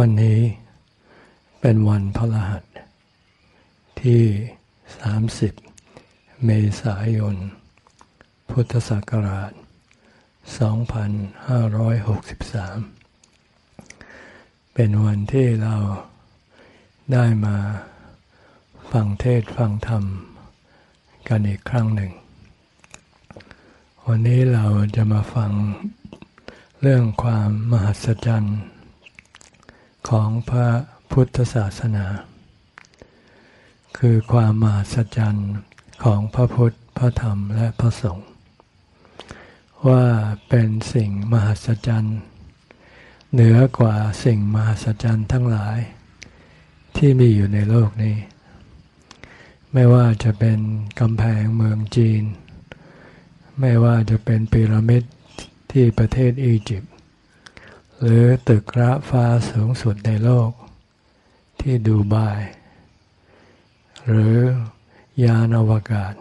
วันนี้เป็นวันพระรหัส ที่ 30 เมษายน พุทธศักราช 2563 เป็นวันที่เราได้มาฟังเทศฟังธรรม กันอีกครั้งหนึ่ง วันนี้เราจะมาฟังเรื่องความมหัศจรรย์ ของพระพุทธศาสนา คือความมหัศจรรย์ของพระพุทธ พระธรรมและพระสงฆ์ว่าเป็นสิ่งมหัศจรรย์เหนือกว่าสิ่งมหัศจรรย์ทั้งหลาย ที่มีอยู่ในโลกนี้ ไม่ว่าจะเป็นกำแพงเมืองจีน ไม่ว่าจะเป็นพีระมิดที่ประเทศอียิปต์ หรือตึกระฟ้าสูงสุดในโลก ที่ดูบายหรือยานอวกาศ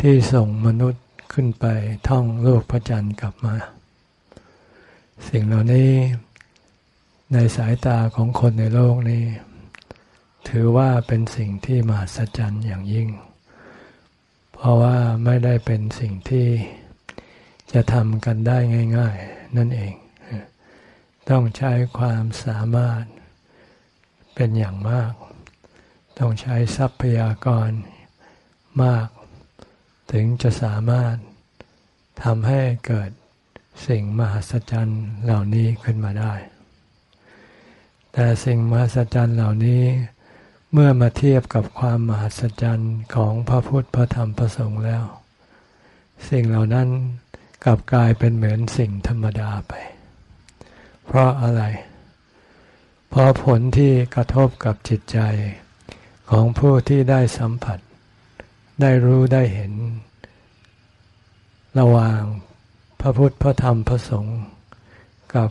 ที่ส่งมนุษย์ขึ้นไปท่องโลกพระจันทร์กลับมา สิ่งเหล่านี้ในสายตาของคนในโลกนี้ ถือว่าเป็นสิ่งที่มหัศจรรย์อย่างยิ่ง เพราะว่าไม่ได้เป็นสิ่งที่จะทำกันได้ง่าย ๆ นั่นเอง ต้องใช้ความสามารถเป็นอย่างมาก ต้องใช้ทรัพยากรมาก ถึงจะสามารถทำให้เกิดสิ่งมหัศจรรย์เหล่านี้ขึ้นมาได้ แต่สิ่งมหัศจรรย์เหล่านี้ เมื่อมาเทียบกับความมหัศจรรย์ของพระพุทธพระธรรมพระสงฆ์แล้ว สิ่งเหล่านั้นกลับกลายเป็นเหมือนสิ่งธรรมดาไป เพราะอะไร เพราะผลที่กระทบกับจิตใจของผู้ที่ได้สัมผัส ได้รู้ได้เห็น ระหว่างพระพุทธพระธรรมพระสงฆ์กับ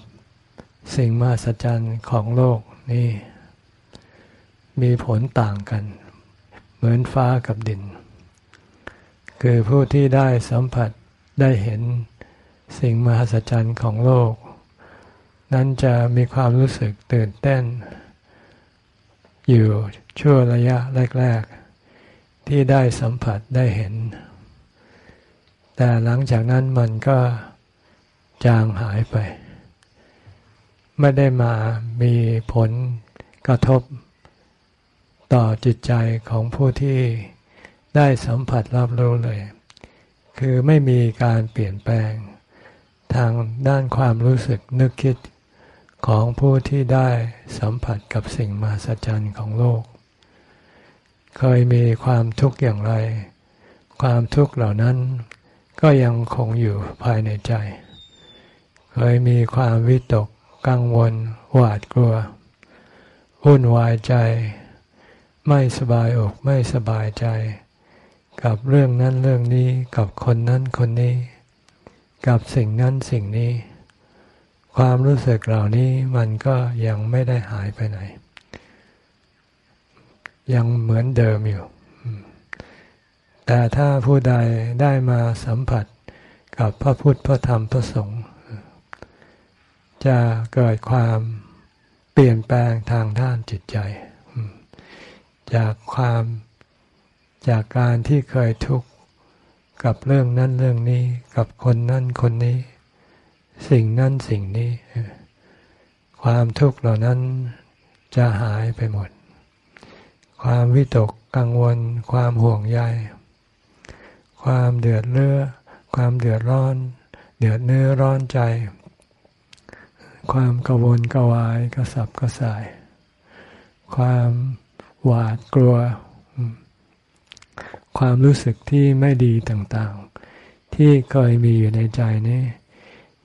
สิ่งมหัศจรรย์ของโลกนี้มีผลต่างกัน เหมือนฟ้ากับดิน คือผู้ที่ได้สัมผัสได้เห็นสิ่งมหัศจรรย์ของโลก นั้นจะมีความรู้สึกตื่นเต้น อยู่ชั่วระยะแรก ๆ ที่ได้สัมผัสได้เห็น แต่หลังจากนั้นมันก็จางหายไป ไม่ได้มามีผลกระทบต่อจิตใจของผู้ที่ได้สัมผัสรับรู้เลย คือไม่มีการเปลี่ยนแปลง ทางด้านความรู้สึกนึกคิด ของผู้ที่ได้สัมผัสกับสิ่งมหัศจรรย์ของโลก เคยมีความทุกข์อย่างไร ความทุกข์เหล่านั้นก็ยังคงอยู่ภายในใจ เคยมีความวิตกกังวล หวาดกลัววุ่นวายใจ ไม่สบายอกไม่สบายใจ กับเรื่องนั้นเรื่องนี้กับคนนั้นคนนี้ กับสิ่งนั้นสิ่งนี้ ความรู้สึกเหล่านี้มันก็ยังไม่ได้หายไปไหน ยังเหมือนเดิมอยู่ แต่ถ้าผู้ใดได้มาสัมผัสกับพระพุทธพระธรรมพระสงฆ์จะเกิดความเปลี่ยนแปลงทางด้านจิตใจ จากความจากการที่เคยทุกข์กับเรื่องนั้นเรื่องนี้กับคนนั้นคนนี้ สิ่งนั้นสิ่งนี้ ความทุกข์เหล่านั้นจะหายไปหมด ความวิตกกังวล ความห่วงใย ความเดือดเลือความเดือดร้อน เดือดเนื้อร้อนใจ ความกังวลกวายกระสับกระส่าย ความหวาดกลัว ความรู้สึกที่ไม่ดีต่างๆ ที่เคยมีอยู่ในใจนี้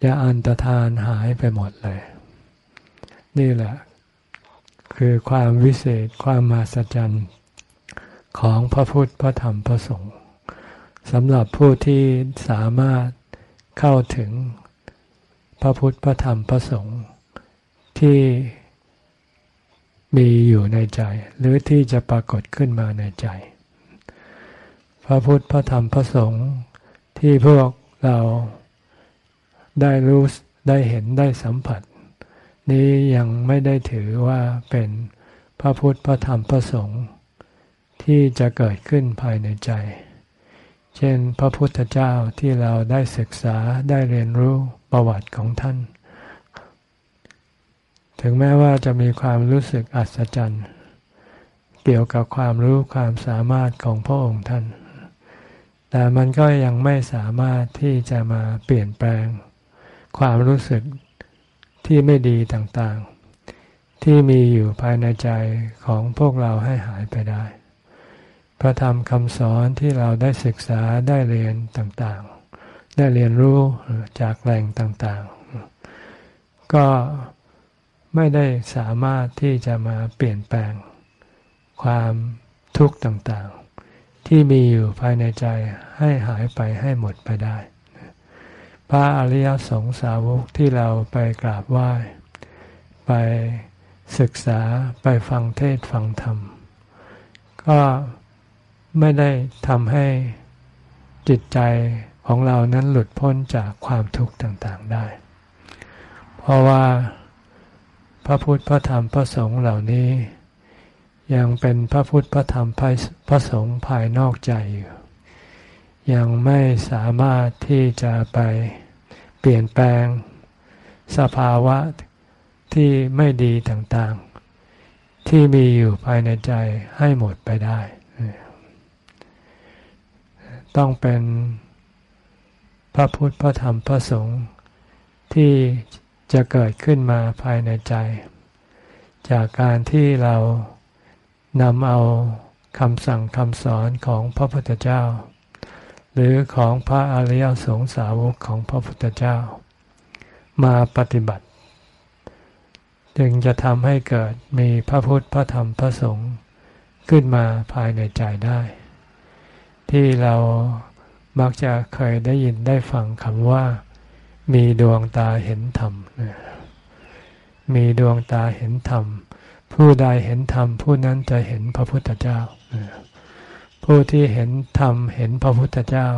จะอันตรธานหายไปหมดเลย นี่แหละ คือความวิเศษความมหัศจรรย์ของพระพุทธพระธรรมพระสงฆ์สำหรับผู้ที่สามารถเข้าถึงพระพุทธพระธรรมพระสงฆ์ที่มีอยู่ในใจ หรือที่จะปรากฏขึ้นมาในใจ พระพุทธพระธรรมพระสงฆ์ที่พวกเรา ได้รู้ได้เห็นได้สัมผัส นี้ยังไม่ได้ถือว่าเป็นพระพุทธพระธรรมพระสงฆ์ที่จะเกิดขึ้นภายในใจ เช่น พระพุทธเจ้าที่เราได้ศึกษาได้เรียนรู้ประวัติของท่าน ถึงแม้ว่าจะมีความรู้สึกอัศจรรย์ เกี่ยวกับความรู้ความสามารถของพระองค์ท่าน แต่มันก็ยังไม่สามารถที่จะมาเปลี่ยนแปลง ความรู้สึกที่ไม่ดีต่างๆ ที่มีอยู่ภายในใจของพวกเราให้หายไปได้ พระธรรมคำสอนที่เราได้ศึกษาได้เรียนต่างๆ ได้เรียนรู้จากแหล่งต่างๆ ก็ไม่ได้สามารถที่จะมาเปลี่ยนแปลง ความทุกข์ต่างๆ ที่มีอยู่ภายในใจให้หายไปให้หมดไปได้ พระอริยสงสาวกที่เราไปกราบไหว้ ไปศึกษาไปฟังเทศฟังธรรม ก็ไม่ได้ทำให้จิตใจของเรานั้นหลุดพ้นจากความทุกข์ต่างๆได้ เพราะว่าพระพุทธพระธรรมพระสงฆ์เหล่านี้ ยังเป็นพระพุทธพระธรรมพระสงฆ์ภายนอกใจอยู่ ยังไม่สามารถที่จะไป เปลี่ยนแปลง สภาวะที่ไม่ดีต่างๆ ที่มีอยู่ภายในใจให้หมดไปได้ ต้องเป็นพระพุทธพระธรรมพระสงฆ์ที่จะเกิดขึ้นมาภายในใจ จากการที่เรานำเอาคำสั่งคำสอนของพระพุทธเจ้า หรือของพระอริยสงสาวกของพระพุทธเจ้า มาปฏิบัติ จึงจะทำให้เกิดมีพระพุทธพระธรรมพระสงฆ์ขึ้นมาภายในใจได้ ที่เรามักจะเคยได้ยินได้ฟังคำว่า มีดวงตาเห็นธรรม มีดวงตาเห็นธรรม ผู้ใดเห็นธรรมผู้นั้นจะเห็นพระพุทธเจ้า ผู้ที่เห็นธรรมเห็นพระพุทธเจ้า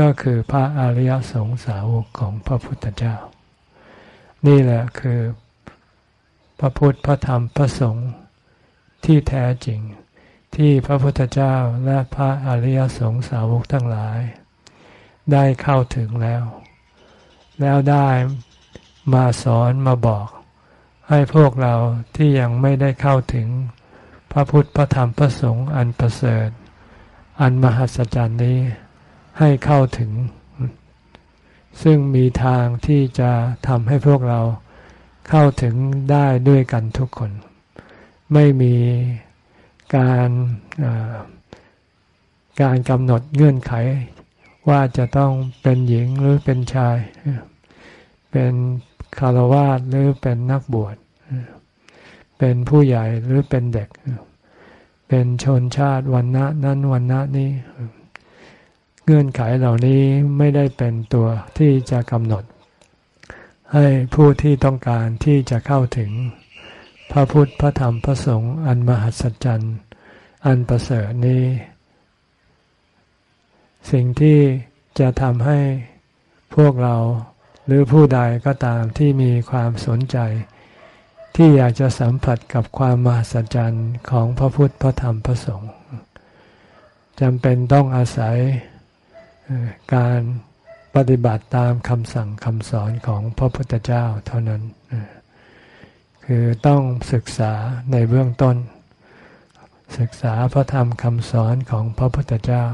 ก็คือพระอริยสงสาวกของพระพุทธเจ้า นี่แหละคือพระพุทธพระธรรมพระสงฆ์ที่แท้จริงที่พระพุทธเจ้าและพระอริยสงสาวกทั้งหลาย ได้เข้าถึงแล้ว แล้วได้มาสอนมาบอก ให้พวกเราที่ยังไม่ได้เข้าถึง พระพุทธพระธรรมพระสงฆ์อันประเสริฐ อันมหัศจรรย์นี้ให้เข้าถึง ซึ่งมีทางที่จะทำให้พวกเราเข้าถึงได้ด้วยกันทุกคน ไม่มีการการกำหนดเงื่อนไข ว่าจะต้องเป็นหญิงหรือเป็นชาย เป็นคารวาสหรือเป็นนักบวช เป็นผู้ใหญ่หรือเป็นเด็กเป็นชนชาติวันณะนั้นวันณะนี้ เงื่อนไขเหล่านี้ไม่ได้เป็นตัวที่จะกำหนด ให้ผู้ที่ต้องการที่จะเข้าถึง พระพุทธพระธรรมพระสงฆ์อันมหัศจรรย์อันประเสริฐนี้ สิ่งที่จะทำให้พวกเราหรือผู้ใดก็ตามที่มีความสนใจ ที่อยากจะสัมผัสกับความมหัศจรรย์ของพระพุทธพระธรรมพระสงฆ์จำเป็นต้องอาศัยการปฏิบัติตามคำสั่งคำสอนของพระพุทธเจ้าเท่านั้น คือต้องศึกษาในเบื้องต้น ศึกษาพระธรรมคำสอนของพระพุทธเจ้า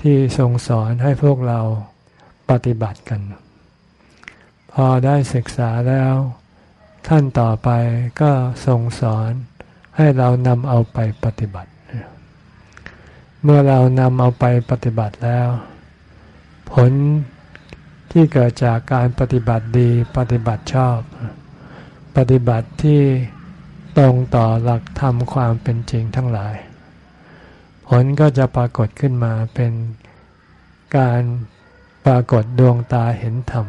ที่ทรงสอนให้พวกเราปฏิบัติกัน พอได้ศึกษาแล้ว ขั้นต่อไปก็ทรงสอนให้เรานำเอาไปปฏิบัติ เมื่อเรานำเอาไปปฏิบัติแล้ว ผลที่เกิดจากการปฏิบัติดีปฏิบัติชอบ ปฏิบัติที่ตรงต่อหลักธรรมความเป็นจริงทั้งหลาย ผลก็จะปรากฏขึ้นมาเป็นการปรากฏดวงตาเห็นธรรม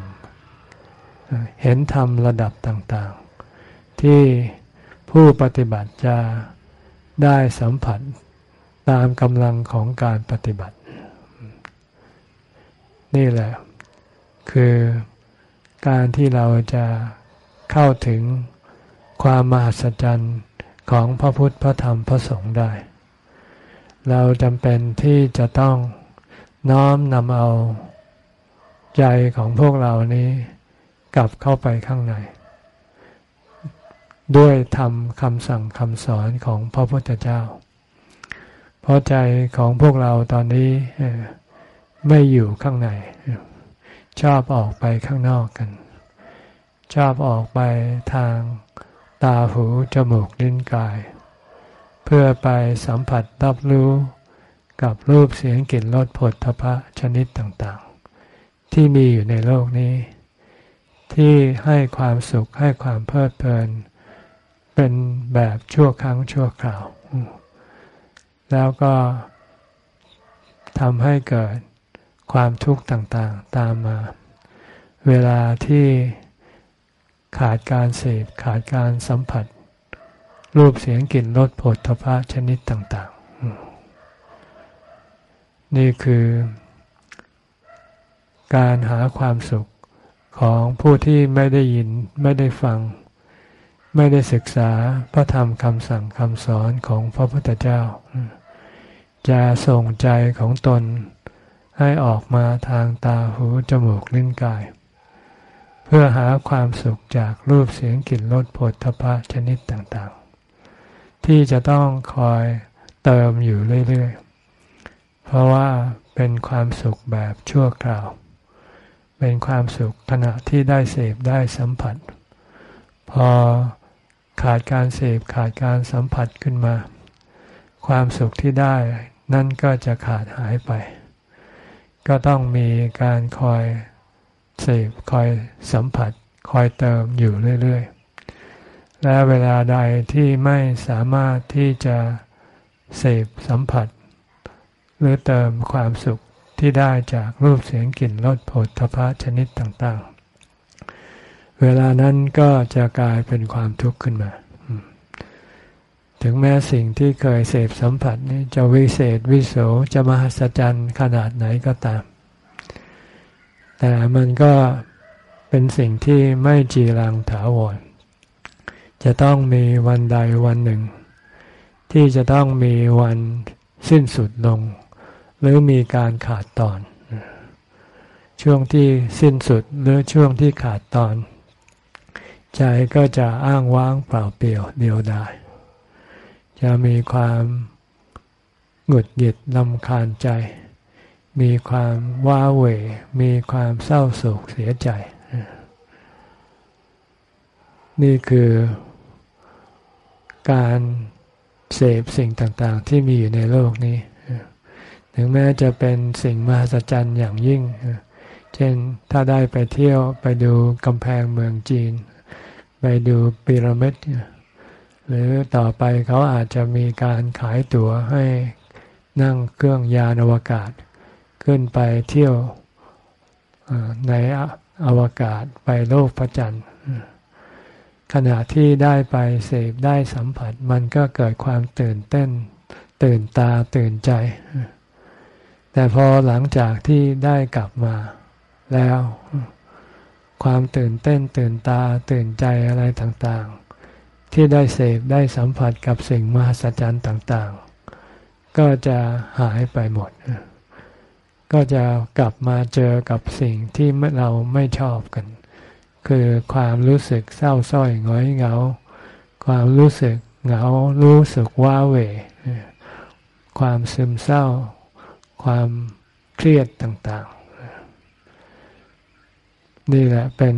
เห็นธรรมระดับต่าง ที่ผู้ปฏิบัติจะได้สัมผัสตามกำลังของการปฏิบัติ นี่แหละ คือการที่เราจะเข้าถึงความมหัศจรรย์ของพระพุทธพระธรรมพระสงฆ์ได้ เราจำเป็นที่จะต้องน้อมนำเอาใจของพวกเรานี้กลับเข้าไปข้างใน ด้วยทำคำสั่งคำสอนของพระพุทธเจ้า เพราะใจของพวกเราตอนนี้ไม่อยู่ข้างใน ชอบออกไปข้างนอกกัน ชอบออกไปทางตาหูจมูกลิ้นกาย เพื่อไปสัมผัสรับรู้กับรูปเสียงกลิ่นรสผลทพะชนิดต่างๆ ที่มีอยู่ในโลกนี้ ที่ให้ความสุขให้ความเพลิดเพลิน เป็นแบบชั่วครั้งชั่วคราว แล้วก็ทำให้เกิดความทุกข์ต่างๆ ตามมา เวลาที่ขาดการเสพขาดการสัมผัส รูปเสียงกลิ่นรสผลทพะชนิดต่าง ๆ นี่คือ การหาความสุขของผู้ที่ไม่ได้ยินไม่ได้ฟัง ไม่ได้ศึกษาพระธรรมคำสั่งคำสอนของพระพุทธเจ้า จะส่งใจของตนให้ออกมาทางตาหูจมูกลิ้นกาย เพื่อหาความสุขจากรูปเสียงกลิ่นรสผลทพะชนิดต่างๆ ที่จะต้องคอยเติมอยู่เรื่อยๆ เพราะว่าเป็นความสุขแบบชั่วคราว เป็นความสุขขณะที่ได้เสพได้สัมผัส พอ ขาดการเสพขาดการสัมผัสขึ้นมา ความสุขที่ได้นั่นก็จะขาดหายไป ก็ต้องมีการคอยเสพคอยสัมผัส คอยเติมอยู่เรื่อยๆ และเวลาใดที่ไม่สามารถที่จะเสพสัมผัส หรือเติมความสุขที่ได้จากรูปเสียงกลิ่นรสผลทพะชนิดต่างๆ เวลานั้นก็จะกลายเป็นความทุกข์ขึ้นมา ถึงแม้สิ่งที่เคยเสพสัมผัสนี้จะวิเศษวิโสจะมหัศจรรย์ขนาดไหนก็ตาม แต่มันก็เป็นสิ่งที่ไม่จีรังถาวร จะต้องมีวันใดวันหนึ่ง ที่จะต้องมีวันสิ้นสุดลง หรือมีการขาดตอน ช่วงที่สิ้นสุดหรือช่วงที่ขาดตอน ใจก็จะอ้างว้างเปล่าเปลี่ยวเดียวดาย จะมีความหงุดหงิดลำคาญใจ มีความว้าเหวมีความเศร้าโศกเสียใจ นี่คือการเสพสิ่งต่างๆ ที่มีอยู่ในโลกนี้ ถึงแม้จะเป็นสิ่งมหัศจรรย์อย่างยิ่ง เช่นถ้าได้ไปเที่ยวไปดูกำแพงเมืองจีน ไปดูพีระมิดหรือต่อไปเขาอาจจะมีการขายตั๋วให้นั่งเครื่องยานอวกาศ ขึ้นไปเที่ยวในอวกาศไปโลกพระจันทร์ขณะที่ได้ไปเสพได้สัมผัสมันก็เกิดความตื่นเต้น ตื่นตาตื่นใจ แต่พอหลังจากที่ได้กลับมาแล้ว ความตื่นเต้นตื่นตาตื่นใจอะไรต่างๆ ที่ได้เสพได้สัมผัสกับสิ่งมหัศจรรย์ต่างๆ ก็จะหายไปหมด ก็จะกลับมาเจอกับสิ่งที่เราไม่ชอบกัน คือความรู้สึกเศร้าส้อยง้อยเหงา ความรู้สึกเหงารู้สึกว้าเหวความซึมเศร้า ความเครียดต่างๆ นี่แหละเป็น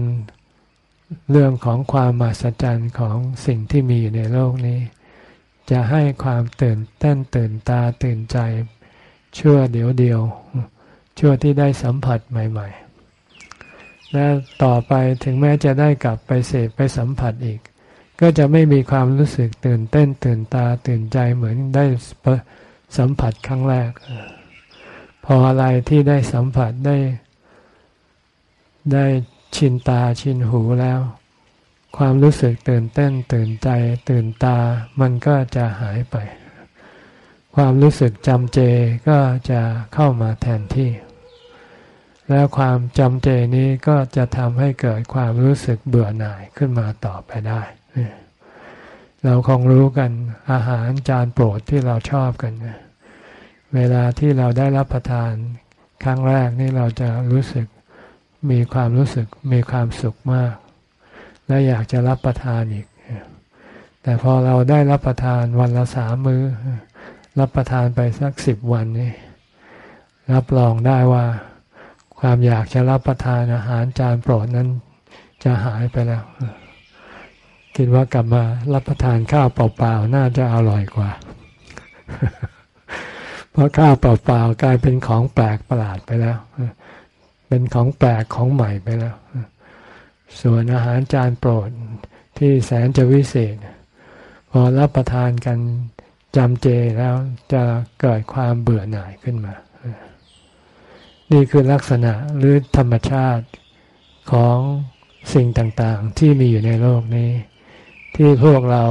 เรื่องของความมหัศจรรย์ของสิ่งที่มีอยู่ในโลกนี้ จะให้ความตื่นเต้นตื่นตาตื่นใจชั่วเดียวเดียวชั่วที่ได้สัมผัสใหม่ ๆ และต่อไปถึงแม้จะได้กลับไปเสพไปสัมผัสอีก ก็จะไม่มีความรู้สึกตื่นเต้นตื่นตาตื่นใจเหมือนได้สัมผัสครั้งแรก พออะไรที่ได้สัมผัสได้ ได้ชินตาชินหูแล้ว ความรู้สึกตื่นเต้นตื่นใจ ตื่นตามันก็จะหายไป ความรู้สึกจำเจก็จะเข้ามาแทนที่ แล้วความจำเจนี้ก็จะทำให้เกิดความรู้สึกเบื่อหน่ายขึ้นมาต่อไปได้เราคงรู้กันอาหารจานโปรดที่เราชอบกันเวลาที่เราได้รับประทานครั้งแรกนี่เราจะรู้สึก มีความรู้สึกมีความสุขมาก และอยากจะรับประทานอีก แต่พอเราได้รับประทานวันละสามมือ้อ รับประทานไปสักสิบวันนี่รับรองได้ว่า ความอยากจะรับประทานอาหารจานโปรดนั้นจะหายไปแล้วคิดว่ากลับมารับประทานข้าวเปล่าๆน่าจะอร่อยกว่า เพราะข้าวเปล่าๆกลายเป็นของแปลกประหลาดไปแล้ว เป็นของแปลกของใหม่ไปแล้ว ส่วนอาหารจานโปรดที่แสนจะวิเศษ พอรับประทานกันจำเจแล้วจะเกิดความเบื่อหน่ายขึ้นมา นี่คือลักษณะหรือธรรมชาติของสิ่งต่างๆ ที่มีอยู่ในโลกนี้ ที่พวกเรา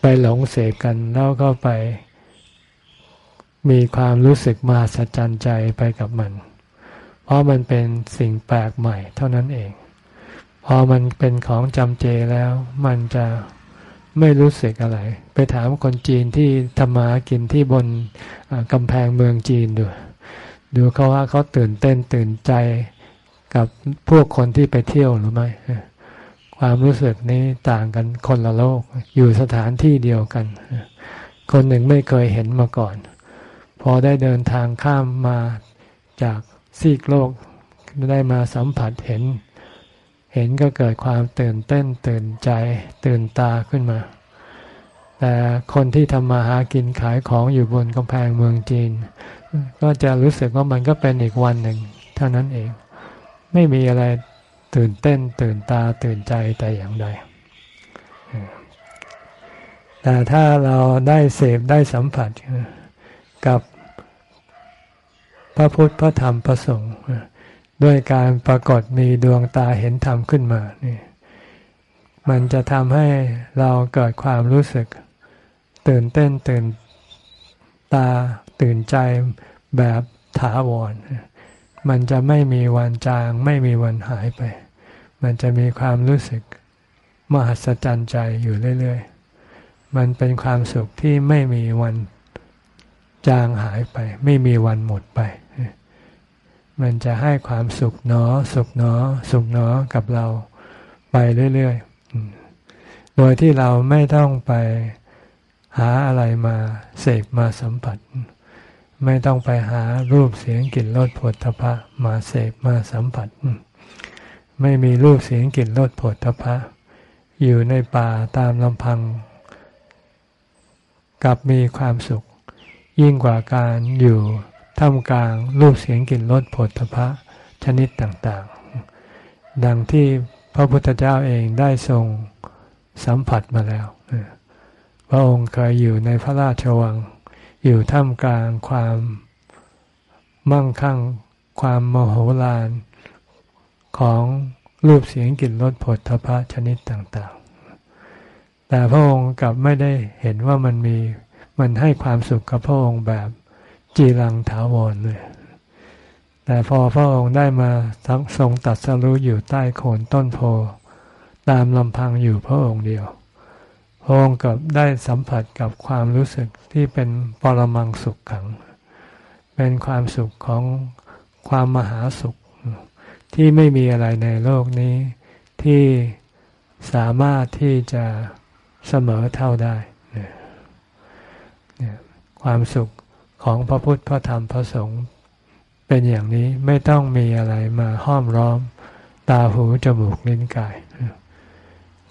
ไปหลงเสพกันแล้วก็ไปมีความรู้สึกมาสัจจันใจไปกับมัน ราะมันเป็นสิ่งแปลกใหม่เท่านั้นเอง พอมันเป็นของจำเจแล้ว มันจะไม่รู้สึกอะไร ไปถามคนจีนที่ทำมากินที่บนกำแพงเมืองจีนดู ดูเขาว่าเขาตื่นเต้นตื่นใจกับพวกคนที่ไปเที่ยวหรือไม่ความรู้สึกนี้ต่างกันคนละโลก อยู่สถานที่เดียวกัน คนหนึ่งไม่เคยเห็นมาก่อน พอได้เดินทางข้ามมาจาก ซีกโลกได้มาสัมผัสเห็น เห็นก็เกิดความตื่นเต้นตื่นใจตื่นตาขึ้นมา แต่คนที่ทำมาหากินขายของอยู่บนกำแพงเมืองจีน ก็จะรู้สึกว่ามันก็เป็นอีกวันหนึ่ง เท่านั้นเอง ไม่มีอะไรตื่นเต้นตื่นตาตื่นใจแต่อย่างใดแต่ถ้าเราได้เสพได้สัมผัสกับ พระพุทธพระธรรมพระสงฆ์ด้วยการปรากฏมีดวงตาเห็นธรรมขึ้นมานี่มันจะทำให้เราเกิดความรู้สึก ตื่นเต้นตื่นตาตื่นใจแบบถาวร มันจะไม่มีวันจาง ไม่มีวันหายไป มันจะมีความรู้สึกมหัศจรรย์ใจอยู่เรื่อย ๆ มันเป็นความสุขที่ไม่มีวัน จางหายไป ไม่มีวันหมดไป มันจะให้ความสุขหนอ สุขหนอ สุขหนอกับเราไปเรื่อยๆ โดยที่เราไม่ต้องไปหาอะไรมาเสกมาสัมผัส ไม่ต้องไปหารูปเสียงกลิ่นรสผลทพะมาเสกมาสัมผัส ไม่มีรูปเสียงกลิ่นรสผลทพะ อยู่ในป่าตามลำพัง กับมีความสุข ยิ่งกว่าการอยู่ท่ามกลางรูปเสียงกลิ่นรสผลทพะชนิดต่างๆ ดังที่พระพุทธเจ้าเองได้ทรงสัมผัสมาแล้ว พระองค์เคยอยู่ในพระราชวัง อยู่ท่ามกลางความมั่งคั่ง ความโมโหฬารของรูปเสียงกลิ่นรสผลทพะชนิดต่างๆ แต่พระองค์กลับไม่ได้เห็นว่ามันมี มันให้ความสุขกับพระองค์แบบจีรังถาวรเลยแต่พอพระองค์ได้มาทรงตัดสรู้อยู่ใต้โคนต้นโพตามลำพังอยู่พระองค์เดียว พระองค์กับได้สัมผัสกับความรู้สึกที่เป็นปรมังสุขขัง เป็นความสุขของความมหาสุข ที่ไม่มีอะไรในโลกนี้ที่สามารถที่จะเสมอเท่าได้ ความสุขของพระพุทธพระธรรมพระสงฆ์เป็นอย่างนี้ไม่ต้องมีอะไรมาห้อมร้อม ตาหูจมูกลิ้นกาย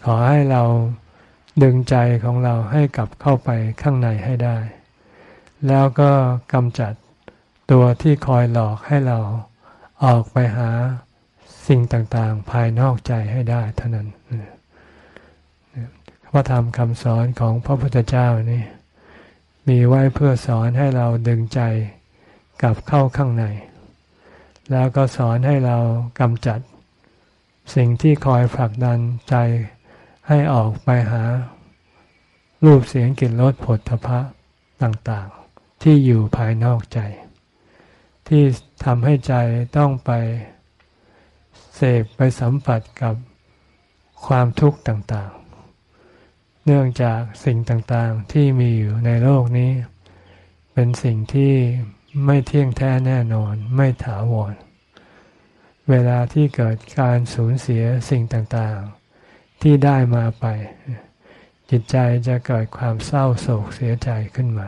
ขอให้เราดึงใจของเราให้กลับเข้าไปข้างในให้ได้ แล้วก็กำจัดตัวที่คอยหลอกให้เราออกไปหาสิ่งต่างๆ ภายนอกใจให้ได้เท่านั้นพระธรรมคำสอนของพระพุทธเจ้านี่ มีไว้เพื่อสอนให้เราดึงใจกลับเข้าข้างใน แล้วก็สอนให้เรากำจัด สิ่งที่คอยผลักดันใจให้ออกไปหา รูปเสียงกลิ่นรสผลทพะต่างๆ ที่อยู่ภายนอกใจ ที่ทำให้ใจต้องไปเสพไปสัมผัสกับความทุกข์ต่างๆ เนื่องจากสิ่งต่างๆที่มีอยู่ในโลกนี้ เป็นสิ่งที่ไม่เที่ยงแท้แน่นอนไม่ถาวร เวลาที่เกิดการสูญเสียสิ่งต่างๆ ที่ได้มาไป จิตใจจะเกิดความเศร้าโศกเสียใจขึ้นมา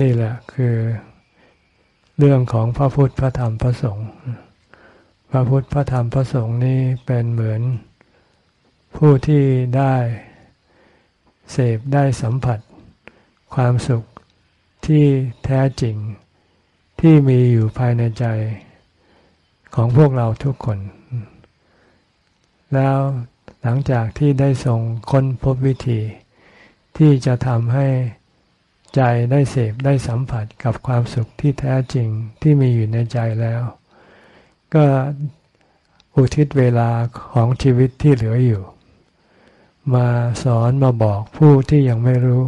นี่แหละคือเรื่องของพระพุทธพระธรรมพระสงฆ์ ระพุทธพระธรรมพระสงฆ์นี่เป็นเหมือน ผู้ที่ได้เสพได้สัมผัส ความสุขที่แท้จริงที่มีอยู่ภายในใจของพวกเราทุกคน แล้วหลังจากที่ได้ส่งค้นพบวิธี ที่จะทำให้ใจได้เสพได้สัมผัสกับความสุขที่แท้จริงที่มีอยู่ในใจแล้ว ก็อุทิศเวลาของชีวิตที่เหลืออยู่ มาสอนมาบอกผู้ที่ยังไม่รู้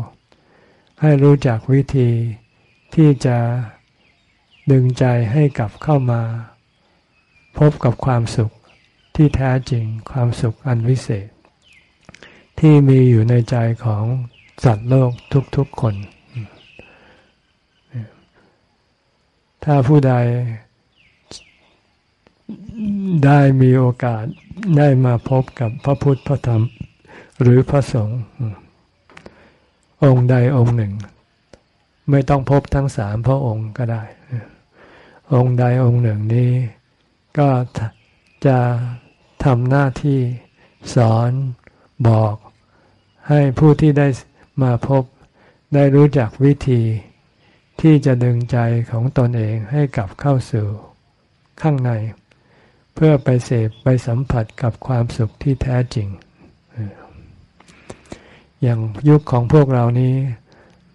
ให้รู้จักวิธีที่จะดึงใจให้กลับเข้ามา พบกับความสุขที่แท้จริงความสุขอันวิเศษ ที่มีอยู่ในใจของสัตว์โลกทุกๆคน ถ้าผู้ใด ได้มีโอกาสได้มาพบกับพระพุทธพระธรรม หรือพระสงฆ์องค์ใดองค์หนึ่ง ไม่ต้องพบทั้งสามพระองค์ก็ได้ องค์ใดองค์หนึ่งนี้ ก็จะทำหน้าที่สอนบอก ให้ผู้ที่ได้มาพบได้รู้จักวิธีที่จะดึงใจของตนเองให้กลับเข้าสู่ข้างใน เพื่อไปเสพไปสัมผัสกับความสุขที่แท้จริง อย่างยุคของพวกเรานี้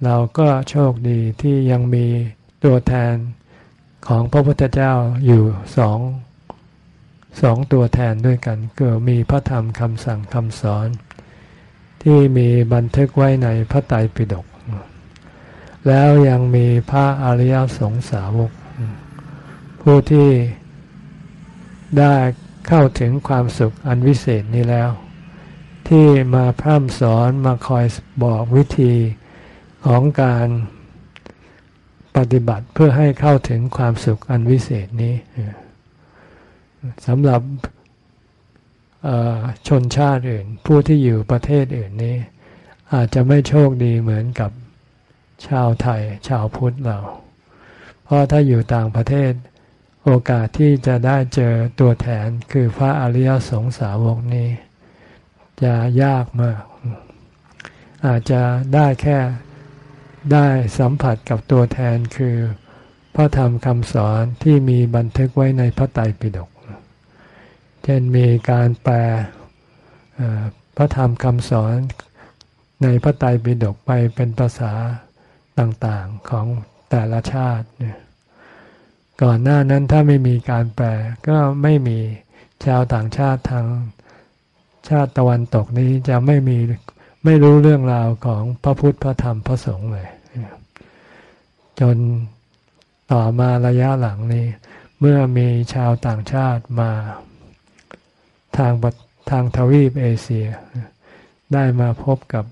เราก็โชคดีที่ยังมีตัวแทนของพระพุทธเจ้าอยู่สองสองตัวแทนด้วยกันเกิดมีพระธรรมคำสั่งคำสอน ที่มีบันทึกไว้ในพระไตรปิฎกแล้วยังมีพระอริยสงสาวก ผู้ที่ ได้เข้าถึงความสุขอันวิเศษนี้แล้ว ที่มาพร่ำสอนมาคอยบอกวิธีของการปฏิบัติเพื่อให้เข้าถึงความสุขอันวิเศษนี้สำหรับชนชาติอื่น ผู้ที่อยู่ประเทศอื่นนี้ อาจจะไม่โชคดีเหมือนกับชาวไทย ชาวพุทธเรา เพราะถ้าอยู่ต่างประเทศ โอกาสที่จะได้เจอตัวแทนคือพระอริยสงสาวกนี้ จะยากมาก อาจจะได้แค่ได้สัมผัสกับตัวแทนคือพระธรรมคำสอนที่มีบันทึกไว้ในพระไตรปิฎกเช่นมีการแปลพระธรรมคำสอนในพระไตรปิฎกไปเป็นภาษาต่างๆของแต่ละชาติเนี่ย ก่อนหน้านั้นถ้าไม่มีการแปลก็ไม่มีชาวต่างชาติทางชาติตะวันตกนี้จะไม่มีไม่รู้เรื่องราวของพระพุทธพระธรรมพระสงฆ์เลย จนต่อมาระยะหลังนี้ เมื่อมีชาวต่างชาติมาทางทางทวีปเอเชีย ได้มาพบกับ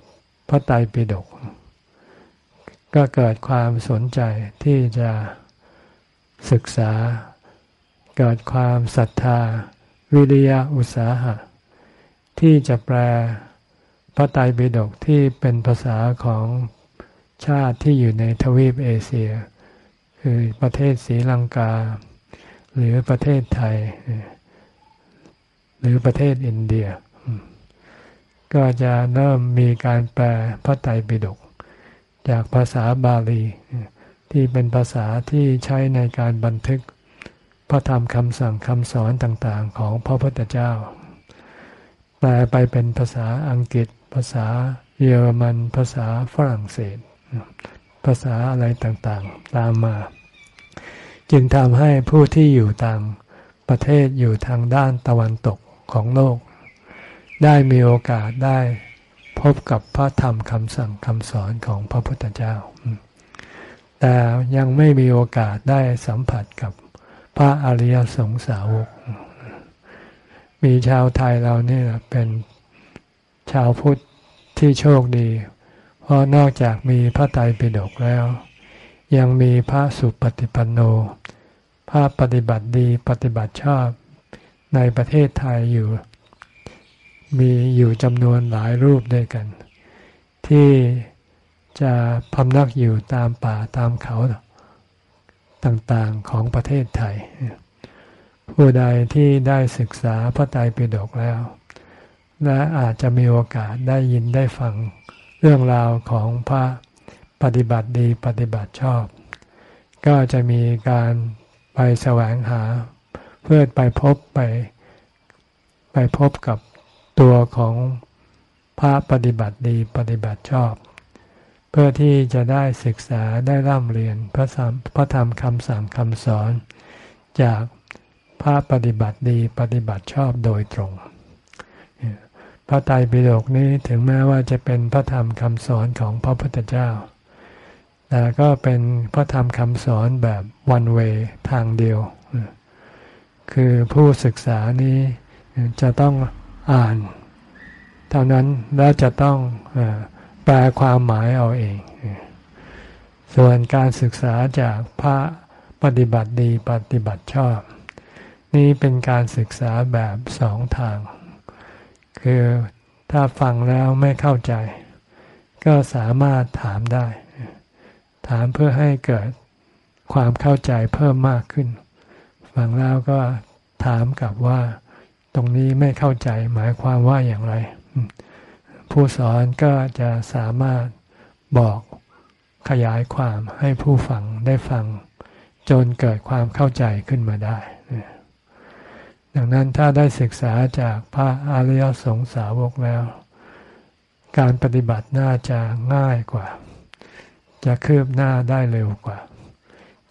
พระไตรปิฎกก็เกิดความสนใจที่จะ ศึกษา เกิดความศรัทธา วิริยะอุตสาหะ ที่จะแปลพระไตรปิฎกที่เป็นภาษาของชาติที่อยู่ในทวีปเอเชีย คือประเทศศรีลังกา หรือประเทศไทย หรือประเทศอินเดีย ก็จะเริ่มมีการแปลพระไตรปิฎกจากภาษาบาลี ที่เป็นภาษาที่ใช้ในการบันทึก พระธรรมคำสั่งคำสอนต่างๆ ของพระพุทธเจ้า แปลไปเป็นภาษาอังกฤษ ภาษาเยอรมัน ภาษาฝรั่งเศส ภาษาอะไรต่างๆ ตามมา จึงทำให้ผู้ที่อยู่ต่างประเทศอยู่ทางด้านตะวันตกของโลก ได้มีโอกาสได้พบกับพระธรรมคำสั่งคำสอนของพระพุทธเจ้า แต่ยังไม่มีโอกาสได้สัมผัสกับพระอริยสงสาวก มีชาวไทยเราเนี่ยเป็นชาวพุทธที่โชคดี เพราะนอกจากมีพระไตรปิฎกแล้ว ยังมีพระสุปฏิปันโน พระปฏิบัติดีปฏิบัติชอบในประเทศไทยอยู่ มีอยู่จำนวนหลายรูปด้วยกัน ที่ จะพำนักอยู่ตามป่าตามเขาต่างๆของประเทศไทย ผู้ใดที่ได้ศึกษาพระไตรปิฎกแล้ว และอาจจะมีโอกาสได้ยินได้ฟังเรื่องราวของพระปฏิบัติดีปฏิบัติชอบ ก็จะมีการไปแสวงหา เพื่อไปพบไปไปพบกับตัวของพระปฏิบัติดีปฏิบัติชอบ เพื่อที่จะได้ศึกษาได้ร่ำเรียนพระธรรมพระธรรมคำสั่งคำสอน จากพระปฏิบัติดีปฏิบัติชอบโดยตรง พระไตรปิฎกนี้ถึงแม้ว่าจะเป็นพระธรรมคำสอนของพระพุทธเจ้า แต่ก็เป็นพระธรรมคำสอนแบบวันเวทางเดียว คือผู้ศึกษานี้จะต้องอ่าน เท่านั้นแล้วจะต้อง แปลความหมายเอาเอง ส่วนการศึกษาจากพระปฏิบัติดีปฏิบัติชอบ นี่เป็นการศึกษาแบบสองทาง คือถ้าฟังแล้วไม่เข้าใจ ก็สามารถถามได้ ถามเพื่อให้เกิดความเข้าใจเพิ่มมากขึ้น ฟังแล้วก็ถามกลับว่า ตรงนี้ไม่เข้าใจหมายความว่าอย่างไร ผู้สอนก็จะสามารถบอกขยายความให้ผู้ฟังได้ฟัง จนเกิดความเข้าใจขึ้นมาได้ ดังนั้นถ้าได้ศึกษาจากพระอริยสงสาวกแล้ว การปฏิบัติน่าจะง่ายกว่า จะคืบหน้าได้เร็วกว่า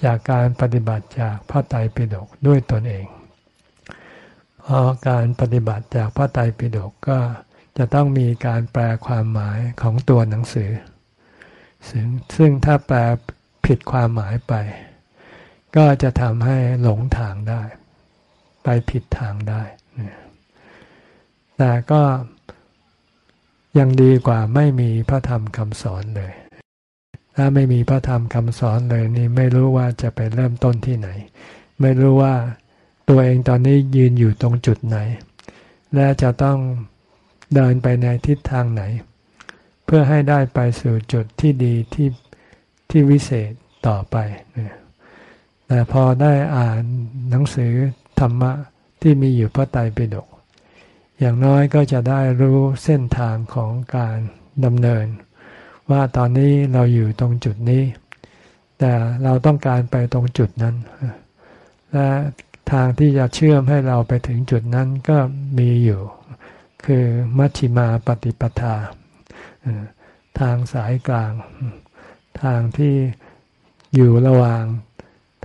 จากการปฏิบัติจากพระไตรปิฎกด้วยตนเอง เพราะการปฏิบัติจากพระไตรปิฎกก็ จะต้องมีการแปลความหมายของตัวหนังสือ ซึ่งซึ่งถ้าแปลผิดความหมายไป ก็จะทำให้หลงทางได้ ไปผิดทางได้ แต่ก็ยังดีกว่าไม่มีพระธรรมคำสอนเลย ถ้าไม่มีพระธรรมคำสอนเลยนี่ไม่รู้ว่าจะไปเริ่มต้นที่ไหน ไม่รู้ว่าตัวเองตอนนี้ยืนอยู่ตรงจุดไหน และจะต้อง เดินไปในทิศทางไหน เพื่อให้ได้ไปสู่จุดที่ดีที่ที่วิเศษต่อไป แต่พอได้อ่านหนังสือธรรมะที่มีอยู่พระไตรปิฎกอย่างน้อยก็จะได้รู้เส้นทางของการดำเนิน ว่าตอนนี้เราอยู่ตรงจุดนี้ แต่เราต้องการไปตรงจุดนั้น และทางที่จะเชื่อมให้เราไปถึงจุดนั้นก็มีอยู่ คือมัชฌิมาปฏิปทา ทางสายกลาง ทางที่อยู่ระหว่าง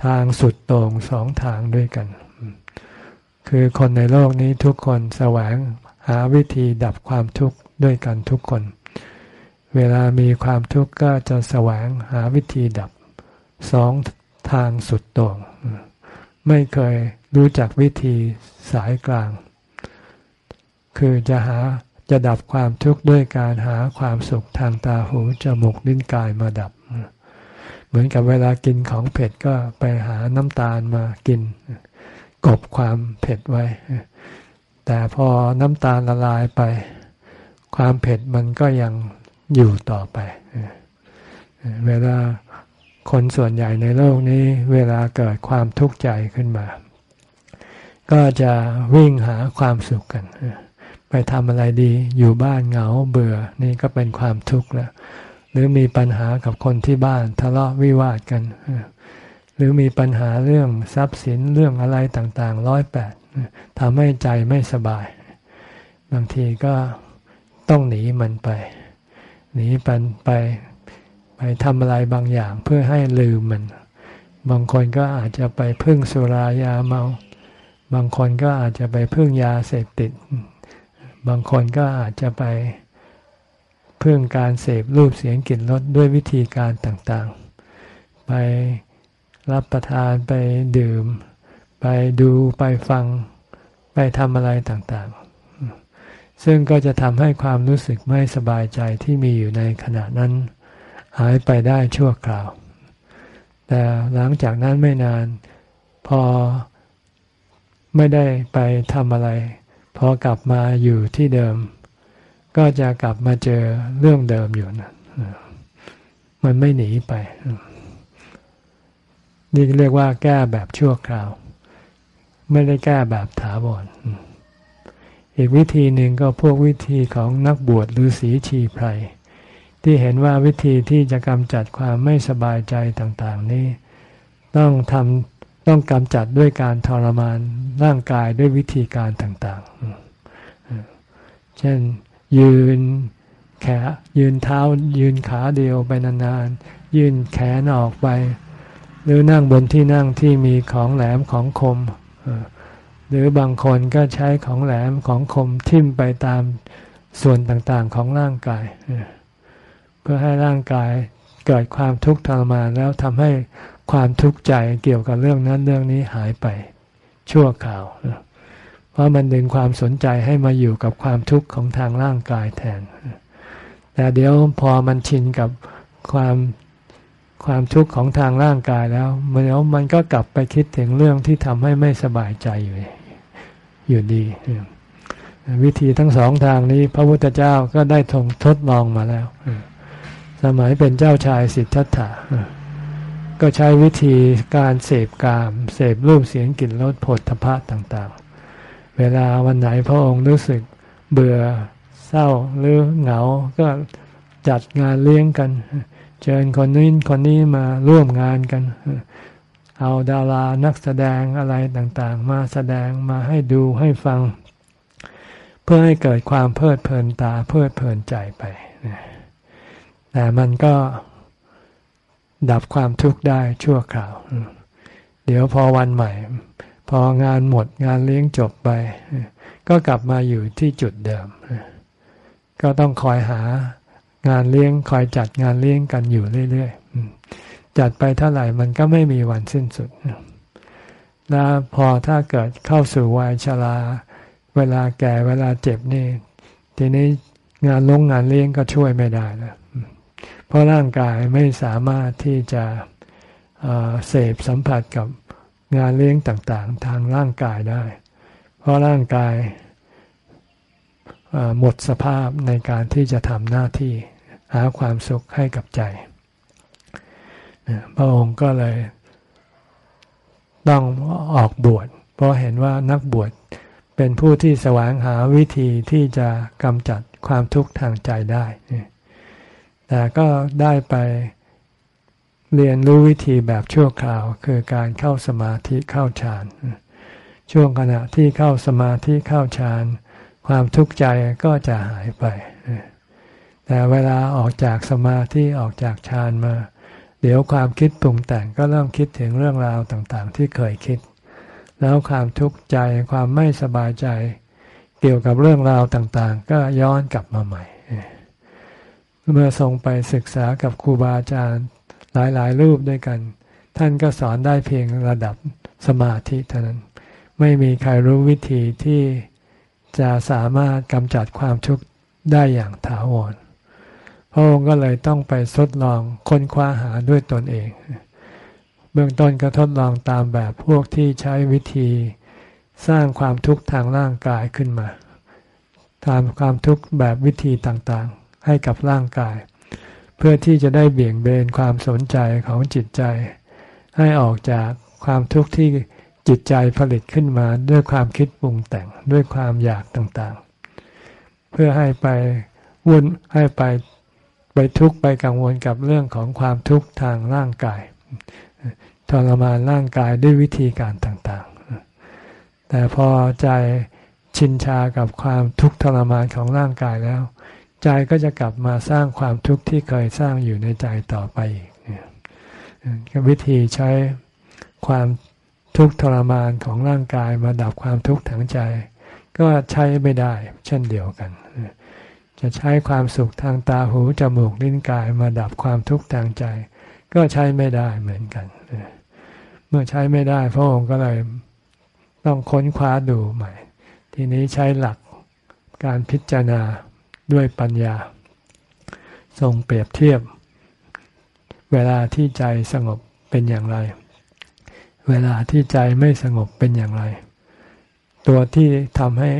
ทางสุดโต่งสองทางด้วยกัน คือคนในโลกนี้ทุกคนแสวงหาวิธีดับความทุกข์ด้วยกันทุกคน เวลามีความทุกข์ก็จะแสวงหาวิธีดับสองทางสุดโต่งไม่เคยรู้จักวิธีสายกลาง คือจะหาจะดับความทุกข์ด้วยการหาความสุขทางตาหูจมูกลิ้นกายมาดับ เหมือนกับเวลากินของเผ็ดก็ไปหาน้ำตาลมากิน กบความเผ็ดไว้ แต่พอน้ำตาลละลายไป ความเผ็ดมันก็ยังอยู่ต่อไป เวลาคนส่วนใหญ่ในโลกนี้ เวลาเกิดความทุกข์ใจขึ้นมา ก็จะวิ่งหาความสุขกัน ไปทำอะไรดี อยู่บ้านเหงาเบื่อ นี่ก็เป็นความทุกข์แล้ว หรือมีปัญหากับคนที่บ้านทะเลาะวิวาทกัน หรือมีปัญหาเรื่องทรัพย์สินเรื่องอะไรต่างๆร้อยแปดทำให้ใจไม่สบาย บางทีก็ต้องหนีมันไป หนีไปไปไปทำอะไรบางอย่างเพื่อให้ลืมมัน บางคนก็อาจจะไปพึ่งสุรายาเมา บางคนก็อาจจะไปพึ่งยาเสพติด บางคนก็อาจจะไปเพึ่งการเสพรูปเสียงกลิ่นรสด้วยวิธีการต่างๆ ไปรับประทานไปดื่ม ไปดูไปฟังไปทำอะไรต่างๆ ซึ่งก็จะทำให้ความรู้สึกไม่สบายใจที่มีอยู่ในขณะนั้น หายไปได้ชั่วคราว แต่หลังจากนั้นไม่นานพอไม่ได้ไปทำอะไร พอกลับมาอยู่ที่เดิม ก็จะกลับมาเจอเรื่องเดิมอยู่นะมันไม่หนีไป นี่เรียกว่าแก้แบบชั่วคราว ไม่ได้แก้แบบถาวรอีกวิธีหนึ่งก็พวกวิธีของนักบวชหรือสีชีไพรที่เห็นว่าวิธีที่จะกำจัดความไม่สบายใจต่าง ๆ นี้ ต้องทำ ต้องกำจัดด้วยการทรมานร่างกายด้วยวิธีการต่างๆ เช่นยืนแขยืนเท้ายืนขาเดียวไปนานๆ ยืนแขนออกไป หรือนั่งบนที่นั่งที่มีของแหลมของคม หรือบางคนก็ใช้ของแหลมของคมทิ่มไปตามส่วนต่างๆของร่างกาย เพื่อให้ร่างกายเกิดความทุกข์ทรมานแล้วทำให้ ความทุกข์ใจเกี่ยวกับเรื่องนั้นเรื่องนี้หายไป ชั่วคราว เพราะมันดึงความสนใจให้มาอยู่กับความทุกข์ของทางร่างกายแทน แต่เดี๋ยวพอมันชินกับความความทุกข์ของทางร่างกายแล้วมันแล้วมันก็กลับไปคิดถึงเรื่องที่ทำให้ไม่สบายใจอยู่อยู่ดี วิธีทั้งสองทางนี้ พระพุทธเจ้าก็ได้ทงทดลองมาแล้ว สมัยเป็นเจ้าชายสิทธัตถะ ก็ใช้วิธีการเสพกาม เสพรูปเสียงกลิ่นรสผลทพะต่างๆ เวลาวันไหนพระองค์รู้สึกเบื่อเศร้าหรือเหงา ก็จัดงานเลี้ยงกัน เชิญคนนี้คนนี้มาร่วมงานกัน เอาดารานักแสดงอะไรต่างๆ มาแสดงมาให้ดูให้ฟัง เพื่อให้เกิดความเพลิดเพลินตาเพลิดเพลินใจไป แต่มันก็ ดับความทุกข์ได้ชั่วคราว เดี๋ยวพอวันใหม่ พองานหมดงานเลี้ยงจบไป ก็กลับมาอยู่ที่จุดเดิม ก็ต้องคอยหางานเลี้ยงคอยจัดงานเลี้ยงกันอยู่เรื่อยๆ จัดไปเท่าไหร่มันก็ไม่มีวันสิ้นสุด แล้วพอถ้าเกิดเข้าสู่วัยชราเวลาแก่เวลาเจ็บนี่ ทีนี้งานลงงานเลี้ยงก็ช่วยไม่ได้แล้ว ราะร่างกายไม่สามารถที่จะเสพสัมผัสกับงานเลี้ยงต่างๆ ทางร่างกายได้ เพราะร่างกายหมดสภาพในการที่จะทำหน้าที่หาความสุขให้กับใจ พระองค์ก็เลยต้องออกบวช เพราะเห็นว่านักบวชเป็นผู้ที่แสวงหาวิธีที่จะกำจัดความทุกข์ทางใจได้ แต่ก็ได้ไปเรียนรู้วิธีแบบชั่วคราว คือการเข้าสมาธิเข้าฌาน ช่วงขณะที่เข้าสมาธิเข้าฌาน ความทุกข์ใจก็จะหายไป แต่เวลาออกจากสมาธิออกจากฌานมา เดี๋ยวความคิดปรุงแต่งก็เริ่มคิดถึงเรื่องราวต่างๆ ที่เคยคิด แล้วความทุกข์ใจความไม่สบายใจ เกี่ยวกับเรื่องราวต่างๆ ก็ย้อนกลับมาใหม่ เมื่อทรงไปศึกษากับครูบาอาจารย์หลายๆ รูปด้วยกัน ท่านก็สอนได้เพียงระดับสมาธิเท่านั้น ไม่มีใครรู้วิธีที่จะสามารถกำจัดความทุกข์ได้อย่างถาวรพระองค์ก็เลยต้องไปทดลองค้นคว้าหาด้วยตนเอง เบื้องต้นก็ทดลองตามแบบพวกที่ใช้วิธีสร้างความทุกข์ทางร่างกายขึ้นมาทำความทุกข์แบบวิธีต่าง ให้กับร่างกาย เพื่อที่จะได้เบี่ยงเบนความสนใจของจิตใจ ให้ออกจากความทุกข์ที่จิตใจผลิตขึ้นมาด้วยความคิดปรุงแต่งด้วยความอยากต่างๆ เพื่อให้ไปวุ่นให้ไปไปทุกข์ไปกังวลกับเรื่องของความทุกข์ทางร่างกายทรมานร่างกายด้วยวิธีการต่างๆ แต่พอใจชินชากับความทุกข์ทรมานของร่างกายแล้ว ใจก็จะกลับมาสร้างความทุกข์ที่เคยสร้างอยู่ในใจต่อไปอีกวิธีใช้ความทุกข์ทรมานของร่างกายมาดับความทุกข์ทางใจ ก็ใช้ไม่ได้ เช่นเดียวกัน จะใช้ความสุขทางตาหูจมูกลิ้นกายมาดับความทุกข์ทางใจ ก็ใช้ไม่ได้เหมือนกัน เมื่อใช้ไม่ได้ พระองค์ก็เลยต้องค้นคว้าดูใหม่ ทีนี้ใช้หลักการพิจารณา ด้วยปัญญา ทรงเปรียบเทียบ เวลาที่ใจสงบเป็นอย่างไร เวลาที่ใจไม่สงบเป็นอย่างไร ตัวที่ทำให้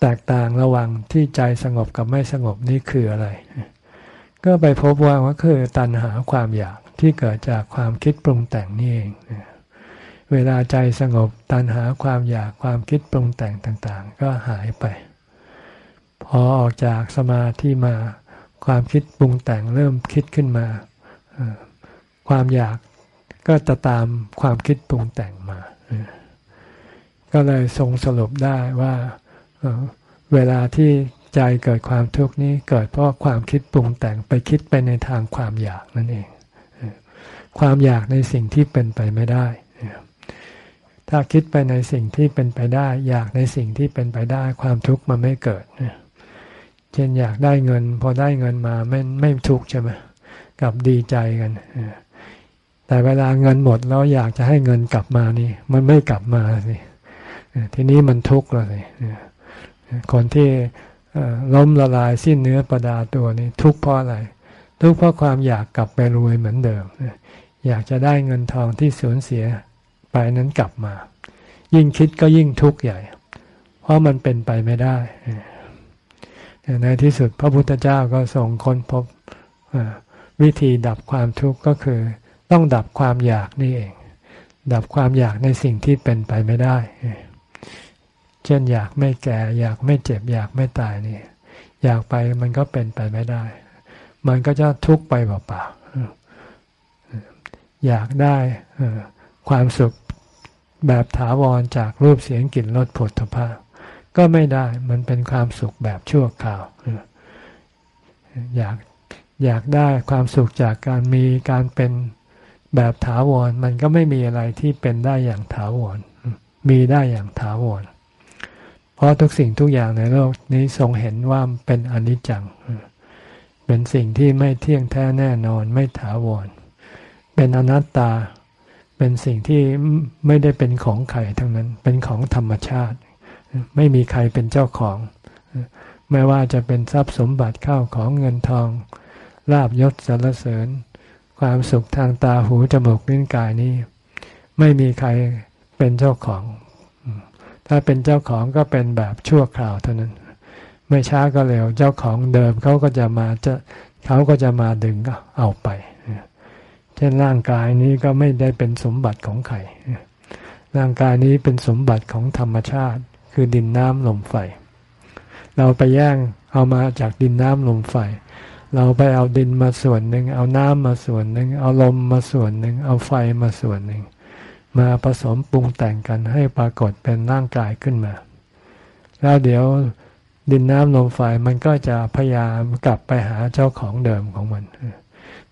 แตกต่างระหว่างที่ใจสงบกับไม่สงบนี่คืออะไร ก็ไปพบว่าว่าคือตัณหาความอยากที่เกิดจากความคิดปรุงแต่งนี่เอง เวลาใจสงบตัณหาความอยากความคิดปรุงแต่งต่าง ๆ ก็หายไป พอออกจากสมาธิมา ความคิดปรุงแต่งเริ่มคิดขึ้นมา ความอยากก็จะตามความคิดปรุงแต่งมา ก็เลยทรงสรุปได้ว่าเวลาที่ใจเกิดความทุกข์นี้เกิดเพราะความคิดปรุงแต่งไปคิดไปในทางความอยากนั่นเอง ความอยากในสิ่งที่เป็นไปไม่ได้ ถ้าคิดไปในสิ่งที่เป็นไปได้ อยากในสิ่งที่เป็นไปได้ ความทุกข์มันไม่เกิดเช่นอยากได้เงิน พอได้เงินมาไม่ไม่ทุกข์ใช่ไหมกับดีใจกันแต่เวลาเงินหมดแล้วอยากจะให้เงินกลับมานี่ มันไม่กลับมาสิทีนี้มันทุกข์เลยคนที่ล้มละลายสิ้นเนื้อประดาตัวนี้ทุกข์เพราะอะไร ทุกข์เพราะความอยากกลับไปรวยเหมือนเดิมอยากจะได้เงินทองที่สูญเสียไปนั้นกลับมา ยิ่งคิดก็ยิ่งทุกข์ใหญ่ เพราะมันเป็นไปไม่ได้ ในที่สุดพระพุทธเจ้าก็ส่งค้นพบวิธีดับความทุกข์ก็คือ ต้องดับความอยากนี่เอง ดับความอยากในสิ่งที่เป็นไปไม่ได้ เช่นอยากไม่แก่ อยากไม่เจ็บ อยากไม่ตายนี่ อยากไปมันก็เป็นไปไม่ได้ มันก็จะทุกข์ไปเปล่าๆอยากได้ความสุขแบบถาวรจากรูปเสียงกลิ่นรสผลทพะ ก็ไม่ได้ มันเป็นความสุขแบบชั่วคราว อยากอยากได้ความสุขจากการมีการเป็นแบบถาวร มันก็ไม่มีอะไรที่เป็นได้อย่างถาวร มีได้อย่างถาวร เพราะทุกสิ่งทุกอย่างในโลกนี้ทรงเห็นว่าเป็นอนิจจัง เป็นสิ่งที่ไม่เที่ยงแท้แน่นอนไม่ถาวร เป็นอนัตตา เป็นสิ่งที่ไม่ได้เป็นของใครทั้งนั้น เป็นของธรรมชาติ ไม่มีใครเป็นเจ้าของ ไม่ว่าจะเป็นทรัพย์สมบัติเข้าของเงินทองลาบยศสรรเสริญ ความสุขทางตาหูจมูกลิ้นกายนี้ ไม่มีใครเป็นเจ้าของ ถ้าเป็นเจ้าของก็เป็นแบบชั่วคราวเท่านั้น ไม่ช้าก็เร็วเจ้าของเดิมเขาก็จะมาจะเขาก็จะมาดึงก็เอาไปเช่นร่างกายนี้ก็ไม่ได้เป็นสมบัติของใครร่างกายนี้เป็นสมบัติของธรรมชาติ คือดินน้ำลมไฟ เราไปแย่งเอามาจากดินน้ำลมไฟ เราไปเอาดินมาส่วนหนึ่ง เอาน้ำมาส่วนหนึ่ง เอาลมมาส่วนหนึ่ง เอาไฟมาส่วนหนึ่ง มาผสมปรุงแต่งกันให้ปรากฏเป็นร่างกายขึ้นมา แล้วเดี๋ยวดินน้ำลมไฟมันก็จะพยายามกลับไปหาเจ้าของเดิมของมัน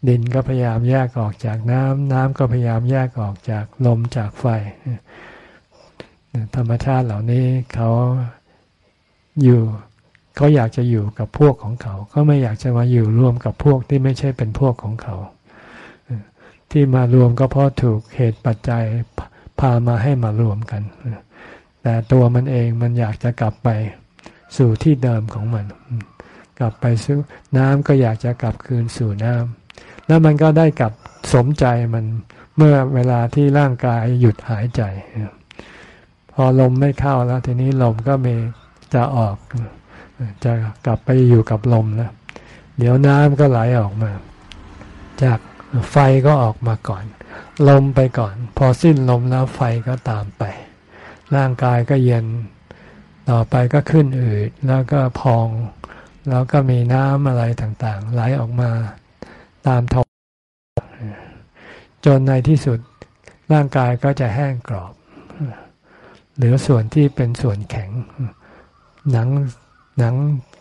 ดินก็พยายามแยกออกจากน้ำน้ำก็พยายามแยกออกจากลมจากไฟ ธรรมชาติเหล่านี้เขาอยู่เขาอยากจะอยู่กับพวกของเขาเขาไม่อยากจะมาอยู่ร่วมกับพวกที่ไม่ใช่เป็นพวกของเขา ที่มารวมก็เพราะถูกเหตุปัจจัยพามาให้มารวมกัน แต่ตัวมันเองมันอยากจะกลับไปสู่ที่เดิมของมัน กลับไปสู่น้ำก็อยากจะกลับคืนสู่น้ำแล้วมันก็ได้กลับสมใจมันเมื่อเวลาที่ร่างกายหยุดหายใจ พอลมไม่เข้าแล้ว ทีนี้ลมก็มีจะออก จะกลับไปอยู่กับลมแล้วเดี๋ยวน้ำก็ไหลออกมา จากไฟก็ออกมาก่อน ลมไปก่อน พอสิ้นลมแล้วไฟก็ตามไป ร่างกายก็เย็นต่อไปก็ขึ้นอืดแล้วก็พอง แล้วก็มีน้ำอะไรต่างๆ ไหลออกมาตามท้องจนในที่สุดร่างกายก็จะแห้งกรอบ เหลือส่วนที่เป็นส่วนแข็ง หนังหนัง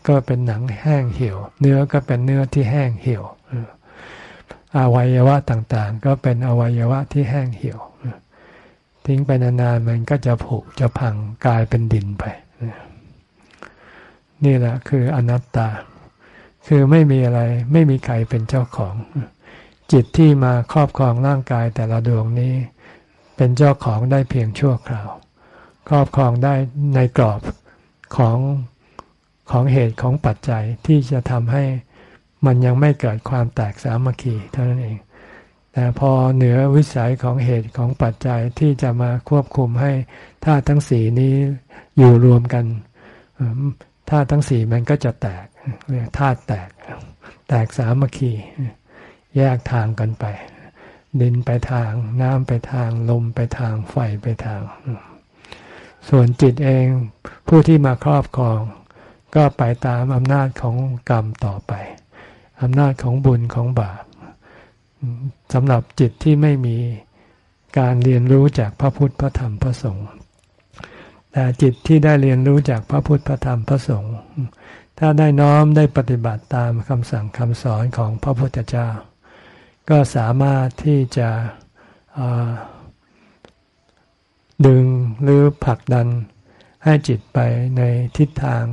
ก็เป็นหนังแห้งเหี่ยว เนื้อก็เป็นเนื้อที่แห้งเหี่ยวอวัยวะต่างๆ ก็เป็นอวัยวะที่แห้งเหี่ยว ทิ้งไปนานๆมันก็จะผุจะพังกลายเป็นดินไป นี่แหละคืออนัตตา คือไม่มีอะไรไม่มีใครเป็นเจ้าของ จิตที่มาครอบครองร่างกายแต่ละดวงนี้ เป็นเจ้าของได้เพียงชั่วคราว ครอบครองได้ในกรอบของของเหตุของปัจจัยที่จะทำให้มันยังไม่เกิดความแตกสามัคคีเท่านั้นเอง แต่พอเหนือวิสัยของเหตุของปัจจัยที่จะมาควบคุมให้ธาตุทั้งสี่นี้อยู่รวมกันธาตุทั้งสี่มันก็จะแตกเรียกธาตุแตก แตกสามัคคี แยกทางกันไป ดินไปทาง น้ำไปทาง ลมไปทาง ไฟไปทาง ส่วนจิตเองผู้ที่มาครอบครอง ก็ไปตามอำนาจของกรรมต่อไปอำนาจของบุญของบาปสำหรับจิตที่ไม่มีการเรียนรู้จากพระพุทธพระธรรมพระสงฆ์แต่จิตที่ได้เรียนรู้จากพระพุทธพระธรรมพระสงฆ์ถ้าได้น้อมได้ปฏิบัติตามคำสั่งคำสอนของพระพุทธเจ้า ก็สามารถที่จะ ดึงหรือผลักดันให้จิตไปในทิศทาง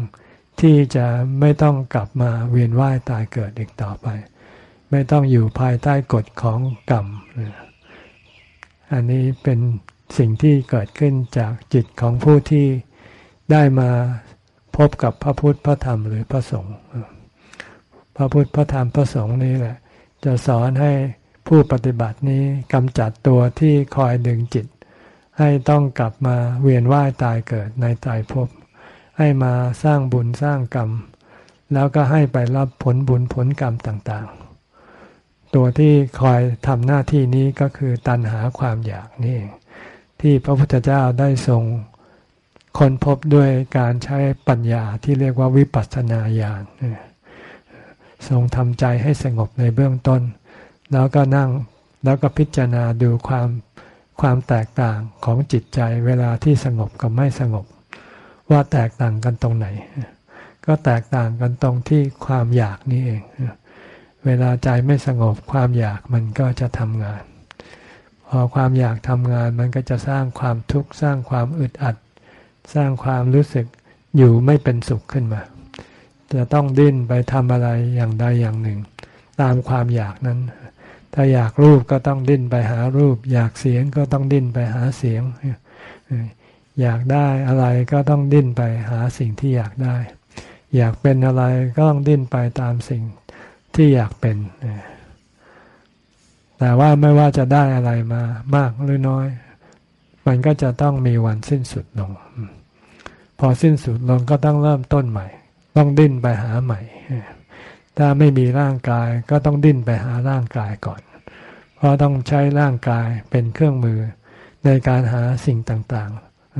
ที่จะไม่ต้องกลับมาเวียนว่ายตายเกิดอีกต่อไป ไม่ต้องอยู่ภายใต้กฎของกรรม อันนี้เป็นสิ่งที่เกิดขึ้นจากจิตของผู้ที่ได้มาพบกับพระพุทธพระธรรมหรือพระสงฆ์พระพุทธพระธรรมพระสงฆ์นี้แหละ จะสอนให้ผู้ปฏิบัตินี้กำจัดตัวที่คอยดึงจิต ให้ต้องกลับมาเวียนว่ายตายเกิดในตายภพให้มาสร้างบุญสร้างกรรม แล้วก็ให้ไปรับผลบุญผลกรรมต่างๆ ตัวที่คอยทำหน้าที่นี้ก็คือตัณหาความอยากนี่ ที่พระพุทธเจ้าได้ทรงค้นพบด้วยการใช้ปัญญาที่เรียกว่าวิปัสสนาญาณทรงทำใจให้สงบในเบื้องต้น แล้วก็นั่งแล้วก็พิจารณาดูความ ความแตกต่างของจิตใจเวลาที่สงบกับไม่สงบ ว่าแตกต่างกันตรงไหน ก็แตกต่างกันตรงที่ความอยากนี่เอง เวลาใจไม่สงบความอยากมันก็จะทำงาน พอความอยากทำงานมันก็จะสร้างความทุกข์สร้างความอึดอัด สร้างความรู้สึกอยู่ไม่เป็นสุขขึ้นมา จะต้องดิ้นไปทำอะไรอย่างใดอย่างหนึ่ง ตามความอยากนั้น ถ้าอยากรูปก็ต้องดิ้นไปหารูป อยากเสียงก็ต้องดิ้นไปหาเสียง อยากได้อะไรก็ต้องดิ้นไปหาสิ่งที่อยากได้ อยากเป็นอะไรก็ต้องดิ้นไปตามสิ่งที่อยากเป็น แต่ว่าไม่ว่าจะได้อะไรมามากหรือน้อย มันก็จะต้องมีวันสิ้นสุดลง พอสิ้นสุดลงก็ต้องเริ่มต้นใหม่ ต้องดิ้นไปหาใหม่ ถ้าไม่มีร่างกายก็ต้องดิ้นไปหาร่างกายก่อน เพราะต้องใช้ร่างกายเป็นเครื่องมือในการหาสิ่งต่าง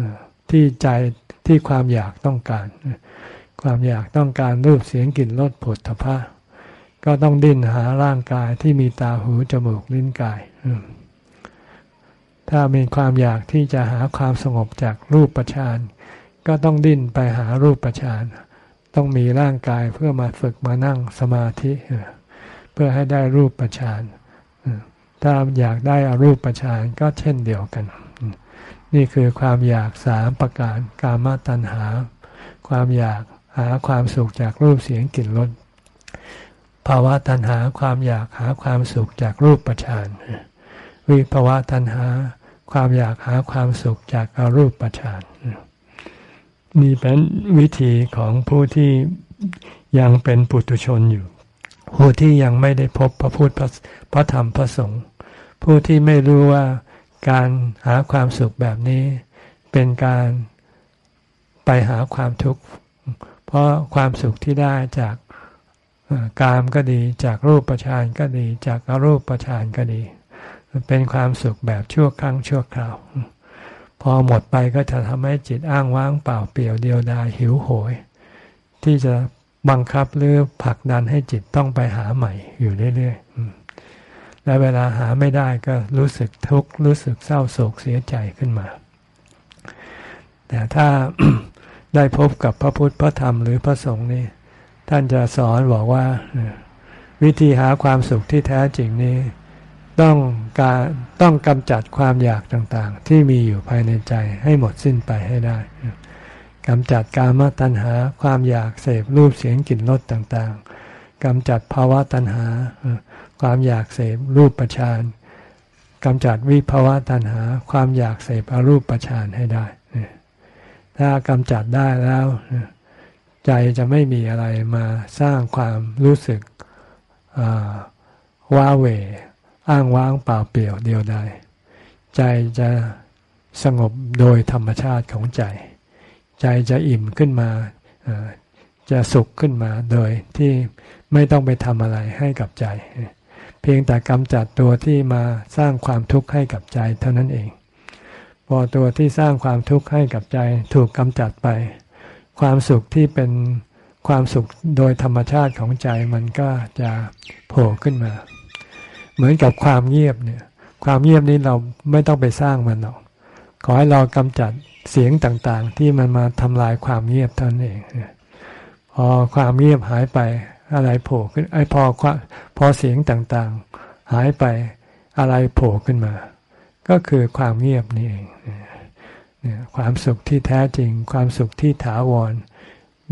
ๆที่ใจที่ความอยากต้องการ ความอยากต้องการรูปเสียงกลิ่นรสผลทพะก็ต้องดิ้นหาร่างกายที่มีตาหูจมูกลิ้นกาย ถ้ามีความอยากที่จะหาความสงบจากรูปประชานก็ต้องดิ้นไปหารูปประชาน ต้องมีร่างกายเพื่อมาฝึกมานั่งสมาธิ เพื่อให้ได้รูปประชานถ้าอยากได้อารูปประชานก็เช่นเดียวกัน นี่คือความอยากสามประการกามตัณหา ความอยากหาความสุขจากรูปเสียงกลิ่นรสภาวะตัณหาความอยากหาความสุขจากรูปประชานวิภาวะตัณหา ความอยากหาความสุขจากอารูปประชาน นี่เป็นวิธีของผู้ที่ยังเป็นปุถุชนอยู่ ผู้ที่ยังไม่ได้พบพระพุทธพระธรรมพระสงฆ์ผู้ที่ไม่รู้ว่าการหาความสุขแบบนี้ เป็นการไปหาความทุกข์ เพราะความสุขที่ได้จากกามก็ดีจากรูปประชานก็ดี จากอรูปประชานก็ดี เป็นความสุขแบบชั่วครั้งชั่วคราว พอหมดไปก็จะทำให้จิตอ้างว้างเปล่าเปลี่ยวเดียวดายหิวโหย ที่จะบังคับหรือผลักดันให้จิตต้องไปหาใหม่อยู่เรื่อยๆ และเวลาหาไม่ได้ก็รู้สึกทุกข์รู้สึกเศร้าโศกเสียใจขึ้นมา แต่ถ้าได้พบกับพระพุทธพระธรรมหรือพระสงฆ์นี่ท่านจะสอนบอกว่า วิธีหาความสุขที่แท้จริงนี้ ต้องการต้องกำจัดความอยากต่างๆ ที่มีอยู่ภายในใจให้หมดสิ้นไปให้ได้กำจัดกามตัณหาความอยากเสพรูปเสียงกลิ่นรสต่างๆกำจัดภาวะตัณหา ความอยากเสพรูปประชานกำจัดวิภาวะตัณหา ความอยากเสพอรูปประชานให้ได้ ถ้ากำจัดได้แล้ว ใจจะไม่มีอะไรมาสร้างความรู้สึกว้าเหว อ้างว้างเปล่าเปลี่ยวเดียวดายใจจะสงบโดยธรรมชาติของใจ ใจจะอิ่มขึ้นมาจะสุขขึ้นมาโดยที่ไม่ต้องไปทำอะไรให้กับใจ เพียงแต่กำจัดตัวที่มาสร้างความทุกข์ให้กับใจเท่านั้นเอง พอตัวที่สร้างความทุกข์ให้กับใจถูกกำจัดไป ความสุขที่เป็นความสุขโดยธรรมชาติของใจมันก็จะโผล่ขึ้นมา เหมือนกับความเงียบเนี่ย ความเงียบนี้เราไม่ต้องไปสร้างมันหรอก ขอให้เรากำจัดเสียงต่างๆ ที่มันมาทำลายความเงียบเท่านั้นเองพอความเงียบหายไปอะไรโผล่ขึ้นไอ้พอพอเสียงต่างๆ หายไปอะไรโผล่ขึ้นมา ก็คือความเงียบนี่เองเนี่ยความสุขที่แท้จริง ความสุขที่ถาวร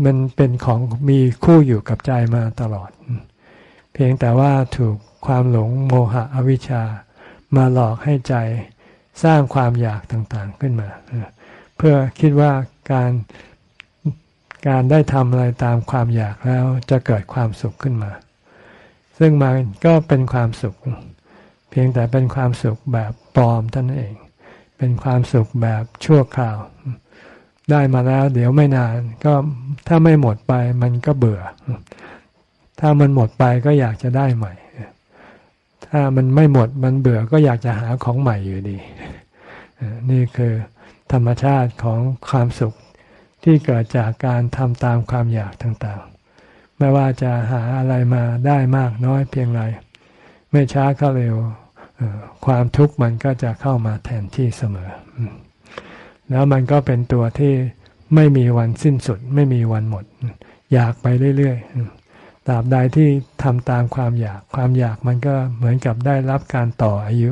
มันเป็นของมีคู่อยู่กับใจมาตลอด เพียงแต่ว่าถูกความหลงโมหะอวิชชา มาหลอกให้ใจสร้างความอยากต่างๆขึ้นมา เพื่อคิดว่าการการได้ทำอะไรตามความอยากแล้วจะเกิดความสุขขึ้นมา ซึ่งมันก็เป็นความสุข เพียงแต่เป็นความสุขแบบปลอมท่านเอง เป็นความสุขแบบชั่วคราว ได้มาแล้ว เดี๋ยวไม่นาน ก็ถ้าไม่หมดไปมันก็เบื่อ ถ้ามันหมดไปก็อยากจะได้ใหม่ ถ้ามันไม่หมดมันเบื่อก็อยากจะหาของใหม่อยู่ดี นี่คือธรรมชาติของความสุขที่เกิดจากการทำตามความอยากต่างๆ ไม่ว่าจะหาอะไรมาได้มากน้อยเพียงไรไม่ช้าก็เร็วความทุกข์มันก็จะเข้ามาแทนที่เสมอ แล้วมันก็เป็นตัวที่ไม่มีวันสิ้นสุด ไม่มีวันหมด อยากไปเรื่อย ๆ ตราบใดที่ทำตามความอยากความอยากมันก็เหมือนกับได้รับการต่ออายุ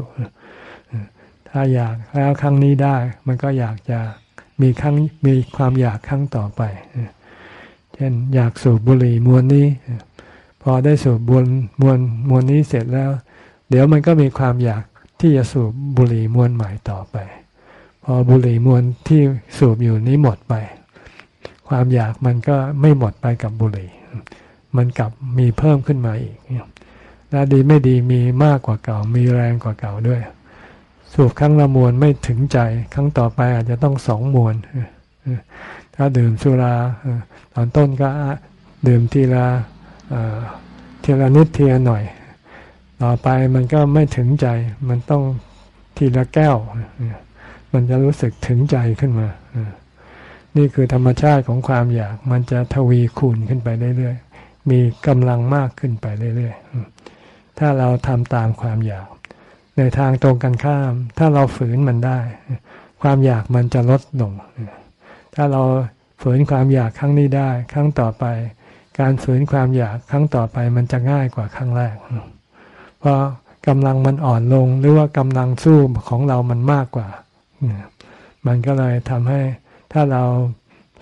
ถ้าอยากแล้วครั้งนี้ได้ มันก็อยากจะมีครั้งมีความอยากครั้งต่อไป เช่นอยากสูบบุหรี่มวนนี้ พอได้สูบบุหรี่มวนมวนนี้เสร็จแล้ว เดี๋ยวมันก็มีความอยากที่จะสูบบุหรี่มวนใหม่ต่อไป พอบุหรี่มวนที่สูบอยู่นี้หมดไป ความอยากมันก็ไม่หมดไปกับบุหรี่ มันกลับมีเพิ่มขึ้นมาอีกและดีไม่ดีมีมากกว่าเก่า มีแรงกว่าเก่าด้วย สูบครั้งละมวนไม่ถึงใจ ครั้งต่อไปอาจจะต้องสองมวนถ้าดื่มสุราตอนต้นก็ดื่มทีละทีละนิดทีละหน่อย ต่อไปมันก็ไม่ถึงใจ มันต้องทีละแก้ว มันจะรู้สึกถึงใจขึ้นมา นี่คือธรรมชาติของความอยาก มันจะทวีคูณขึ้นไปเรื่อยๆ มีกำลังมากขึ้นไปเรื่อยๆ ถ้าเราทำตามความอยาก ในทางตรงกันข้าม ถ้าเราฝืนมันได้ ความอยากมันจะลดลง ถ้าเราฝืนความอยากครั้งนี้ได้ ครั้งต่อไป การฝืนความอยากครั้งต่อไปมันจะง่ายกว่าครั้งแรก เพราะกำลังมันอ่อนลงหรือว่ากำลังสู้ของเรามันมากกว่า มันก็เลยทำให้ถ้าเรา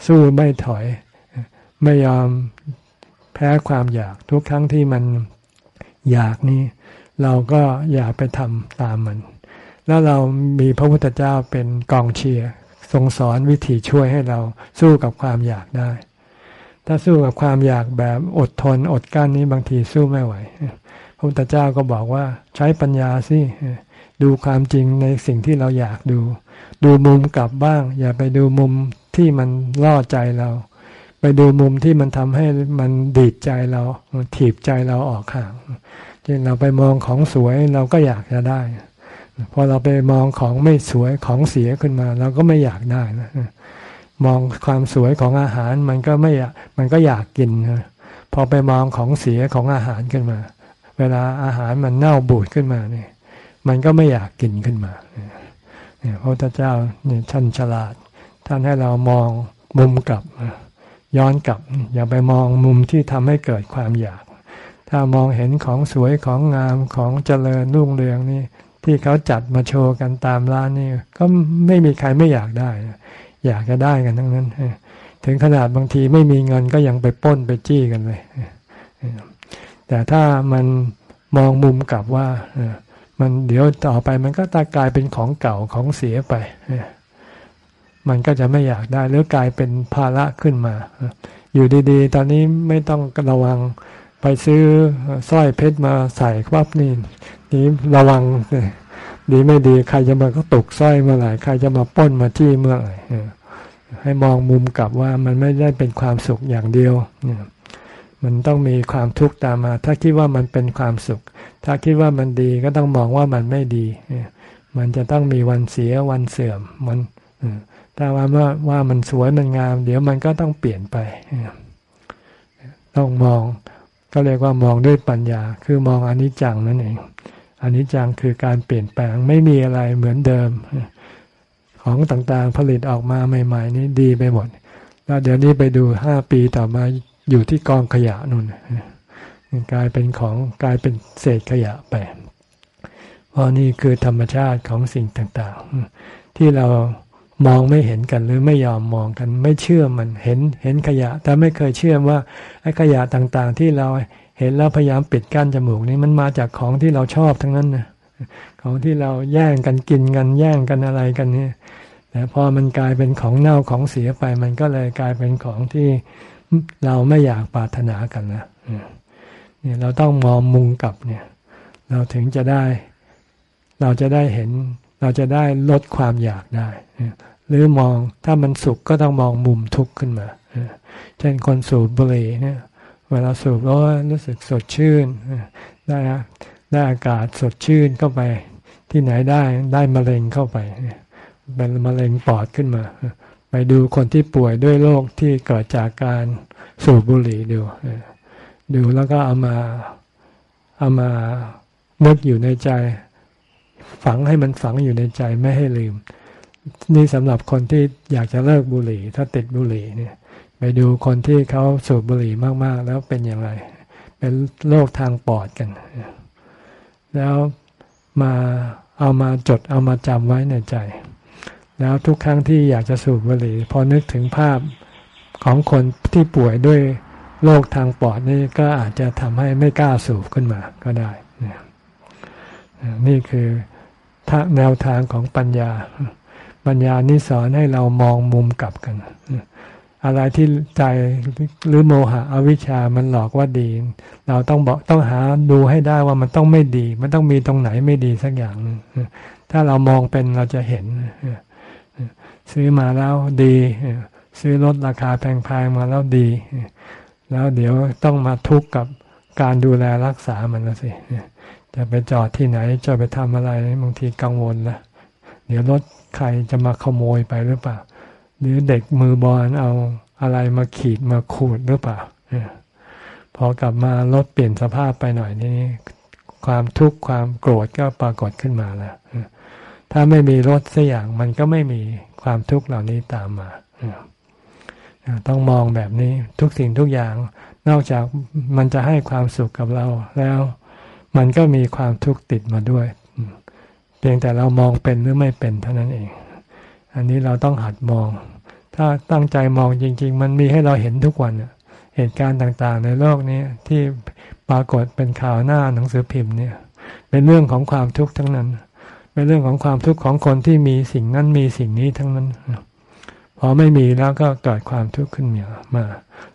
สู้ไม่ถอย ไม่ยอม แพ้ความอยากทุกครั้งที่มันอยากนี้ เราก็อย่าไปทำตามมัน แล้วเรามีพระพุทธเจ้าเป็นกองเชียร์ทรงสอนวิธีช่วยให้เราสู้กับความอยากได้ ถ้าสู้กับความอยากแบบอดทนอดกั้นนี้บางทีสู้ไม่ไหว พระพุทธเจ้าก็บอกว่าใช้ปัญญาสิดูความจริงในสิ่งที่เราอยากดู ดูมุมกลับบ้าง อย่าไปดูมุมที่มันล่อใจเรา ไปดูมุมที่มันทำให้มันดีดใจเราถีบใจเราออกห่างเช่นเราไปมองของสวยเราก็อยากจะได้ พอเราไปมองของไม่สวยของเสียขึ้นมา เราก็ไม่อยากได้นะมองความสวยของอาหารมันก็ไม่อยากมันก็อยากกินนะพอไปมองของเสียของอาหารขึ้นมา เวลาอาหารมันเน่าบูดขึ้นมาเนี่ยมันก็ไม่อยากกินขึ้นมาเนี่ยพระพุทธเจ้าเนี่ยท่านฉลาด ท่านให้เรามองมุมกลับ ย้อนกลับ อย่าไปมองมุมที่ทำให้เกิดความอยาก ถ้ามองเห็นของสวยของงามของเจริญรุ่งเรืองนี่ ที่เขาจัดมาโชว์กันตามร้านนี่ก็ไม่มีใครไม่อยากได้ อยากจะได้กันทั้งนั้น ถึงขนาดบางทีไม่มีเงินก็ยังไปป้นไปจี้กันเลย แต่ถ้ามันมองมุมกลับว่ามันเดี๋ยวต่อไปมันก็ตากลายเป็นของเก่าของเสียไป มันก็จะไม่อยากได้หรือกลายเป็นภาระขึ้นมา อยู่ดีๆ ตอนนี้ไม่ต้องระวังไปซื้อสร้อยเพชรมาใส่ควับนี่นี่ระวังดีไม่ดีใครจะมาก็ตกสร้อยเมื่อไหร่ใครจะมาป้นมาจี้เมื่อไหร่ให้มองมุมกลับว่ามันไม่ได้เป็นความสุขอย่างเดียวมันต้องมีความทุกข์ตามมา ถ้าคิดว่ามันเป็นความสุข ถ้าคิดว่ามันดีก็ต้องมองว่ามันไม่ดี มันจะต้องมีวันเสียวันเสื่อมมัน ถ้าว่าว่าว่ามันสวยมันงาม เดี๋ยวมันก็ต้องเปลี่ยนไป ต้องมองก็เรียกว่ามองด้วยปัญญา คือมองอนิจจังนั่นเองอนิจจังคือการเปลี่ยนแปลงไม่มีอะไรเหมือนเดิม ของต่างๆผลิตออกมาใหม่ ๆ นี่ดีไปหมด แล้วเดี๋ยวนี้ไปดูห้าปีต่อมาอยู่ที่กองขยะนู่นกลายเป็นของกลายเป็นเศษขยะไปเพราะนี่คือธรรมชาติของสิ่งต่างๆ ที่เรา มองไม่เห็นกันหรือไม่ยอมมองกัน ไม่เชื่อมันเห็นเห็นขยะ แต่ไม่เคยเชื่อว่าไอ้ขยะต่างๆ ที่เราเห็นแล้วพยายามปิดกั้นจมูกนี่มันมาจากของที่เราชอบทั้งนั้นนะของที่เราแย่งกันกินกันแย่งกันอะไรกันนี่แต่พอมันกลายเป็นของเน่าของเสียไป มันก็เลยกลายเป็นของที่เราไม่อยากปรารถนากันนะเนี่ยเราต้องมองมุงกลับเนี่ย เราถึงจะได้ เราจะได้เห็น เราจะได้ลดความอยากได้ หรือมองถ้ามันสุขก็ต้องมองมุมทุกข์ขึ้นมา เช่นคนสูบบุหรี่เนี่ยเวลาสูบแล้วรู้สึกสดชื่น ได้ได้อากาศสดชื่นเข้าไป ที่ไหนได้ได้มะเร็งเข้าไปเป็นมะเร็งปอดขึ้นมา ไปดูคนที่ป่วยด้วยโรคที่เกิดจากการสูบบุหรี่ดูดูแล้วก็เอามาเอามานึกอยู่ในใจ ฝังให้มันฝังอยู่ในใจไม่ให้ลืม นี่สำหรับคนที่อยากจะเลิกบุหรี่ ถ้าติดบุหรี่เนี่ย ไปดูคนที่เขาสูบบุหรี่มาก ๆ แล้วเป็นอย่างไร เป็นโรคทางปอดกัน แล้วมาเอามาจดเอามาจำไว้ในใจ แล้วทุกครั้งที่อยากจะสูบบุหรี่ พอนึกถึงภาพของคนที่ป่วยด้วยโรคทางปอดนี่ก็อาจจะทำให้ไม่กล้าสูบขึ้นมาก็ได้ นี่คือ ทาแนวทางของปัญญา ปัญญานี่สอนให้เรามองมุมกลับกัน อะไรที่ใจหรือโมหะอวิชามันหลอกว่าดี เราต้องบอกต้องหาดูให้ได้ว่ามันต้องไม่ดี มันต้องมีตรงไหนไม่ดีสักอย่างถ้าเรามองเป็นเราจะเห็น ซื้อมาแล้วดี ซื้อรถราคาแพงๆมาแล้วดี แล้วเดี๋ยวต้องมาทุกข์กับการดูแลรักษามันแล้วสิ จะไปจอดที่ไหนจะไปทำอะไรบางทีกังวลละเดี๋ยวรถใครจะมาขโมยไปหรือเปล่า หรือเด็กมือบอลเอาอะไรมาขีดมาขูดหรือเปล่าพอกลับมารถเปลี่ยนสภาพไปหน่อยนี่ความทุกข์ความโกรธก็ปรากฏขึ้นมาแล้วถ้าไม่มีรถสักอย่างมันก็ไม่มีความทุกข์เหล่านี้ตามมาต้องมองแบบนี้ทุกสิ่งทุกอย่าง นอกจากมันจะให้ความสุขกับเราแล้ว มันก็มีความทุกข์ติดมาด้วย เพียงแต่เรามองเป็นหรือไม่เป็นเท่านั้นเอง อันนี้เราต้องหัดมอง ถ้าตั้งใจมองจริง ๆ มันมีให้เราเห็นทุกวันเหตุการณ์ต่างๆ ในโลกนี้ที่ปรากฏเป็นข่าวหน้าหนังสือพิมพ์เนี่ย เป็นเรื่องของความทุกข์ทั้งนั้น เป็นเรื่องของความทุกข์ของคนที่มีสิ่งนั้นมีสิ่งนี้ทั้งนั้นพอไม่มีแล้วก็เกิดความทุกข์ขึ้นมา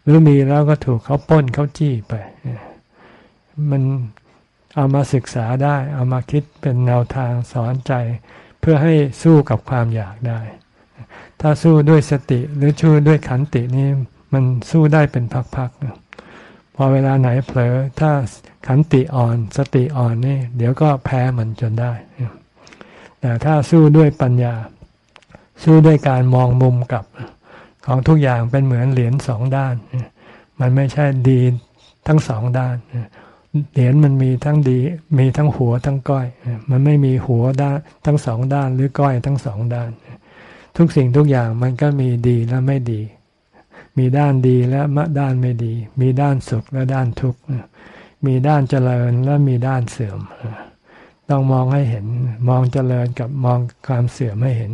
หรือมีแล้วก็ถูกเขาป้นเขาจี้ไป มัน เอามาศึกษาได้ เอามาคิดเป็นแนวทางสอนใจ เพื่อให้สู้กับความอยากได้ ถ้าสู้ด้วยสติหรือชู้ด้วยขันตินี่มันสู้ได้เป็นพักๆพอเวลาไหนเผลอถ้าขันติอ่อนสติอ่อนนี่ เดี๋ยวก็แพ้มันจนได้ แต่ถ้าสู้ด้วยปัญญา สู้ด้วยการมองมุมกับของทุกอย่างเป็นเหมือนเหรียญสองด้าน มันไม่ใช่ดีทั้งสองด้าน เหรียญมันมีทั้งดี มีทั้งหัวทั้งก้อย มันไม่มีหัวด้านทั้งสองด้านหรือก้อยทั้งสองด้าน ทุกสิ่งทุกอย่างมันก็มีดีและไม่ดี มีด้านดีและมด้านไม่ดี มีด้านสุขและด้านทุกข์ มีด้านเจริญและมีด้านเสื่อม ต้องมองให้เห็น มองเจริญกับมองความเสื่อมให้เห็น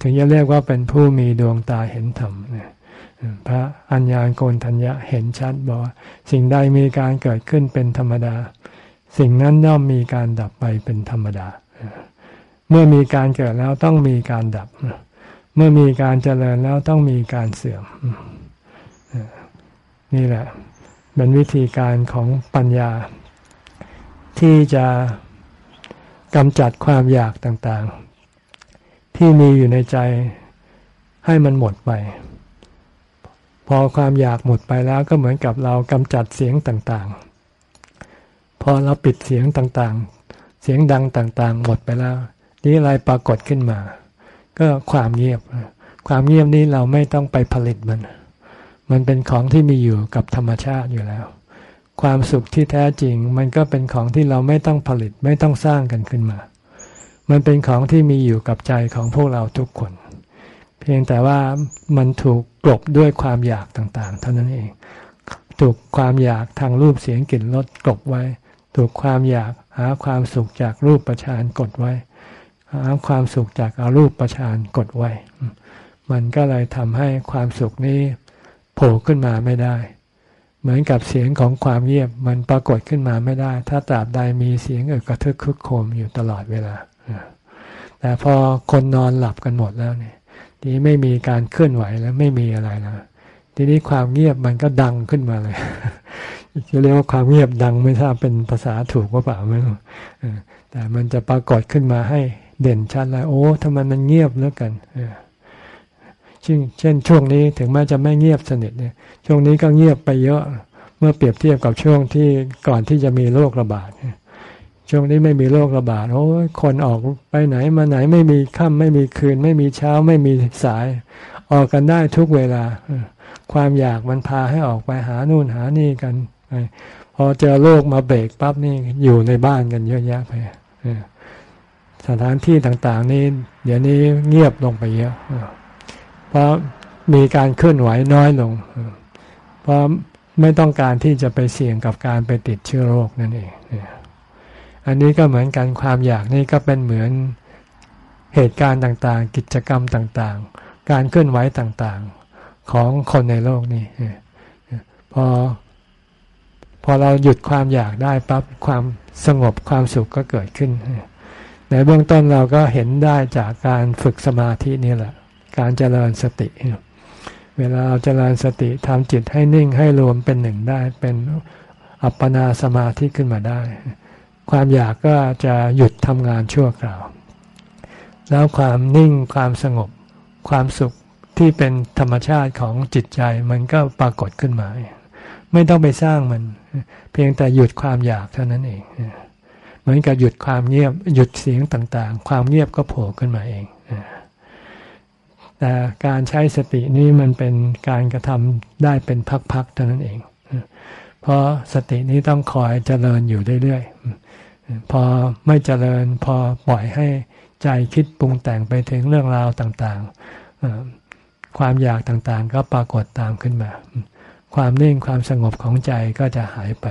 ถึงจะเรียกว่าเป็นผู้มีดวงตาเห็นธรรม พระอัญญาโกนทัญญะเห็นชัดบอกว่าสิ่งใดมีการเกิดขึ้นเป็นธรรมดา สิ่งนั้นย่อมมีการดับไปเป็นธรรมดา เมื่อมีการเกิดแล้วต้องมีการดับ เมื่อมีการเจริญแล้วต้องมีการเสื่อม นี่แหละ เป็นวิธีการของปัญญา ที่จะกำจัดความอยากต่างๆ ที่มีอยู่ในใจให้มันหมดไป พอความอยากหมดไปแล้วก็เหมือนกับเรากำจัดเสียงต่างๆ พอเราปิดเสียงต่างๆ เสียงดังต่างๆ หมดไปแล้ว นี่อะไรปรากฏขึ้นมา ก็ความเงียบ ความเงียบนี้เราไม่ต้องไปผลิตมัน มันเป็นของที่มีอยู่กับธรรมชาติอยู่แล้ว ความสุขที่แท้จริง มันก็เป็นของที่เราไม่ต้องผลิตไม่ต้องสร้างกันขึ้นมา มันเป็นของที่มีอยู่กับใจของพวกเราทุกคน เพียงแต่ว่ามันถูกกลบด้วยความอยากต่างๆ เท่านั้นเอง ถูกความอยากทางรูปเสียงกลิ่นรสกลบไว้ ถูกความอยากหาความสุขจากรูปประชานกดไว้ หาความสุขจากอารูปประชานกดไว้ มันก็เลยทำให้ความสุขนี้โผล่ขึ้นมาไม่ได้ เหมือนกับเสียงของความเงียบมันปรากฏขึ้นมาไม่ได้ ถ้าตราบใดมีเสียงเอกระทึกคึกโคมอยู่ตลอดเวลา แต่พอคนนอนหลับกันหมดแล้วเนี่ย ทีไม่มีการเคลื่อนไหวแล้วไม่มีอะไรแล้วทีนี้ความเงียบมันก็ดังขึ้นมาเลยจะเรียกว่าความเงียบดังไม่ทราบเป็นภาษาถูกว่าเปล่าไม่รู้แต่มันจะปรากฏขึ้นมาให้เด่นชัดแล้วโอ้ทำไมมันเงียบเหลือกันเช่นเช่นช่วงนี้ถึงแม้จะไม่เงียบสนิทเนี่ย ช่วงนี้ก็เงียบไปเยอะ เมื่อเปรียบเทียบกับช่วงที่ก่อนที่จะมีโรคระบาด ช่วงนี้ไม่มีโรคระบาดโอ้คนออกไปไหนมาไหนไม่มีค่ำไม่มีคืน ไม่มีเช้าไม่มีสาย ออกกันได้ทุกเวลา ความอยากมันพาให้ออกไปหานู่นหานี่กันพอเจอโรคมาเบรกปั๊บนี่อยู่ในบ้านกันเยอะแยะไปสถานที่ต่างๆ นี่เดี๋ยวนี้เงียบลงไปเยอะเพราะมีการเคลื่อนไหวน้อยลง เพราะไม่ต้องการที่จะไปเสี่ยงกับการไปติดเชื้อโรคนั่นเอง อันนี้ก็เหมือนกันความอยากนี่ก็เป็นเหมือนเหตุการณ์ต่างๆ กิจกรรมต่างๆ การเคลื่อนไหวต่างๆของคนในโลกนี้พอพอเราหยุดความอยากได้ปั๊บความสงบความสุขก็เกิดขึ้น ในเบื้องต้นเราก็เห็นได้จากการฝึกสมาธินี่แหละ การเจริญสติ เวลาเราเจริญสติทำจิตให้นิ่งให้รวมเป็นหนึ่งได้เป็นอัปปนาสมาธิขึ้นมาได้ ความอยากก็จะหยุดทำงานชั่วคราว แล้วความนิ่งความสงบ ความสุขที่เป็นธรรมชาติของจิตใจมันก็ปรากฏขึ้นมา ไม่ต้องไปสร้างมัน เพียงแต่หยุดความอยากเท่านั้นเอง เหมือนกับหยุดความเงียบหยุดเสียงต่างๆ ความเงียบก็โผล่ขึ้นมาเองแต่การใช้สตินี้มันเป็นการกระทำได้เป็นพักๆเท่านั้นเอง เพราะสตินี้ต้องคอยเจริญอยู่เรื่อยๆ พอไม่เจริญพอปล่อยให้ใจคิดปรุงแต่งไปถึงเรื่องราวต่างๆ ความอยากต่างๆ ก็ปรากฏตามขึ้นมา ความนิ่งความสงบของใจก็จะหายไป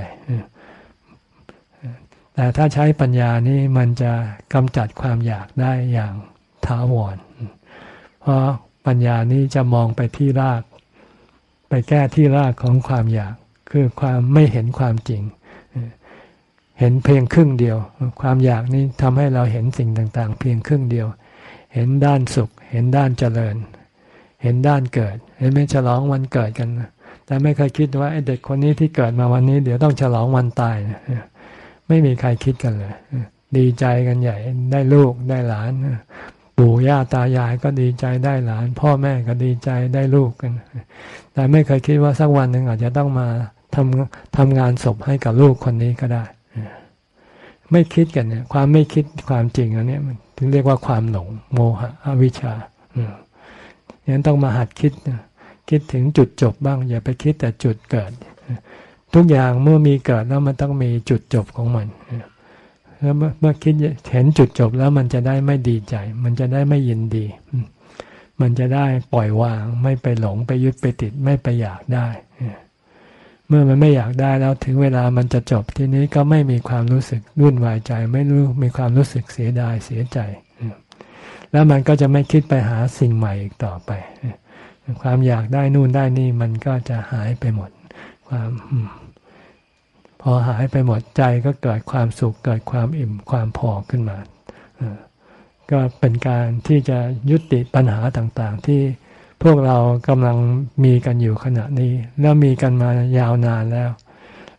แต่ถ้าใช้ปัญญานี้มันจะกำจัดความอยากได้อย่างถาวร เพราะปัญญานี้จะมองไปที่ราก ไปแก้ที่รากของความอยาก คือความไม่เห็นความจริง เห็นเพียงครึ่งเดียว ความอยากนี้ทำให้เราเห็นสิ่งต่าง ๆ เพียงครึ่งเดียว เห็นด้านสุข เห็นด้านเจริญ เห็นด้านเกิด เห็นไม่ฉลองวันเกิดกัน แต่ไม่เคยคิดว่าเด็กคนนี้ที่เกิดมาวันนี้ เดี๋ยวต้องฉลองวันตายไม่มีใครคิดกันเลย ดีใจกันใหญ่ได้ลูกได้หลานปู่ย่าตายายก็ดีใจได้หลาน พ่อแม่ก็ดีใจได้ลูกกัน แต่ไม่เคยคิดว่าสักวันหนึ่งอาจจะต้องมาทำทำงานศพให้กับลูกคนนี้ก็ได้ ไม่คิดกันเนี่ย ความไม่คิดความจริงอันนี้มันถึงเรียกว่าความหลงโมหะอวิชชาอย่างนั้นต้องมาหัดคิดคิดถึงจุดจบบ้าง อย่าไปคิดแต่จุดเกิด ทุกอย่างเมื่อมีเกิดแล้วมันต้องมีจุดจบของมันแล้วเมื่อคิดเห็นจุดจบแล้วมันจะได้ไม่ดีใจ มันจะได้ไม่ยินดี มันจะได้ปล่อยวาง ไม่ไปหลงไปยึดไปติดไม่ไปอยากได้ เมื่อมันไม่อยากได้แล้วถึงเวลามันจะจบทีนี้ก็ไม่มีความรู้สึกรุ่นวายใจ ไม่รู้มีความรู้สึกเสียดายเสียใจ แล้วมันก็จะไม่คิดไปหาสิ่งใหม่อีกต่อไป ความอยากได้นู่นได้นี่มันก็จะหายไปหมด ความพอหายไปหมดใจก็เกิดความสุขเกิดความอิ่มความพอขึ้นมาก็เป็นการที่จะยุติปัญหาต่างๆ ที่ พวกเรากำลังมีกันอยู่ขณะนี้ แล้วมีกันมายาวนานแล้ว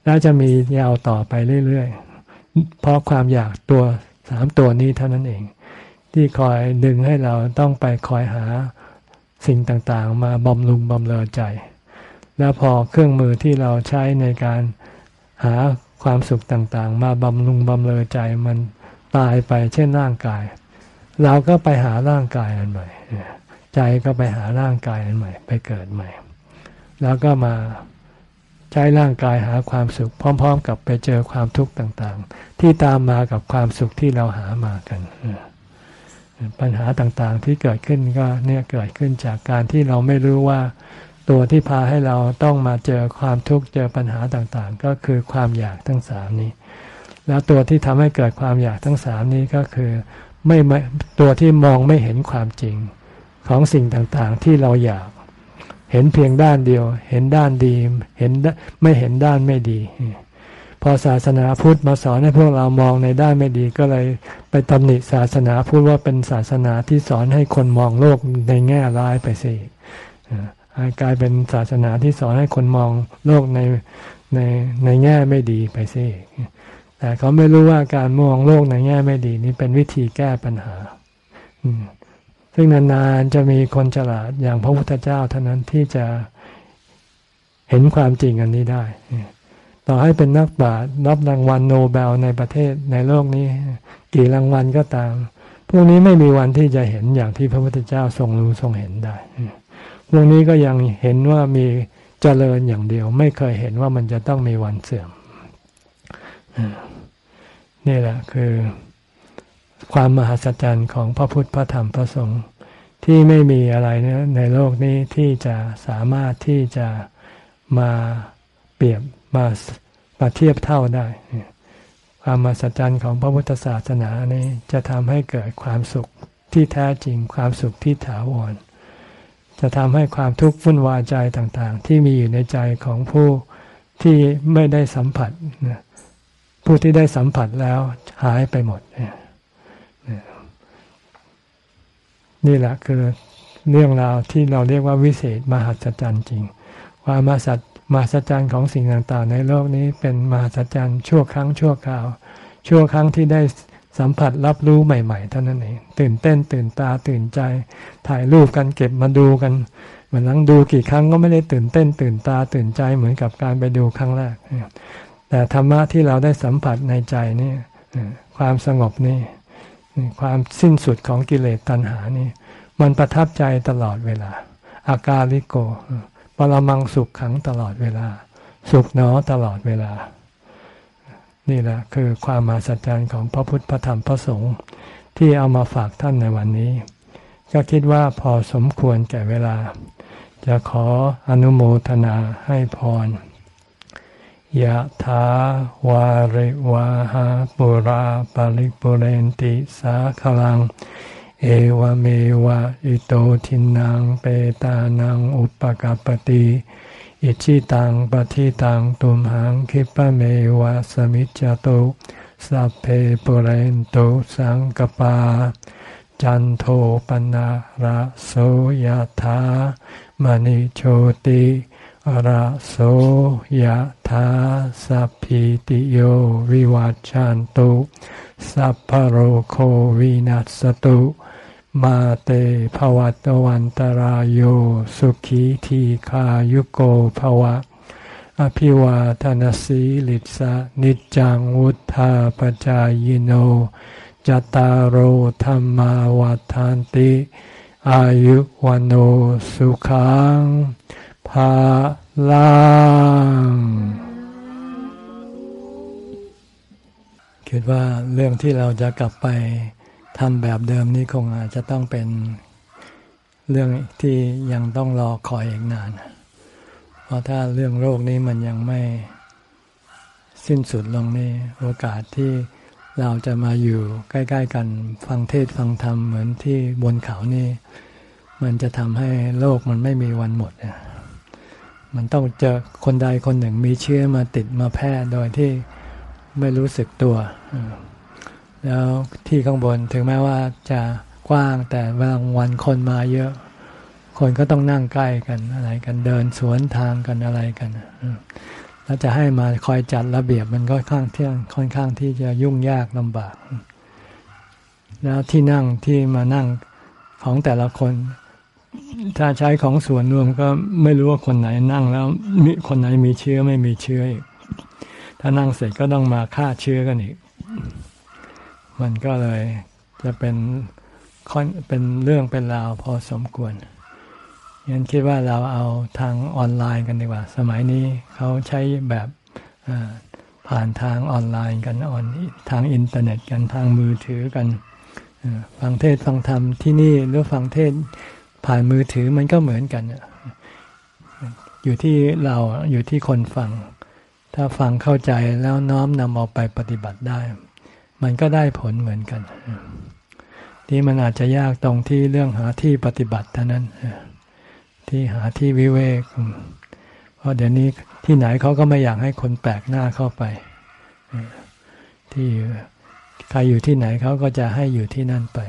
แล้วจะมียาวต่อไปเรื่อยๆ เพราะความอยากตัวสามตัวนี้เท่านั้นเอง ที่คอยดึงให้เราต้องไปคอยหาสิ่งต่างๆ มาบำรุงบำเรอใจ แล้วพอเครื่องมือที่เราใช้ในการหาความสุขต่างๆ มาบำรุงบำเรอใจมันตายไปเช่นร่างกาย เราก็ไปหาร่างกายอันใหม่ ใจก็ไปหาร่างกายอันใหม่ ไปเกิดใหม่ แล้วก็มาใช้ร่างกายหาความสุข พร้อม ๆ กับไปเจอความทุกข์ต่างๆ ที่ตามมากับความสุขที่เราหามากัน ปัญหาต่างๆที่เกิดขึ้นก็เนี่ยเกิดขึ้นจากการที่เราไม่รู้ว่าตัวที่พาให้เราต้องมาเจอความทุกข์เจอปัญหาต่างๆ ก็คือความอยากทั้งสามนี้ แล้วตัวที่ทำให้เกิดความอยากทั้งสามนี้ก็คือไม่ตัวที่มองไม่เห็นความจริง ของสิ่งต่างๆ ที่เราอยาก เห็นเพียงด้านเดียว เห็นด้านดี เห็นไม่เห็นด้านไม่ดี พอศาสนาพุทธมาสอนให้พวกเรามองในด้านไม่ดีก็เลยไปตำหนิศาสนาพุทธว่าเป็นศาสนาที่สอนให้คนมองโลกในแง่ร้ายไปสิกลายเป็นศาสนาที่สอนให้คนมองโลกในในในแง่ไม่ดีไปสิแต่เขาไม่รู้ว่าการมองโลกในแง่ไม่ดีนี้เป็นวิธีแก้ปัญหา ซึ่งนานๆจะมีคนฉลาดอย่างพระพุทธเจ้าเท่านั้นที่จะเห็นความจริงอันนี้ได้ ต่อให้เป็นนักบาตรรับรางวัลโนเบลในประเทศในโลกนี้ กี่รางวัลก็ตาม พวกนี้ไม่มีวันที่จะเห็นอย่างที่พระพุทธเจ้าทรงรู้ทรงเห็นได้ พวกนี้ก็ยังเห็นว่ามีเจริญอย่างเดียว ไม่เคยเห็นว่ามันจะต้องมีวันเสื่อมนี่แหละคือ ความมหัศจรรย์ของพระพุทธพระธรรมพระสงฆ์ที่ไม่มีอะไรในโลกนี้ที่จะสามารถที่จะมาเปรียบมามาเทียบเท่าได้ ความมหัศจรรย์ของพระพุทธศาสนานี้จะทำให้เกิดความสุขที่แท้จริงความสุขที่ถาวร จะทำให้ความทุกข์วุ่นวายใจต่างๆ ที่มีอยู่ในใจของผู้ที่ไม่ได้สัมผัสผู้ที่ได้สัมผัสแล้วหายไปหมดนี่ นี่แหละคือเรื่องราวที่เราเรียกว่าวิเศษมหัศจรรย์จริง ความมหัศมหัศจรรย์ของสิ่งต่างๆ ในโลกนี้เป็นมหัศจรรย์ชั่วครั้งชั่วคราว ชั่วครั้งที่ได้สัมผัสรับรู้ใหม่ๆเท่านั้นเองตื่นเต้นตื่นตาตื่นใจ ถ่ายรูปกันเก็บมาดูกันเหมือนนั่งดูกี่ครั้งก็ไม่ได้ตื่นเต้น ตื่นตาตื่นใจเหมือนกับการไปดูครั้งแรกแต่ธรรมะที่เราได้สัมผัสในใจนี่ความสงบนี่ ความสิ้นสุดของกิเลสตัณหานี่ มันประทับใจตลอดเวลา อากาลิโก ปรมังสุขขังตลอดเวลา สุขหนอตลอดเวลา นี่แหละคือความมาสัจจรรย์ของพระพุทธพระธรรมพระสงฆ์ที่เอามาฝากท่านในวันนี้ ก็คิดว่าพอสมควรแก่เวลา จะขออนุโมทนาให้พร ยะถาวาริวาหาปุราปาริปุเรนติสาคลัง เอวเมวะอิโตทินังเปตานังอุปกปติอิชิตังปฏิตังตุมหังคิปะเมวะสมิจจตุสัพเพปุเรนตุสังกปา จันโทปนะระโสยถามณิโชติ ระโสยธาสัพพิติโยวิวัจจันตุสัพพโรโควินัสตุ มาเตภวัตวันตารโยสุขีทีขายุโกภวะ อภิวาทนสีลิสะนิจังวุธาปจายโนจตารโหธรรมาวาทานติ อายุวันโอสุขัง ภาลังคิดว่าเรื่องที่เราจะกลับไปทำแบบเดิมนี้คงอาจจะต้องเป็นเรื่องที่ยังต้องรอคอยอีกนาน เพราะถ้าเรื่องโรคนี้มันยังไม่สิ้นสุดลงนี่โอกาสที่เราจะมาอยู่ใกล้ ๆ กันฟังเทศฟังธรรมเหมือนที่บนเขานี่ มันจะทำให้โลกมันไม่มีวันหมดน มันต้องเจอคนใดคนหนึ่งมีเชื้อมาติดมาแพร่โดยที่ไม่รู้สึกตัว แล้วที่ข้างบนถึงแม้ว่าจะกว้างแต่เวลาวันคนมาเยอะ คนก็ต้องนั่งใกล้กันอะไรกันเดินสวนทางกันอะไรกันแล้วจะให้มาคอยจัดระเบียบมันก็ข้างเที่ยงค่อนข้างที่จะยุ่งยากลำบาก แล้วที่นั่งที่มานั่งของแต่ละคน ถ้าใช้ของส่วนรวมก็ไม่รู้ว่าคนไหนนั่งแล้วมีคนไหนมีเชื้อไม่มีเชื้ออีก ถ้านั่งเสร็จก็ต้องมาฆ่าเชื้อกันอีก มันก็เลยจะเป็นค่อนเป็นเรื่องเป็นราวพอสมควรยันคิดว่าเราเอาทางออนไลน์กันดีกว่า สมัยนี้เขาใช้แบบผ่านทางออนไลน์กันออนทางอินเทอร์เน็ตกันทางมือถือกันฟังเทศฟังธรรมที่นี่หรือฟังเทศ ผ่านมือถือมันก็เหมือนกัน อยู่ที่เราอยู่ที่คนฟัง ถ้าฟังเข้าใจแล้วน้อมนำเอาไปปฏิบัติได้ มันก็ได้ผลเหมือนกัน ที่มันอาจจะยากตรงที่เรื่องหาที่ปฏิบัติเท่านั้น ที่หาที่วิเวก เพราะเดี๋ยวนี้ที่ไหนเขาก็ไม่อยากให้คนแปลกหน้าเข้าไป ที่ใครอยู่ที่ไหนเขาก็จะให้อยู่ที่นั่นไป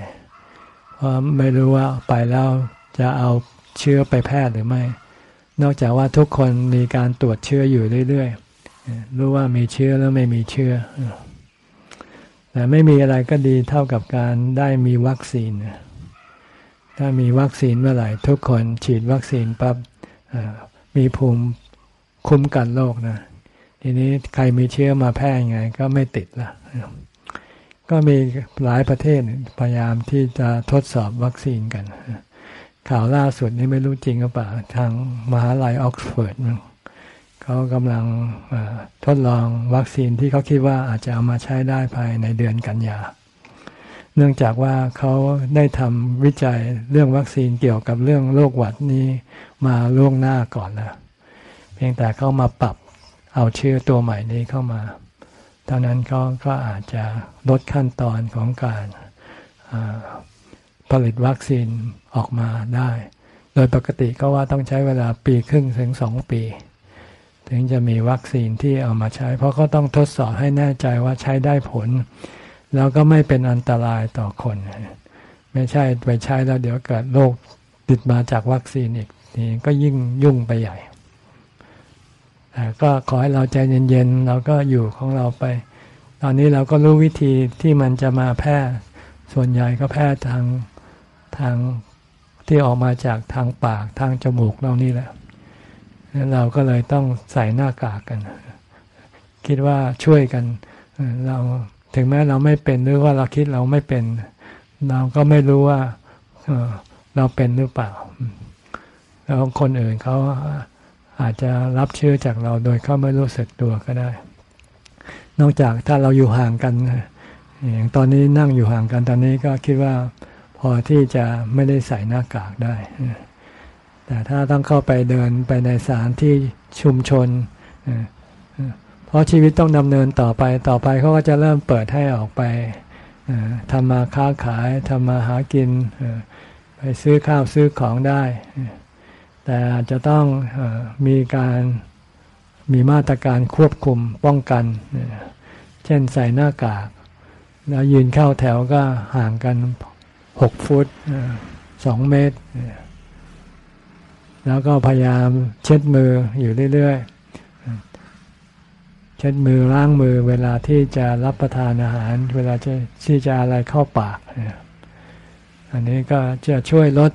เพราะไม่รู้ว่าไปแล้ว จะเอาเชื้อไปแพร่หรือไม่ นอกจากว่าทุกคนมีการตรวจเชื้ออยู่เรื่อยๆ รู้ว่ามีเชื้อแล้วไม่มีเชื้อ แต่ไม่มีอะไรก็ดีเท่ากับการได้มีวัคซีน ถ้ามีวัคซีนเมื่อไหร่ทุกคนฉีดวัคซีนปั๊บมีภูมิคุ้มกันโรคนะทีนี้ใครมีเชื้อมาแพร่ยังไง ก็ไม่ติดละก็มีหลายประเทศพยายามที่จะทดสอบวัคซีนกัน ข่าวล่าสุดนี่ไม่รู้จริงหรือเปล่าทางมหาลัยออกซฟอร์ดเขากำลังทดลองวัคซีนที่เขาคิดว่าอาจจะเอามาใช้ได้ภายในเดือนกันยา เนื่องจากว่าเขาได้ทำวิจัยเรื่องวัคซีนเกี่ยวกับเรื่องโรคหวัดนี้มาล่วงหน้าก่อนแล้วเพียงแต่เขามาปรับเอาเชื้อตัวใหม่นี้เข้ามาเท่านั้นเขาก็อาจจะลดขั้นตอนของการ ผลิตวัคซีนออกมาได้ โดยปกติก็ว่าต้องใช้เวลาปีครึ่งถึงสองปี ถึงจะมีวัคซีนที่เอามาใช้ เพราะก็ต้องทดสอบให้แน่ใจว่าใช้ได้ผล แล้วก็ไม่เป็นอันตรายต่อคน ไม่ใช่ไปใช้แล้วเดี๋ยวเกิดโรคติดมาจากวัคซีนอีกนี่ก็ยิ่งยุ่งไปใหญ่ก็ขอให้เราใจเย็นๆ เราก็อยู่ของเราไป ตอนนี้เราก็รู้วิธีที่มันจะมาแพร่ ส่วนใหญ่ก็แพร่ทาง ทางที่ออกมาจากทางปากทางจมูกเรานี่แหละเราก็เลยต้องใส่หน้ากากกัน คิดว่าช่วยกันเราถึงแม้เราไม่เป็นหรือว่าเราคิดเราไม่เป็น เราก็ไม่รู้ว่าเราเป็นหรือเปล่า แล้วคนอื่นเขาอาจจะรับเชื้อจากเราโดยเขาไม่รู้สึกตัวก็ได้ นอกจากถ้าเราอยู่ห่างกัน อย่างตอนนี้นั่งอยู่ห่างกันตอนนี้ก็คิดว่า อที่จะไม่ได้ใส่หน้ากากได้ แต่ถ้าต้องเข้าไปเดินไปในสถานที่ชุมชน เพราะชีวิตต้องดำเนินต่อไปต่อไปเขาก็จะเริ่มเปิดให้ออกไปทำมาค้าขายทำมาหากินไปซื้อข้าวซื้อของได้ แต่อาจจะต้องมีการมีมาตรการควบคุมป้องกัน เช่นใส่หน้ากาก แล้วยืนเข้าแถวก็ห่างกัน หกฟุตสองเมตร แล้วก็พยายามเช็ดมืออยู่เรื่อยๆ เช็ดมือล้างมือเวลาที่จะรับประทานอาหาร เวลาจะที่จะอะไรเข้าปาก อันนี้ก็จะช่วยลด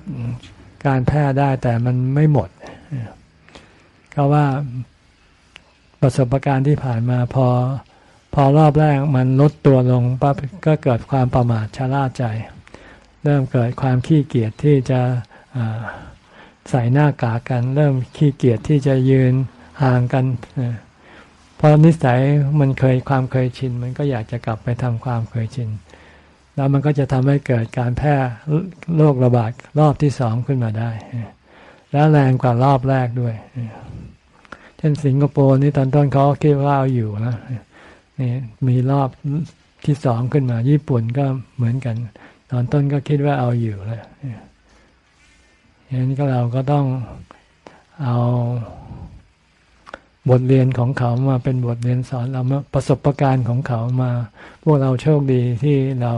การแพร่ได้แต่มันไม่หมด ก็ว่าประสบการณ์ที่ผ่านมาพอพอรอบแรกมันลดตัวลงปั๊บก็เกิดความประมาทชะล่าใจ เริ่มเกิดความขี้เกียจที่จะใส่หน้ากากกัน เริ่มขี้เกียจที่จะยืนห่างกันเพราะนิสัยมันเคยความเคยชิน มันก็อยากจะกลับไปทำความเคยชิน แล้วมันก็จะทำให้เกิดการแพร่โรคระบาดรอบที่สองขึ้นมาได้ แล้วแรงกว่ารอบแรกด้วยเช่นสิงคโปร์นี่ตอนต้นเขาคิดว่าเอาอยู่นะนี่มีรอบที่สองขึ้นมา ญี่ปุ่นก็เหมือนกัน ตอนต้นก็คิดว่าเอาอยู่แล้วฉะนั้นก็เราก็ต้องเอาบทเรียนของเขามาเป็นบทเรียนสอนเราประสบะการณ์ของเขามา พวกเราโชคดีที่เรา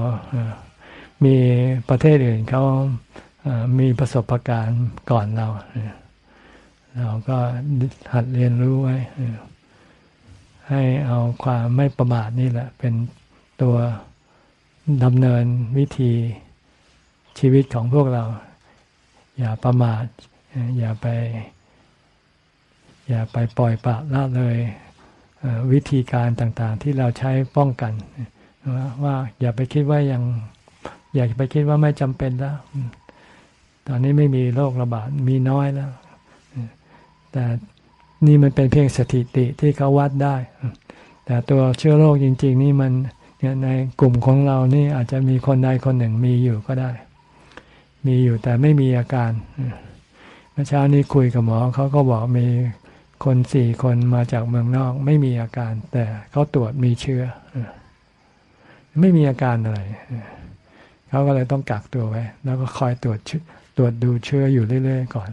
มีประเทศอื่นเขามีประสบะการณ์ก่อนเรา เราก็หัดเรียนรู้ไว้ ให้เอาความไม่ประมาทนี่แหละ เป็นตัว ดำเนินวิธีชีวิตของพวกเรา อย่าประมาท อย่าไป อย่าไปปล่อยปละละเลยวิธีการต่างๆ ที่เราใช้ป้องกันว่าอย่าไปคิดว่ายัง อย่าไปคิดว่าไม่จำเป็นแล้ว ตอนนี้ไม่มีโรคระบาดมีน้อยแล้ว แต่นี่มันเป็นเพียงสถิติที่เขาวัดได้ แต่ตัวเชื้อโรคจริง ๆ นี่มัน ในกลุ่มของเรานี่อาจจะมีคนใดคนหนึ่งมีอยู่ก็ได้ มีอยู่แต่ไม่มีอาการเมื่อเช้านี้คุยกับหมอเขาก็บอกมีคนสี่คนมาจากเมืองนอก ไม่มีอาการ แต่เขาตรวจมีเชื้อไม่มีอาการอะไรเขาก็เลยต้องกักตัวไว้ แล้วก็คอยตรวจตรวจดูเชื้ออยู่เรื่อยๆก่อน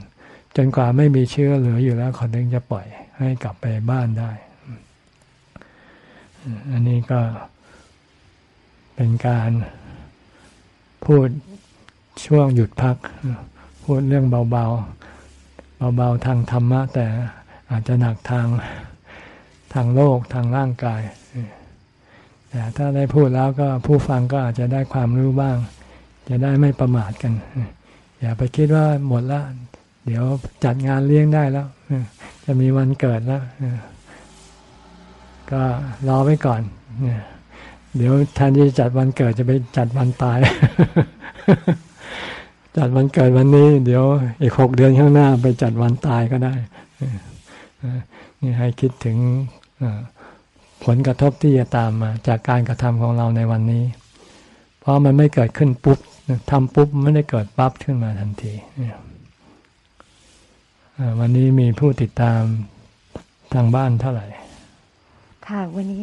จนกว่าไม่มีเชื้อเหลืออยู่แล้วเขาถึงจะปล่อยให้กลับไปบ้านได้ อันนี้ก็ เป็นการพูดช่วงหยุดพัก พูดเรื่องเบาๆ เบาๆ ทางธรรมะ แต่อาจจะหนักทางทางโลกทางร่างกายแต่ถ้าได้พูดแล้วก็ผู้ฟังก็อาจจะได้ความรู้บ้าง จะได้ไม่ประมาทกัน อย่าไปคิดว่าหมดแล้วเดี๋ยวจัดงานเลี้ยงได้แล้ว จะมีวันเกิดแล้ว ก็รอไว้ก่อนเเดี๋ยวแทนที่จะจัดวันเกิดจะไปจัดวันตาย จัดวันเกิดวันนี้ เดี๋ยวอีกหกเดือนข้างหน้าไปจัดวันตายก็ได้นี่ให้คิดถึงผลกระทบที่จะตามมา จากการกระทำของเราในวันนี้ เพราะมันไม่เกิดขึ้นปุ๊บทำปุ๊บไม่ได้เกิดปั๊บขึ้นมาทันทีวันนี้มีผู้ติดตามทางบ้านเท่าไหร่ ค่ะวันนี้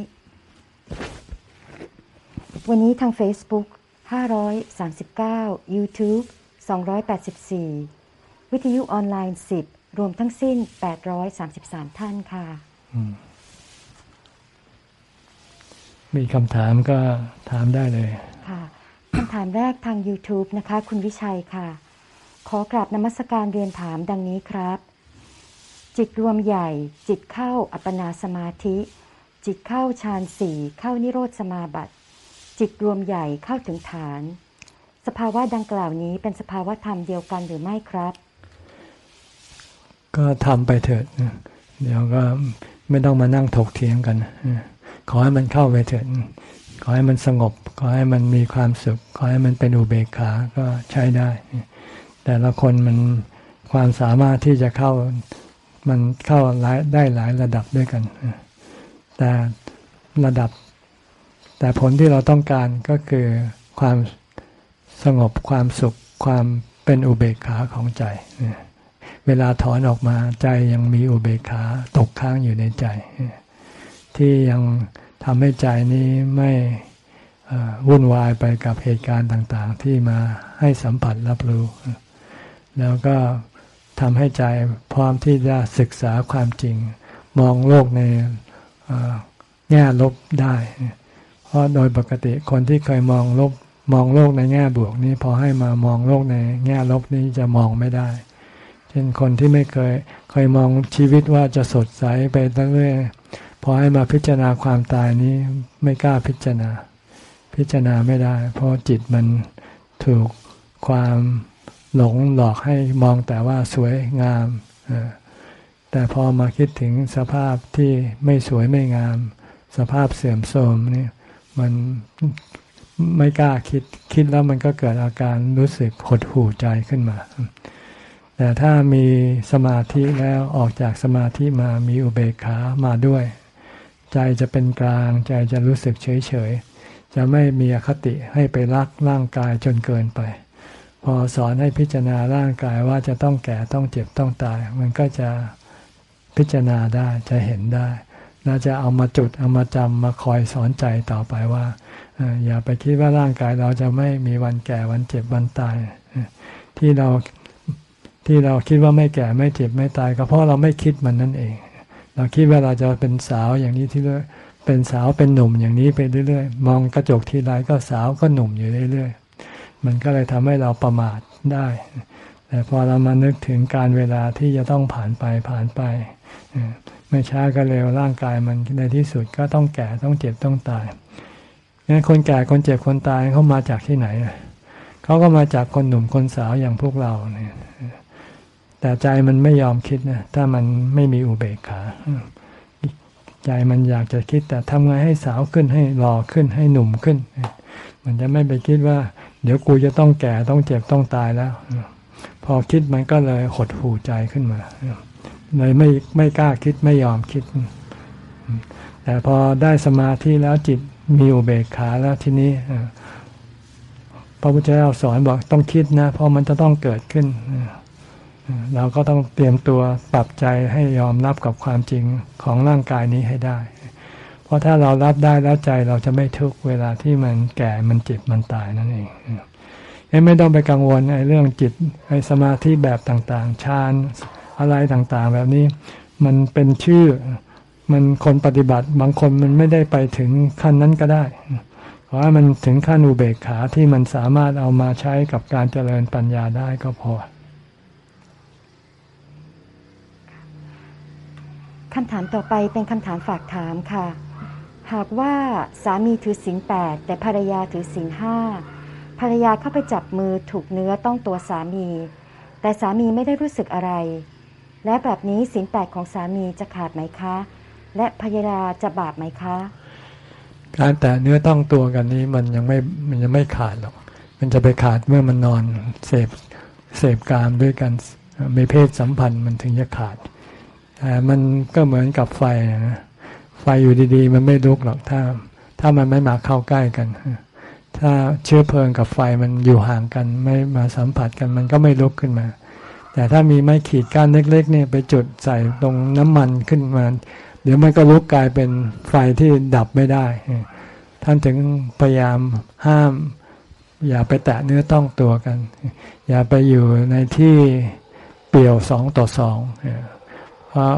วันนี้ทาง Facebook 539 YouTube 284 วิทยุออนไลน์ 10 รวมทั้งสิ้น 833 ท่านค่ะ มีคำถามก็ถามได้เลย ค่ะคำถามแรกทาง YouTube นะคะ คุณวิชัยค่ะ ขอกราบนมัสการเรียนถามดังนี้ครับ จิตรวมใหญ่ จิตเข้าอัปปนาสมาธิ จิตเข้าฌานสี่เข้านิโรธสมาบัติ จิตรวมใหญ่เข้าถึงฐาน สภาวะดังกล่าวนี้เป็นสภาวะธรรมเดียวกันหรือไม่ครับ ก็ทำไปเถิดเดี๋ยวก็ไม่ต้องมานั่งถกเถียงกัน ขอให้มันเข้าไปเถิดขอให้มันสงบ ขอให้มันมีความสุข ขอให้มันเป็นอุเบกขา ก็ใช้ได้ แต่ละคนมันความสามารถที่จะเข้ามันเข้าได้หลายระดับด้วยกัน แต่ระดับ แต่ผลที่เราต้องการก็คือความสงบความสุขความเป็นอุเบกขาของใจ เวลาถอนออกมาใจยังมีอุเบกขาตกค้างอยู่ในใจ ที่ยังทำให้ใจนี้ไม่วุ่นวายไปกับเหตุการณ์ต่างๆ ที่มาให้สัมผัสรับรู้ แล้วก็ทำให้ใจพร้อมที่จะศึกษาความจริง มองโลกในแง่ลบได้ ราะโดยปกติคนที่เคยมองลบมองโลกในแง่บวกนี้พอให้มามองโลกในแง่ลบนี้จะมองไม่ได้ เช่นคนที่ไม่เคยเคยมองชีวิตว่าจะสดใสไปเรื่อยพอให้มาพิจารณาความตายนี้ไม่กล้าพิจารณา พิจารณาไม่ได้ เพราะจิตมันถูกความหลงหลอกให้มองแต่ว่าสวยงามแต่พอมาคิดถึงสภาพที่ไม่สวยไม่งาม สภาพเสื่อมโทรมนี่ มันไม่กล้าคิด คิดแล้วมันก็เกิดอาการรู้สึกหดหู่ใจขึ้นมา แต่ถ้ามีสมาธิแล้วออกจากสมาธิมามีอุเบกขามาด้วย ใจจะเป็นกลางใจจะรู้สึกเฉยเฉยจะไม่มีอคติให้ไปรักร่างกายจนเกินไป พอสอนให้พิจารณาร่างกายว่าจะต้องแก่ต้องเจ็บต้องตาย มันก็จะพิจารณาได้จะเห็นได้ น่าจะเอามาจุดเอามาจำมาคอยสอนใจต่อไปว่าอย่าไปคิดว่าร่างกายเราจะไม่มีวันแก่วันเจ็บวันตายที่เราที่เราคิดว่าไม่แก่ไม่เจ็บไม่ตาย ก็เพราะเราไม่คิดมันนั่นเอง เราคิดว่าเราจะเป็นสาวอย่างนี้ที่เรื่อยเป็นสาวเป็นหนุ่มอย่างนี้ไปเรื่อยๆ มองกระจกทีไรก็สาวก็หนุ่มอยู่เรื่อยๆ มันก็เลยทำให้เราประมาทได้ แต่พอเรามานึกถึงการเวลาที่จะต้องผ่านไปผ่านไป ไม่ช้าก็เร็วร่างกายมันในที่สุดก็ต้องแก่ต้องเจ็บต้องตายงั้นคนแก่คนเจ็บคนตายเขามาจากที่ไหนเขาก็มาจากคนหนุ่มคนสาวอย่างพวกเราเนี่ยแต่ใจมันไม่ยอมคิดนะถ้ามันไม่มีอุเบกขาใจมันอยากจะคิดแต่ทำไงให้สาวขึ้นให้หล่อขึ้นให้หนุ่มขึ้น มันจะไม่ไปคิดว่า เดี๋ยวกูจะต้องแก่ต้องเจ็บต้องตายแล้ว พอคิดมันก็เลยหดหูใจขึ้นมา เลยไม่ไม่กล้าคิดไม่ยอมคิด แต่พอได้สมาธิแล้วจิตมีอุเบกขาแล้วทีนี้พระพุทธเจ้าสอนบอกต้องคิดนะ เพราะมันจะต้องเกิดขึ้น เราก็ต้องเตรียมตัวปรับใจให้ยอมรับกับความจริงของร่างกายนี้ให้ได้ เพราะถ้าเรารับได้แล้วใจเราจะไม่ทุกเวลาที่มันแก่มันเจ็บมันตายนั่นเองไม่ต้องไปกังวลไอ้เรื่องจิตไอ้สมาธิแบบต่างๆฌาน อะไรต่างๆ แบบนี้มันเป็นชื่อ มันคนปฏิบัติ บางคนมันไม่ได้ไปถึงขั้นนั้นก็ได้เพราะว่ามันถึงขั้นอุเบกขาที่มันสามารถเอามาใช้กับการเจริญปัญญาได้ก็พอคำถามต่อไปเป็นคำถามฝากถามค่ะ หากว่าสามีถือศีลแปดแต่ภรรยาถือศีลห้าภรรยาเข้าไปจับมือถูกเนื้อต้องตัวสามี แต่สามีไม่ได้รู้สึกอะไร และแบบนี้ศีลแปดของสามีจะขาดไหมคะ และภรรยาจะบาปไหมคะ การแตะเนื้อต้องตัวกันนี้มันยังไม่มันยังไม่ขาดหรอก มันจะไปขาดเมื่อมันนอนเสพเสพกามด้วยกันมีเพศสัมพันธ์มันถึงจะขาดแต่มันก็เหมือนกับไฟนะไฟอยู่ดีๆ มันไม่ลุกหรอกถ้า ถ้ามันไม่มาเข้าใกล้กัน ถ้าเชื้อเพลิงกับไฟมันอยู่ห่างกัน ไม่มาสัมผัสกันมันก็ไม่ลุกขึ้นมา แต่ถ้ามีไม้ขีดก้านเล็กๆเนี่ยไปจุดใส่ตรงน้ำมันขึ้นมา เดี๋ยวมันก็ลุกกลายเป็นไฟที่ดับไม่ได้ ท่านถึงพยายามห้าม อย่าไปแตะเนื้อต้องตัวกัน อย่าไปอยู่ในที่เปี่ยวสองต่อสองเพราะ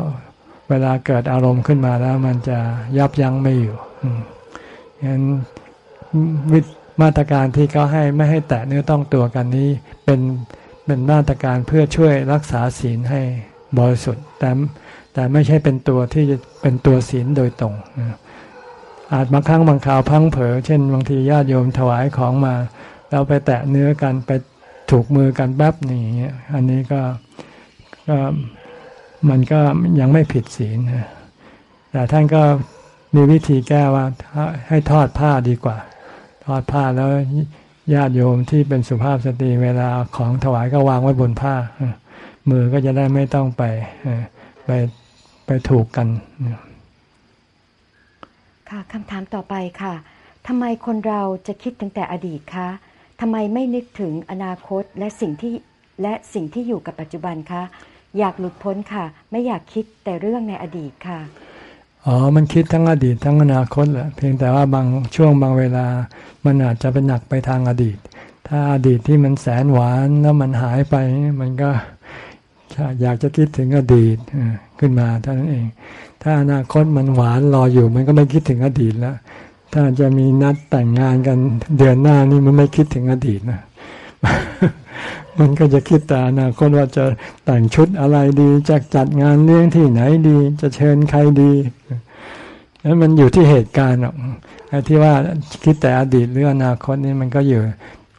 เวลาเกิดอารมณ์ขึ้นมาแล้วมันจะยับยั้งไม่อยู่ฉะนั้นวิมาตรการที่เขาให้ไม่ให้แตะเนื้อต้องตัวกันนี้เป็น เป็นมาตรการเพื่อช่วยรักษาศีลให้บริสุทธิ์แต่แต่ไม่ใช่เป็นตัวที่จะเป็นตัวศีลโดยตรง อาจบางครั้งบางคราวพังเผลอเช่นบางทีญาติโยมถวายของมา เราไปแตะเนื้อกันไปถูกมือกันแป๊บนี่อันนี้ก็ก็มันก็ยังไม่ผิดศีลแต่ท่านก็มีวิธีแก้ว่าให้ทอดผ้าดีกว่า ทอดผ้าแล้ว ญาติโยมที่เป็นสุภาพสตรีเวลาของถวายก็วางไว้บนผ้า มือก็จะได้ไม่ต้องไปไปไปถูกกัน ค่ะคำถามต่อไปค่ะทำไมคนเราจะคิดถึงแต่อดีตคะทำไมไม่นึกถึงอนาคตและสิ่งที่และสิ่งที่อยู่กับปัจจุบันคะ อยากหลุดพ้นค่ะ ไม่อยากคิดแต่เรื่องในอดีตค่ะ อ๋อ มันคิดทั้งอดีตทั้งอนาคตแหละเพียงแต่ว่าบางช่วงบางเวลา มันอาจจะเป็นหนักไปทางอดีต ถ้าอดีตที่มันแสนหวานแล้วมันหายไปมันก็อยากจะคิดถึงอดีตขึ้นมาเท่านั้นเอง ถ้าอนาคตมันหวานรออยู่ มันก็ไม่คิดถึงอดีตแล้ว ถ้าจะมีนัดแต่งงานกันเดือนหน้านี่มันไม่คิดถึงอดีตนะ มันก็จะคิดแต่อนาคตว่าจะแต่งชุดอะไรดีจะจัดงานเลี้ยงที่ไหนดี จะเชิญใครดีนั้นมันอยู่ที่เหตุการณ์หรอกไอ้ที่ว่าคิดแต่อดีตหรืออนาคตนี่มันก็อยู่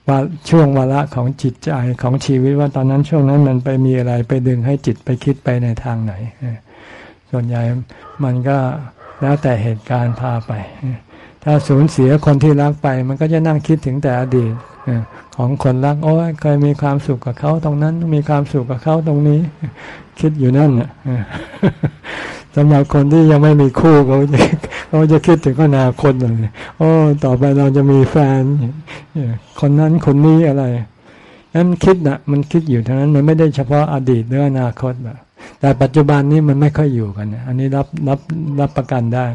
ว่าช่วงวาระของจิตใจของชีวิตว่าตอนนั้นช่วงนั้นมันไปมีอะไรไปดึงให้จิตไปคิดไปในทางไหน ส่วนใหญ่มันก็แล้วแต่เหตุการณ์พาไป ถ้าสูญเสียคนที่รักไป มันก็จะนั่งคิดถึงแต่อดีต ของคนรักโอ้ยเคยมีความสุขกับเขาตรงนั้น มีความสุขกับเขาตรงนี้ คิดอยู่นั่นสำหรับคนที่ยังไม่มีคู่เขาจะเขาจะคิดถึงอนาคตเลยโอ้ต่อไปเราจะมีแฟนคนนั้นคนนี้อะไรนั้นคิดนะมันคิดอยู่ทั้งนั้นมันไม่ได้เฉพาะอดีตหรืออนาคตแบบแต่ปัจจุบันนี้มันไม่ค่อยอยู่กัน อันนี้รับรับรับประกันได้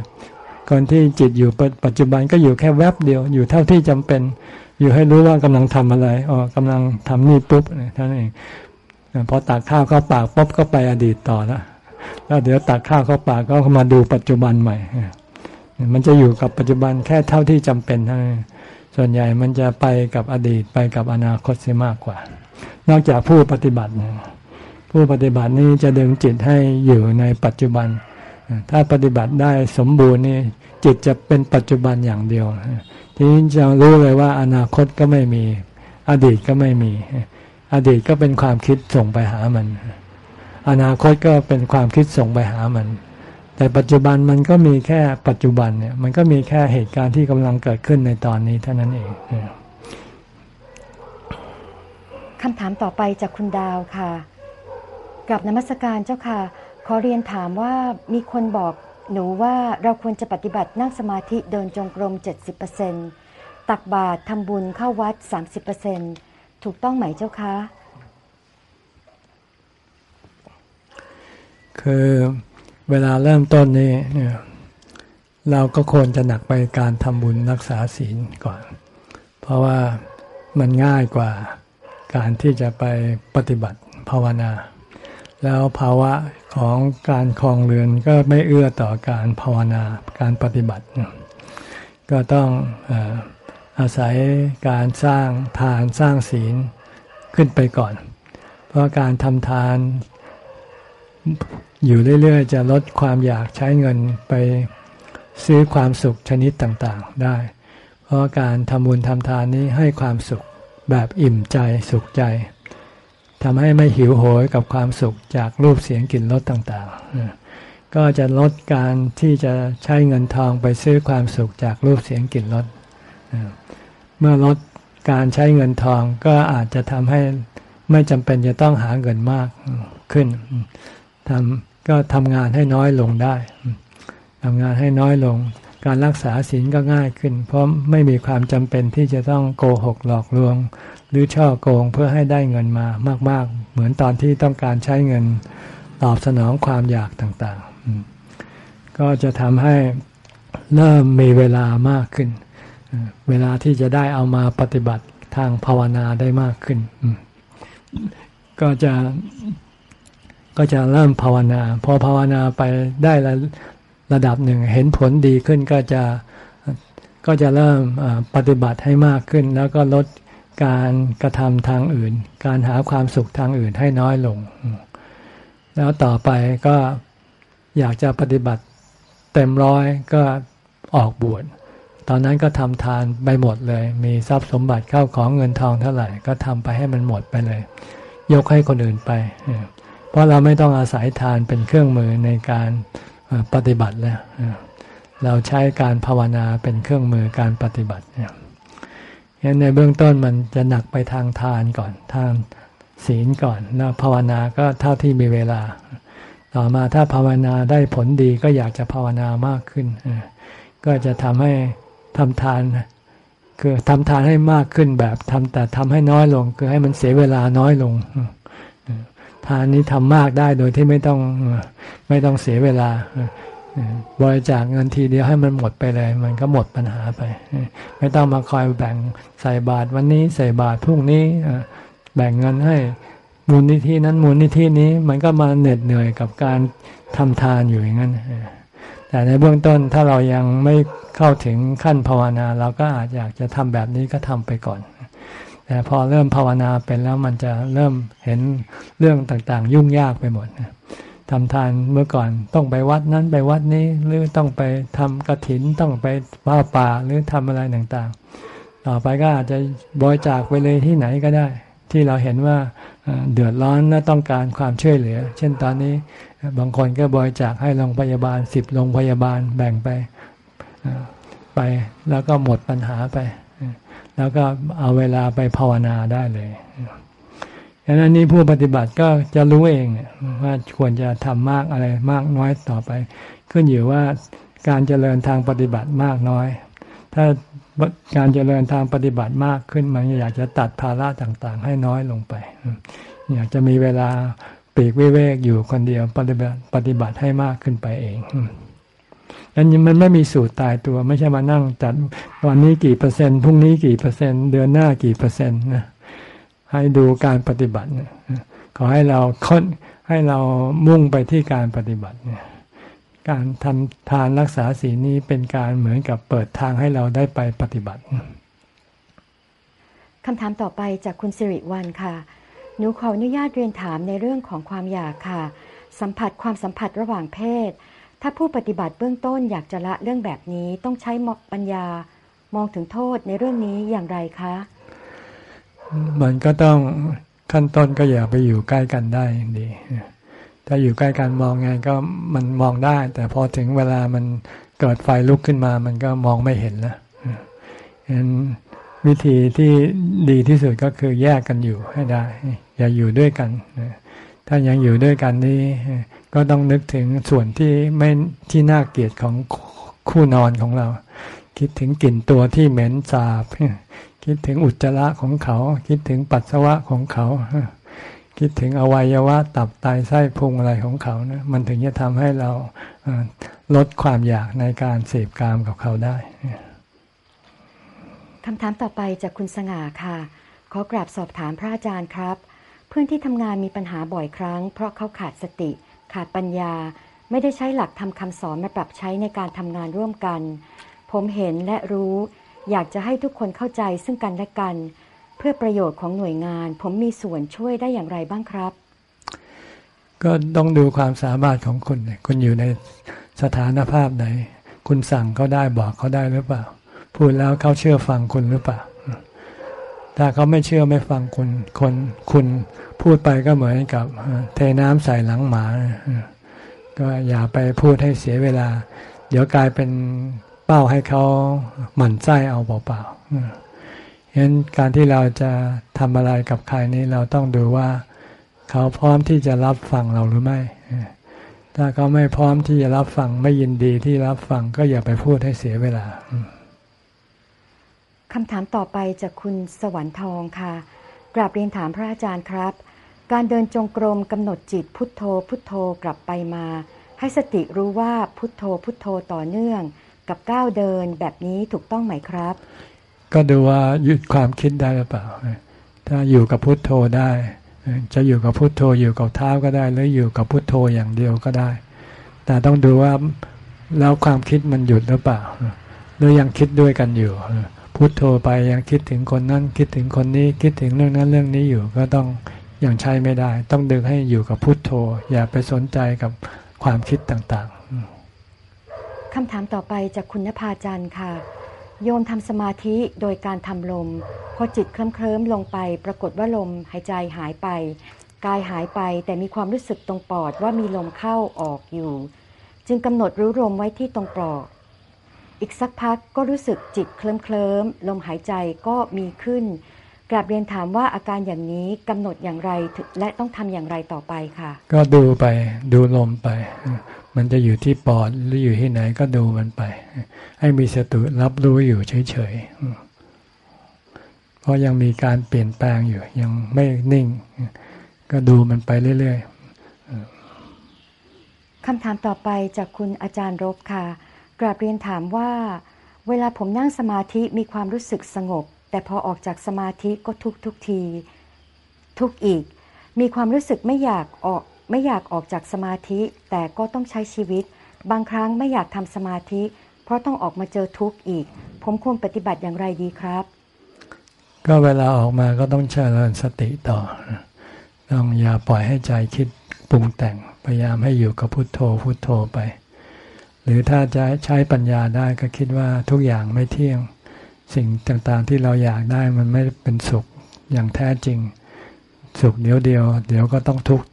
คนที่จิตอยู่ปัจจุบันก็อยู่แค่แวบเดียวอยู่เท่าที่จำเป็น อยู่ให้รู้ว่ากำลังทำอะไรอ๋อกำลังทำนี่ปุ๊บท่านเองพอตักข้าวเข้าปากปุ๊บก็ไปอดีตต่อแล้วแล้วเดี๋ยวตักข้าวเข้าปากก็มาดูปัจจุบันใหม่ มันจะอยู่กับปัจจุบันแค่เท่าที่จำเป็นเท่านั้นส่วนใหญ่มันจะไปกับอดีตไปกับอนาคตเสียมากกว่า นอกจากผู้ปฏิบัติ ผู้ปฏิบัตินี้จะดึงจิตให้อยู่ในปัจจุบัน ถ้าปฏิบัติได้สมบูรณ์นี่จิตจะเป็นปัจจุบันอย่างเดียว ทีนี้จะรู้เลยว่า อนาคตก็ไม่มี อดีตก็ไม่มี อดีตก็เป็นความคิดส่งไปหามัน อนาคตก็เป็นความคิดส่งไปหามัน แต่ปัจจุบันมันก็มีแค่ปัจจุบันเนี่ย มันก็มีแค่เหตุการณ์ที่กำลังเกิดขึ้นในตอนนี้เท่านั้นเองคำถามต่อไปจากคุณดาวค่ะกับนมัสการเจ้าค่ะ ขอเรียนถามว่ามีคนบอก หนูว่าเราควรจะปฏิบัตินั่งสมาธิเดินจงกรม 70%ตักบาตรทำบุญเข้าวัด 30%ถูกต้องไหมเจ้าคะ คือเวลาเริ่มต้นนี้เนี่ยเราก็ควรจะหนักไปการทำบุญรักษาศีลก่อน เพราะว่ามันง่ายกว่าการที่จะไปปฏิบัติภาวนา แล้วภาวะของการคลองเรือนก็ไม่เอื้อต่อการภาวนาการปฏิบัติ ก็ต้องอาศัยการสร้างทานสร้างศีลขึ้นไปก่อน เพราะการทำทานอยู่เรื่อย ๆ จะลดความอยากใช้เงินไปซื้อความสุขชนิดต่างๆได้ เพราะการทำบุญทำทานนี้ให้ความสุขแบบอิ่มใจสุขใจ ทำให้ไม่หิวโหยกับความสุขจากรูปเสียงกลิ่นรสต่างๆ ก็จะลดการที่จะใช้เงินทองไปซื้อความสุขจากรูปเสียงกลิ่นรสเมื่อลดการใช้เงินทองก็อาจจะทำให้ไม่จำเป็นจะต้องหาเงินมากขึ้นทำก็ทำงานให้น้อยลงได้ทำงานให้น้อยลง การรักษาศีลก็ง่ายขึ้น เพราะไม่มีความจำเป็นที่จะต้องโกหกหลอกลวง หรือช่อโกงเพื่อให้ได้เงินมามาก ๆ เหมือนตอนที่ต้องการใช้เงินตอบสนองความอยากต่างๆ ก็จะทำให้เริ่มมีเวลามากขึ้น เวลาที่จะได้เอามาปฏิบัติทางภาวนาได้มากขึ้น ก็จะก็จะเริ่มภาวนา พอภาวนาไปได้ ระดับหนึ่ง เห็นผลดีขึ้นก็จะก็จะเริ่มปฏิบัติให้มากขึ้น แล้วก็ลดการกระทำทางอื่น การหาความสุขทางอื่นให้น้อยลง แล้วต่อไปก็อยากจะปฏิบัติเต็มร้อยก็ออกบวชตอนนั้นก็ทำทานไปหมดเลย มีทรัพย์สมบัติเข้าของเงินทองเท่าไหร่ก็ทำไปให้มันหมดไปเลย ยกให้คนอื่นไป เพราะเราไม่ต้องอาศัยทานเป็นเครื่องมือในการ ปฏิบัติแล้วเราใช้การภาวนาเป็นเครื่องมือการปฏิบัติเนี่ยในเบื้องต้นมันจะหนักไปทางทานก่อน ทางศีลก่อน แล้วภาวนาก็เท่าที่มีเวลา ต่อมาถ้าภาวนาได้ผลดีก็อยากจะภาวนามากขึ้น ก็จะทำให้ทำทาน คือทำทานให้มากขึ้นแบบทำแต่ทำให้น้อยลง คือให้มันเสียเวลาน้อยลง ทานนี้ทำมากได้โดยที่ไม่ต้องไม่ต้องเสียเวลาบริจาคเงินทีเดียวให้มันหมดไปเลย มันก็หมดปัญหาไป ไม่ต้องมาคอยแบ่งใส่บาทวันนี้ใส่บาทพรุ่งนี้แบ่งเงินให้มูลนิธินั้นมูลนิธินี้มันก็มาเหน็ดเหนื่อยกับการทำทานอยู่อย่างนั้นแต่ในเบื้องต้นถ้าเรายังไม่เข้าถึงขั้นภาวนา เราก็อาจอยากจะทำแบบนี้ก็ทำไปก่อน แต่พอเริ่มภาวนาเป็นแล้วมันจะเริ่มเห็นเรื่องต่างๆ ยุ่งยากไปหมดทำทานเมื่อก่อนต้องไปวัดนั้นไปวัดนี้หรือต้องไปทำกระถินต้องไปว่าป่าหรือทำอะไรต่างๆ ต่อไปก็อาจจะบริจาคไปเลยที่ไหนก็ได้ ที่เราเห็นว่าเดือดร้อนและต้องการความช่วยเหลือ เช่นตอนนี้บางคนก็บริจาคให้โรงพยาบาลสิบโรงพยาบาลแบ่งไปไปแล้วก็หมดปัญหาไป แล้วก็เอาเวลาไปภาวนาได้เลยดังนั้นนี้ผู้ปฏิบัติก็จะรู้เองว่าควรจะทำมากอะไรมากน้อยต่อไป ขึ้นอยู่ว่าการเจริญทางปฏิบัติมากน้อย ถ้าการเจริญทางปฏิบัติมากขึ้นมันอยากจะตัดภาระต่างๆ ให้น้อยลงไป อยากจะมีเวลาปีกวิเวกอยู่คนเดียวปฏิบัติปฏิบัติให้มากขึ้นไปเอง นั้นมันไม่มีสูตรตายตัว ไม่ใช่มานั่งจัดวันนี้กี่เปอร์เซ็นต์พรุ่งนี้กี่เปอร์เซ็นต์เดือนหน้ากี่เปอร์เซ็นต์นะให้ดูการปฏิบัติขอให้เราค้นให้เรามุ่งไปที่การปฏิบัติเนี่ยการทำทานรักษาศีลนี้เป็นการเหมือนกับเปิดทางให้เราได้ไปปฏิบัติคำถามต่อไปจากคุณสิริวันค่ะ หนูขออนุญาตเรียนถามในเรื่องของความอยากค่ะ สัมผัสความสัมผัสระหว่างเพศ ถ้าผู้ปฏิบัติเบื้องต้นอยากจะละเรื่องแบบนี้ต้องใช้ปัญญามองถึงโทษในเรื่องนี้อย่างไรคะ มันก็ต้องขั้นต้นก็อย่าไปอยู่ใกล้กันได้ดีถ้าอยู่ใกล้กันมองไงก็มันมองได้ แต่พอถึงเวลามันเกิดไฟลุกขึ้นมา มันก็มองไม่เห็นแล้วเห็นวิธีที่ดีที่สุดก็คือแยกกันอยู่ให้ได้ อย่าอยู่ด้วยกัน ถ้ายังอยู่ด้วยกันนี้ ก็ต้องนึกถึงส่วนที่ไม่ที่น่าเกลียดของคู่นอนของเรา คิดถึงกลิ่นตัวที่เหม็นสาบ คิดถึงอุจจาระของเขา คิดถึงปัสสาวะของเขา คิดถึงอวัยวะตับไตไส้พุงอะไรของเขานะมันถึงจะทำให้เราลดความอยากในการเสพกามกับเขาได้คำถามต่อไปจากคุณสง่าค่ะ ขอกราบสอบถามพระอาจารย์ครับ พื่อนที่ทำงานมีปัญหาบ่อยครั้ง เพราะเขาขาดสติ ขาดปัญญา ไม่ได้ใช้หลักทำคำสอนมาปรับใช้ในการทำงานร่วมกัน ผมเห็นและรู้ อยากจะให้ทุกคนเข้าใจซึ่งกันและกัน เพื่อประโยชน์ของหน่วยงาน ผมมีส่วนช่วยได้อย่างไรบ้างครับ ก็ต้องดูความสามารถของคุณคุณอยู่ในสถานภาพไหน คุณสั่งเขาได้บอกเขาได้หรือเปล่า พูดแล้วเขาเชื่อฟังคุณหรือเปล่าถ้าเขาไม่เชื่อไม่ฟังคุณคนคุณ พูดไปก็เหมือนกับเทน้ำใส่หลังหมา ก็อย่าไปพูดให้เสียเวลา เดี๋ยวกลายเป็นเป้าให้เขาหมั่นไส้เอาเปล่าๆฉะนั้นการที่เราจะทำอะไรกับใครนี้เราต้องดูว่า เขาพร้อมที่จะรับฟังเราหรือไม่ ถ้าเขาไม่พร้อมที่จะรับฟังไม่ยินดีที่รับฟังก็อย่าไปพูดให้เสียเวลาคำถามต่อไปจากคุณสวรรค์ทองค่ะ กราบเรียนถามพระอาจารย์ครับ การเดินจงกรมกำหนดจิตพุทโธพุทโธกลับไปมา ให้สติรู้ว่าพุทโธพุทโธต่อเนื่อง กับก้าวเดินแบบนี้ถูกต้องไหมครับ ก็ดูว่าหยุดความคิดได้หรือเปล่า ถ้าอยู่กับพุทโธได้ จะอยู่กับพุทโธอยู่กับเท้าก็ได้หรืออยู่กับพุทโธอย่างเดียวก็ได้ แต่ต้องดูว่าแล้วความคิดมันหยุดหรือเปล่าหรือยังคิดด้วยกันอยู่ พุทโธไปยังคิดถึงคนนั้นคิดถึงคนนี้คิดถึงเรื่องนั้นเรื่องนี้อยู่ก็ต้องอยังใช้ไม่ได้ ต้องดึงให้อยู่กับพุทโธ อย่าไปสนใจกับความคิดต่างๆคำถามต่อไปจากคุณนภาจันทร์ค่ะ โยมทำสมาธิโดยการทำลม พอจิตเคลิ้มเคลิ้มลงไป ปรากฏว่าลมหายใจหายไป กายหายไปแต่มีความรู้สึกตรงปอดว่ามีลมเข้าออกอยู่ จึงกำหนดรู้ลมไว้ที่ตรงปลอก อีกสักพักก็รู้สึกจิตเคลิ้มเคลิ้มลมหายใจก็มีขึ้น กราบเรียนถามว่าอาการอย่างนี้กำหนดอย่างไรและต้องทำอย่างไรต่อไปค่ะ ก็ดูไปดูลมไป มันจะอยู่ที่ปอดหรืออยู่ที่ไหนก็ดูมันไป ให้มีสติรับรู้อยู่เฉยๆเพราะยังมีการเปลี่ยนแปลงอยู่ยังไม่นิ่ง ก็ดูมันไปเรื่อยๆคำถามต่อไปจากคุณอาจารย์รบค่ะ กราบเรียนถามว่า เวลาผมนั่งสมาธิมีความรู้สึกสงบ แต่พอออกจากสมาธิก็ทุกทุกที ทุกอีก มีความรู้สึกไม่อยากออกไม่อยากออกจากสมาธิ แต่ก็ต้องใช้ชีวิต บางครั้งไม่อยากทำสมาธิ เพราะต้องออกมาเจอทุกข์อีก ผมควรปฏิบัติอย่างไรดีครับ ก็เวลาออกมาก็ต้องเจริญสติต่อ ต้องอย่าปล่อยให้ใจคิดปรุงแต่ง พยายามให้อยู่กับพุโทโธพุโทโธไป หรือถ้าจะใช้ปัญญาได้ก็คิดว่าทุกอย่างไม่เที่ยง สิ่งต่างๆที่เราอยากได้มันไม่เป็นสุขอย่างแท้จริง สุขเดียวเดียว เดี๋ยวก็ต้องทุกข์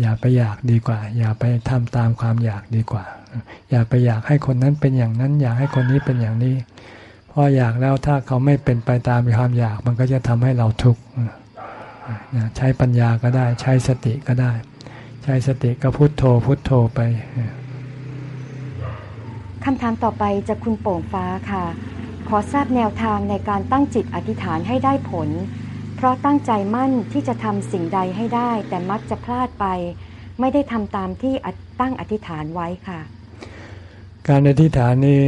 อย่าไปอยากดีกว่า อย่าไปทำตามความอยากดีกว่า อย่าไปอยากให้คนนั้นเป็นอย่างนั้น อยากให้คนนี้เป็นอย่างนี้พราะอยากแล้วถ้าเขาไม่เป็นไปตามความอยากมันก็จะทำให้เราทุกข์ใช้ปัญญาก็ได้ ใช้สติก็ได้ ใช้สติก็พุโทโธพุโทโธไป คำถามต่อไปจะคุณโป่งฟ้าค่ะ ขอทราบแนวทางในการตั้งจิตอธิษฐานให้ได้ผล เพราะตั้งใจมั่นที่จะทำสิ่งใดให้ได้ แต่มักจะพลาดไป ไม่ได้ทำตามที่ตั้งอธิษฐานไว้ค่ะ การอธิษฐานนี้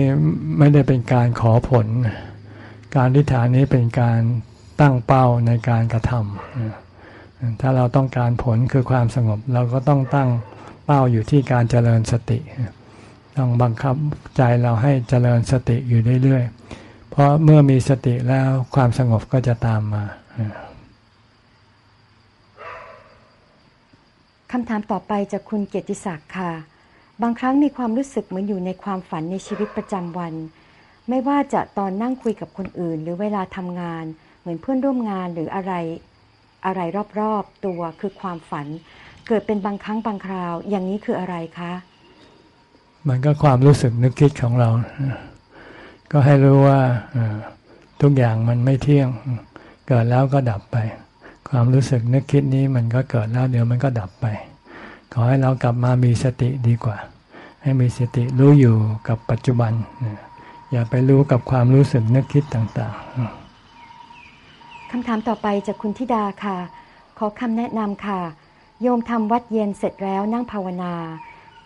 ไม่ได้เป็นการขอผล การอธิษฐานนี้เป็นการตั้งเป้าในการกระทำถ้าเราต้องการผลคือความสงบ เราก็ต้องตั้งเป้าอยู่ที่การเจริญสติ ต้องบังคับใจเราให้เจริญสติอยู่เรื่อยๆ เพราะเมื่อมีสติแล้วความสงบก็จะตามมาคำถามต่อไปจากคุณเกียรติศักดิ์ค่ะ บางครั้งมีความรู้สึกเหมือนอยู่ในความฝันในชีวิตประจำวัน ไม่ว่าจะตอนนั่งคุยกับคนอื่น หรือเวลาทำงาน เหมือนเพื่อนร่วมงานหรืออะไรอะไรรอบๆ ตัวคือความฝัน เกิดเป็นบางครั้งบางคราว อย่างนี้คืออะไรคะ มันก็ความรู้สึกนึกคิดของเรา ก็ให้รู้ว่าทุกอย่างมันไม่เที่ยง เกิดแล้วก็ดับไป ความรู้สึกนึกคิดนี้มันก็เกิดแล้วเดี๋ยวมันก็ดับไป ขอให้เรากลับมามีสติดีกว่า ให้มีสติรู้อยู่กับปัจจุบัน อย่าไปรู้กับความรู้สึกนึกคิดต่างๆคำถามต่อไปจากคุณธิดาค่ะ ขอคำแนะนำค่ะ โยมทำวัดเย็นเสร็จแล้วนั่งภาวนา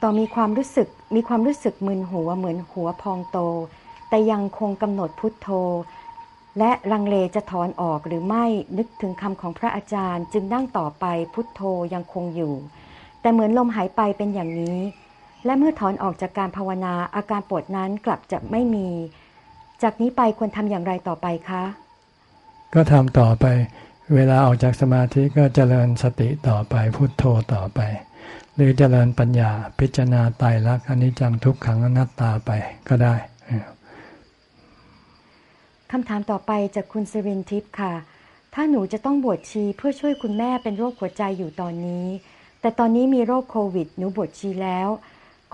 ต่อมีความรู้สึกมีความรู้สึกมึนหัวเหมือนหัวพองโต แต่ยังคงกำหนดพุทโธ และลังเลจะถอนออกหรือไม่นึกถึงคำของพระอาจารย์จึงนั่งต่อไปพุทโธยังคงอยู่ แต่เหมือนลมหายไปเป็นอย่างนี้ และเมื่อถอนออกจากการภาวนาอาการปวดนั้นกลับจะไม่มี จากนี้ไปควรทำอย่างไรต่อไปคะ ก็ทำต่อไป เวลาออกจากสมาธิก็เจริญสติต่อไปพุทโธต่อไป หรือเจริญปัญญาพิจารณาตายรักอนิจจังทุกขังอนัตตาไปก็ได้คำถามต่อไปจากคุณสิรินทิพย์ค่ะ ถ้าหนูจะต้องบวชชีเพื่อช่วยคุณแม่เป็นโรคหัวใจอยู่ตอนนี้ แต่ตอนนี้มีโรคโควิด หนูบวชชีแล้ว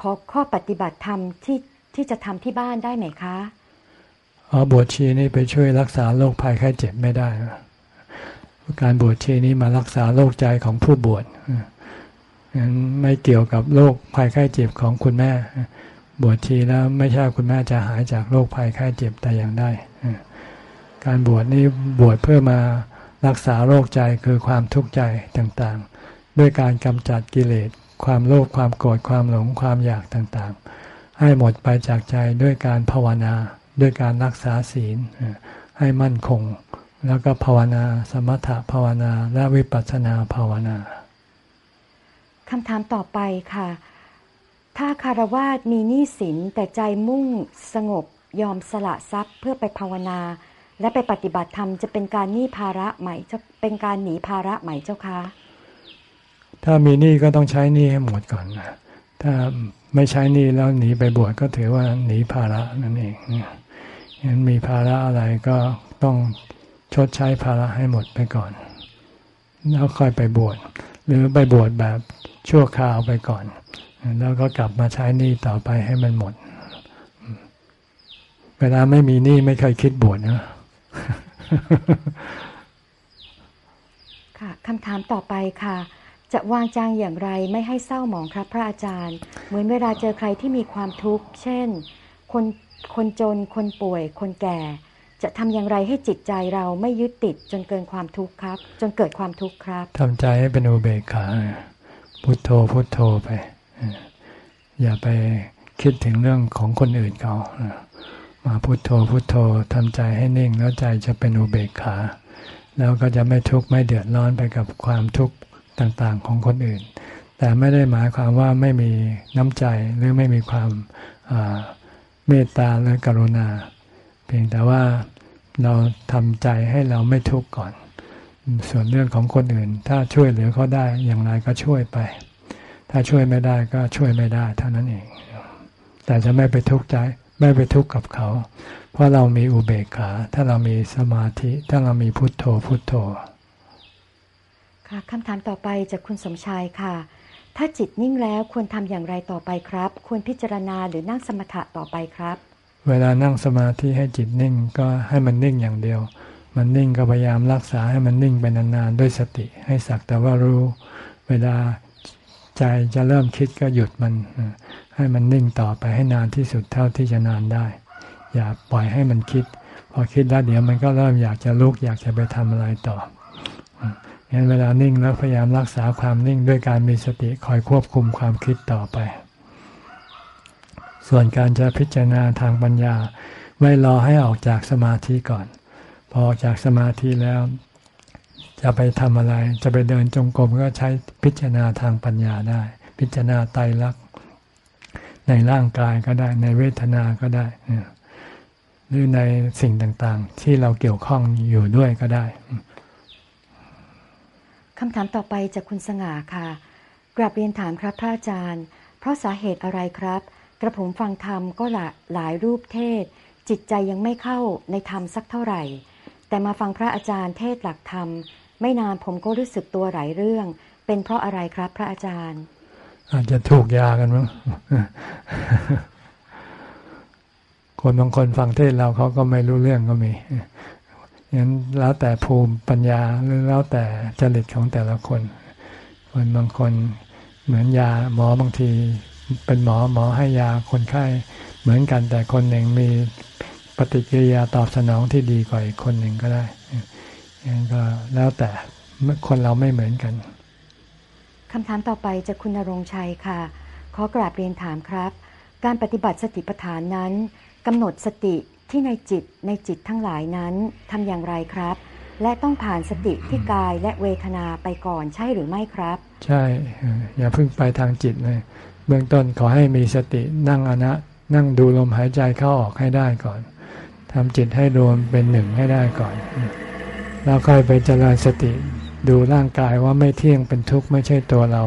ขอข้อปฏิบัติธรรมที่ที่จะทำที่บ้านได้ไหมคะอ๋อบวชชีนี่ไปช่วยรักษาโรคภัยไข้เจ็บไม่ได้ การบวชชีนี้มารักษาโรคใจของผู้บวชนั้น ไม่เกี่ยวกับโรคภัยไข้เจ็บของคุณแม่ บวชชีแล้วไม่ใช่คุณแม่จะหายจากโรคภัยไข้เจ็บแต่อย่างใดการบวชนี้บวชเพื่อมารักษาโรคใจคือความทุกข์ใจต่างๆ ด้วยการกำจัดกิเลส ความโลภความโกรธความหลงความอยากต่างๆ ให้หมดไปจากใจด้วยการภาวนา ด้วยการรักษาศีล ให้มั่นคง แล้วก็ภาวนา สมถะภาวนาและวิปัสสนาภาวนา คำถามต่อไปค่ะ ถ้าคารวาสมีหนี้สินแต่ใจมุ่งสงบยอมสละทรัพย์เพื่อไปภาวนา และไปปฏิบัติธรรมจะเป็นการหนี้ภาระใหม่จะเป็นการหนีภาระใหม่เจ้าคะ ถ้ามีหนี้ก็ต้องใช้หนี้ให้หมดก่อนนะถ้าไม่ใช้หนี้แล้วหนีไปบวชก็ถือว่าหนีภาระนั่นเองงั้นมีภาระอะไรก็ต้องชดใช้ภาระให้หมดไปก่อน แล้วค่อยไปบวชหรือไปบวชแบบ ชั่วคราวไปก่อน แล้วก็กลับมาใช้หนี้ต่อไปให้มันหมด เวลาไม่มีหนี้ไม่เคยคิดบวชนะค่ะคำถามต่อไปค่ะ จะวางจางอย่างไรไม่ให้เศร้าหมองครับพระอาจารย์ เหมือนเวลาเจอใครที่มีความทุกข์ เช่น คนคนจน คนป่วย คนแก่ จะทำอย่างไรให้จิตใจเราไม่ยึดติดจนเกินความทุกข์ครับ จนเกิดความทุกข์ครับทำใจให้เป็นอุเบกขา พุโทโธพุโทโธไป อย่าไปคิดถึงเรื่องของคนอื่นเขามาพุโทโธพุโทโธทำใจให้นิ่งแล้วใจจะเป็นอุเบกขา แล้วก็จะไม่ทุกข์ไม่เดือดร้อนไปกับความทุกข์ต่างๆของคนอื่น แต่ไม่ได้หมายความว่าไม่มีน้ำใจหรือไม่มีความเมตตาและกรุณา เพียงแต่ว่าเราทำใจให้เราไม่ทุกข์ก่อน ส่วนเรื่องของคนอื่น ถ้าช่วยเหลือเขาได้อย่างไรก็ช่วยไป ถ้าช่วยไม่ได้ก็ช่วยไม่ได้เท่านั้นเอง แต่จะไม่ไปทุกข์ใจไม่ไปทุกข์กับเขา เพราะเรามีอุเบกขา ถ้าเรามีสมาธิ ถ้าเรามีพุทโธพุทโธ ค่ะคำถามต่อไปจากคุณสมชายค่ะ ถ้าจิตนิ่งแล้วควรทำอย่างไรต่อไปครับ ควรพิจารณาหรือนั่งสมถะต่อไปครับ เวลานั่งสมาธิให้จิตนิ่งก็ให้มันนิ่งอย่างเดียว มันนิ่งก็พยายามรักษาให้มันนิ่งไปนานๆด้วยสติ ให้สักแต่ว่ารู้เวลาใจจะเริ่มคิดก็หยุดมัน ให้มันนิ่งต่อไปให้นานที่สุดเท่าที่จะนานได้ อย่าปล่อยให้มันคิด พอคิดแล้วเดี๋ยวมันก็เริ่มอยากจะลุกอยากจะไปทำอะไรต่องั้นเวลานิ่งแล้วพยายามรักษาความนิ่งด้วยการมีสติคอยควบคุมความคิดต่อไป ส่วนการจะพิจารณาทางปัญญา ไว้รอให้ออกจากสมาธิก่อน พอจากสมาธิแล้ว จะไปทำอะไร จะไปเดินจงกรมก็ใช้พิจารณาทางปัญญาได้ พิจารณาไตรลักษณ์ในร่างกายก็ได้ ในเวทนาก็ได้ หรือในสิ่งต่างๆ ที่เราเกี่ยวข้องอยู่ด้วยก็ได้คำถามต่อไปจากคุณสง่าค่ะกราบเรียนถามครับพระอาจารย์ เพราะสาเหตุอะไรครับ กระผมฟังธรรมก็หลหลายรูปเทศ จิตใจยังไม่เข้าในธรรมสักเท่าไหร่ แต่มาฟังพระอาจารย์เทศหลักธรรม ไม่นานผมก็รู้สึกตัวหลายเรื่อง เป็นเพราะอะไรครับพระอาจารย์ อาจจะถูกยากันมั้งคนบางคนฟังเทศเราเขาก็ไม่รู้เรื่องก็มีงั้นแล้วแต่ภูมิปัญญาหรือแล้วแต่จริตของแต่ละคน คนบางคนเหมือนยาหมอบางที เป็นหมอหมอให้ยาคนไข้ เหมือนกันแต่คนหนึ่งมี ปฏิกิริยาตอบสนองที่ดีกว่าอีกคนหนึ่งก็ได้งั้นก็แล้วแต่คนเราไม่เหมือนกันคำถามต่อไปจากคุณนรงชัยค่ะ ขอกราบเรียนถามครับ การปฏิบัติสติปัฏฐานนั้นกำหนดสติที่ในจิตในจิตทั้งหลายนั้นทำอย่างไรครับ และต้องผ่านสติที่กายและเวทนาไปก่อนใช่หรือไม่ครับ ใช่ อย่าเพิ่งไปทางจิตเลยเบื้องต้นขอให้มีสตินั่งอนะ นั่งดูลมหายใจเข้าออกให้ได้ก่อน ทำจิตให้รวมเป็นหนึ่งให้ได้ก่อน แล้วค่อยไปเจริญสติดูร่างกายว่าไม่เที่ยงเป็นทุกข์ไม่ใช่ตัวเรา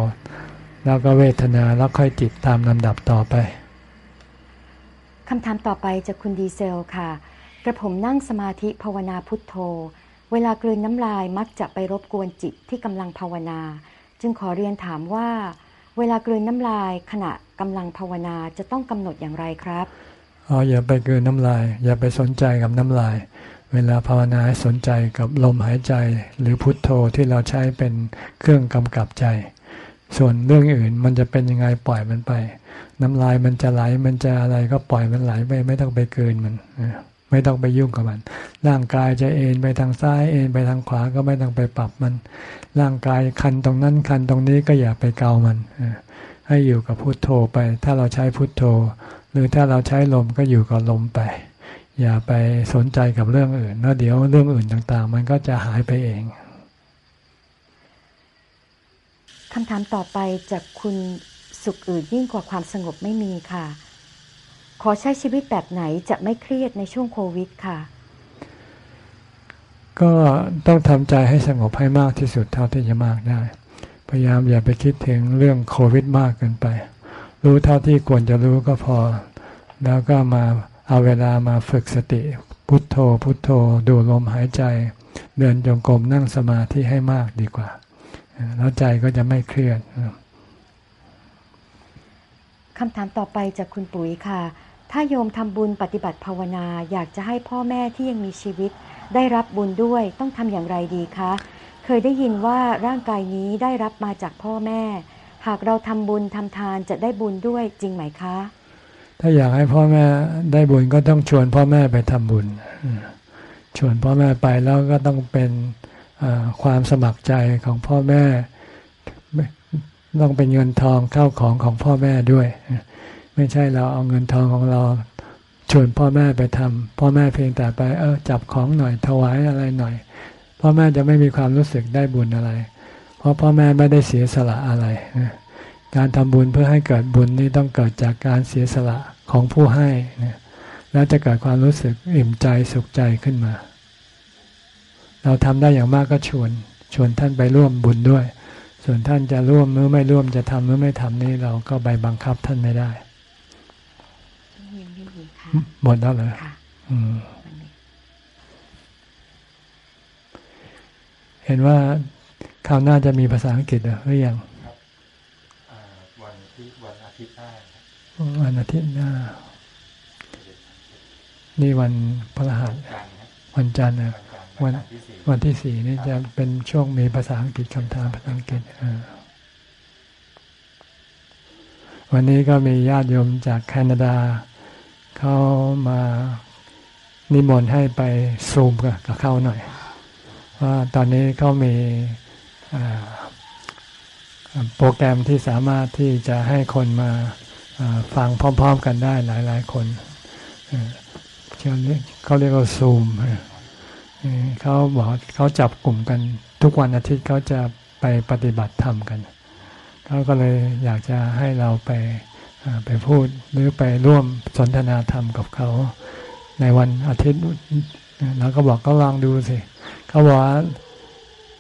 แล้วก็เวทนาแล้วค่อยจิตตามลำดับต่อไปคำถามต่อไปจากคุณดีเซลค่ะ กระผมนั่งสมาธิภาวนาพุทโธ เวลากลืนน้ำลายมักจะไปรบกวนจิตที่กำลังภาวนา จึงขอเรียนถามว่า เวลากลืนน้ำลายขณะกำลังภาวนาจะต้องกำหนดอย่างไรครับ อ๋ออย่าไปกืนน้ำลาย อย่าไปสนใจกับน้ำลาย เวลาภาวนาให้สนใจกับลมหายใจ หรือพุทโธที่เราใช้เป็นเครื่องกำกับใจ ส่วนเรื่องอื่นมันจะเป็นยังไงปล่อยมันไป น้ำลายมันจะไหลมันจะอะไรก็ปล่อยมันไหลไปไม่ต้องไปเกินมันไม่ต้องไปยุ่งกับมัน ร่างกายจะเอ็นไปทางซ้ายเอ็นไปทางขวาก็ไม่ต้องไปปรับมัน ร่างกายคันตรงนั้นคันตรงนี้ก็อย่าไปเกามันให้อยู่กับพุโทโธไป ถ้าเราใช้พุโทโธ หรือถ้าเราใช้ลมก็อยู่กับลมไป อย่าไปสนใจกับเรื่องอื่นแล้วเดี๋ยวเรื่องอื่นต่างๆ มันก็จะหายไปเองคำถามต่อไปจากคุณสุขอื่นยิ่งกว่าความสงบไม่มีค่ะ ขอใช้ชีวิตแบบไหนจะไม่เครียดในช่วงโควิดค่ะ ก็ต้องทำใจให้สงบให้มากที่สุดเท่าที่จะมากได้ พยายามอย่าไปคิดถึงเรื่องโควิดมากเกินไป รู้เท่าที่ควรจะรู้ก็พอ แล้วก็มาเอาเวลามาฝึกสติ พุทโธ พุทโธ ดูลมหายใจ เดินจงกรมนั่งสมาธิให้มากดีกว่า แล้วใจก็จะไม่เครียดคำถามต่อไปจากคุณปุ๋ยค่ะ ถ้าโยมทำบุญปฏิบัติภาวนาอยากจะให้พ่อแม่ที่ยังมีชีวิต ได้รับบุญด้วยต้องทำอย่างไรดีคะ เคยได้ยินว่าร่างกายนี้ได้รับมาจากพ่อแม่ หากเราทำบุญทำทานจะได้บุญด้วยจริงไหมคะ ถ้าอยากให้พ่อแม่ได้บุญก็ต้องชวนพ่อแม่ไปทำบุญ ชวนพ่อแม่ไปแล้วก็ต้องเป็นความสมัครใจของพ่อแม่ต้องเป็นเงินทองเข้าของของพ่อแม่ด้วย ไม่ใช่เราเอาเงินทองของเราชวนพ่อแม่ไปทำพ่อแม่เพียงแต่ไปเออจับของหน่อยถวายอะไรหน่อย พ่อแม่จะไม่มีความรู้สึกได้บุญอะไร เพราะพ่อแม่ไม่ได้เสียสละอะไร การทำบุญเพื่อให้เกิดบุญนี่ต้องเกิดจากการเสียสละของผู้ให้แล้วจะเกิดความรู้สึกอิ่มใจสุขใจขึ้นมา เราทำได้อย่างมากก็ชวน ชวนท่านไปร่วมบุญด้วย ส่วนท่านจะร่วมหรือไม่ร่วมจะทำหรือไม่ทำนี่เราก็ไปบังคับท่านไม่ได้หมดแล้วเหรอเห็นว่า คราวหน้าจะมีภาษาอังกฤษหรือยังวันที่วันอาทิตย์หน้าวันอาทิตย์หน้า นี่วันพระรหัสวันจันทร์นะวันวันที่สี่นี่จะเป็นช่วงมีภาษาอังกฤษคำถามภาษาอังกฤษวันนี้ก็มีญาติโยมจากแคนาดา เขามานิมนต์ให้ไปซูมกับเขาหน่อย ว่าตอนนี้เขามี โปรแกรมที่สามารถที่จะให้คนมาฟังพร้อม ๆ กันได้หลาย ๆ คนเขาเรียกว่าซูมเขาบอกเขาจับกลุ่มกัน ทุกวันอาทิตย์เขาจะไปปฏิบัติธรรมกันเขาก็เลยอยากจะให้เราไปไปพูดหรือไปร่วมสนทนาธรรมกับเขาในวันอาทิตย์เราก็บอกก็ลองดูสิเขาบอกว่า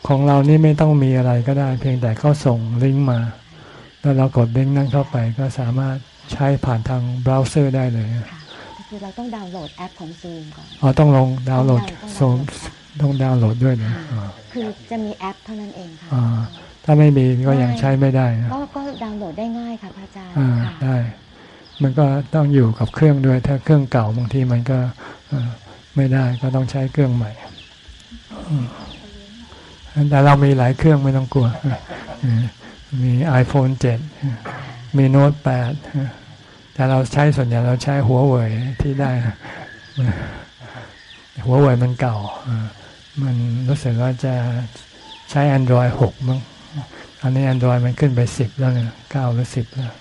ของเรานี่ไม่ต้องมีอะไรก็ได้ เพียงแต่เขาส่งลิงก์มา แล้วเรากดลิงก์นั้นเข้าไปก็สามารถใช้ผ่านทางเบราว์เซอร์ได้เลยค่ะคือเราต้องดาวน์โหลดแอปของซูมก่อน อ๋อ ต้องลงดาวน์โหลดโซมต้องดาวน์โหลดด้วยนะคือจะมีแอปเท่านั้นเองค่ะถ้าไม่มีก็ยังใช้ไม่ได้ก็ก็ดาวน์โหลดได้ง่ายค่ะพระอาจารย์ได้ มันก็ต้องอยู่กับเครื่องด้วย ถ้าเครื่องเก่าบางทีมันก็ไม่ได้ก็ต้องใช้เครื่องใหม่ แต่เรามีหลายเครื่องไม่ต้องกลัว มี iPhone 7 มีโน้ต8 แต่เราใช้ส่วนใหญ่เราใช้หัวเว่ยที่ได้ หัวเว่ยมันเก่า มันรู้สึกว่าจะใช้ Android 6มั้งอันนี้ Android มันขึ้นไป 10 แล้วเนี่ย9หรือ 10 แล้ว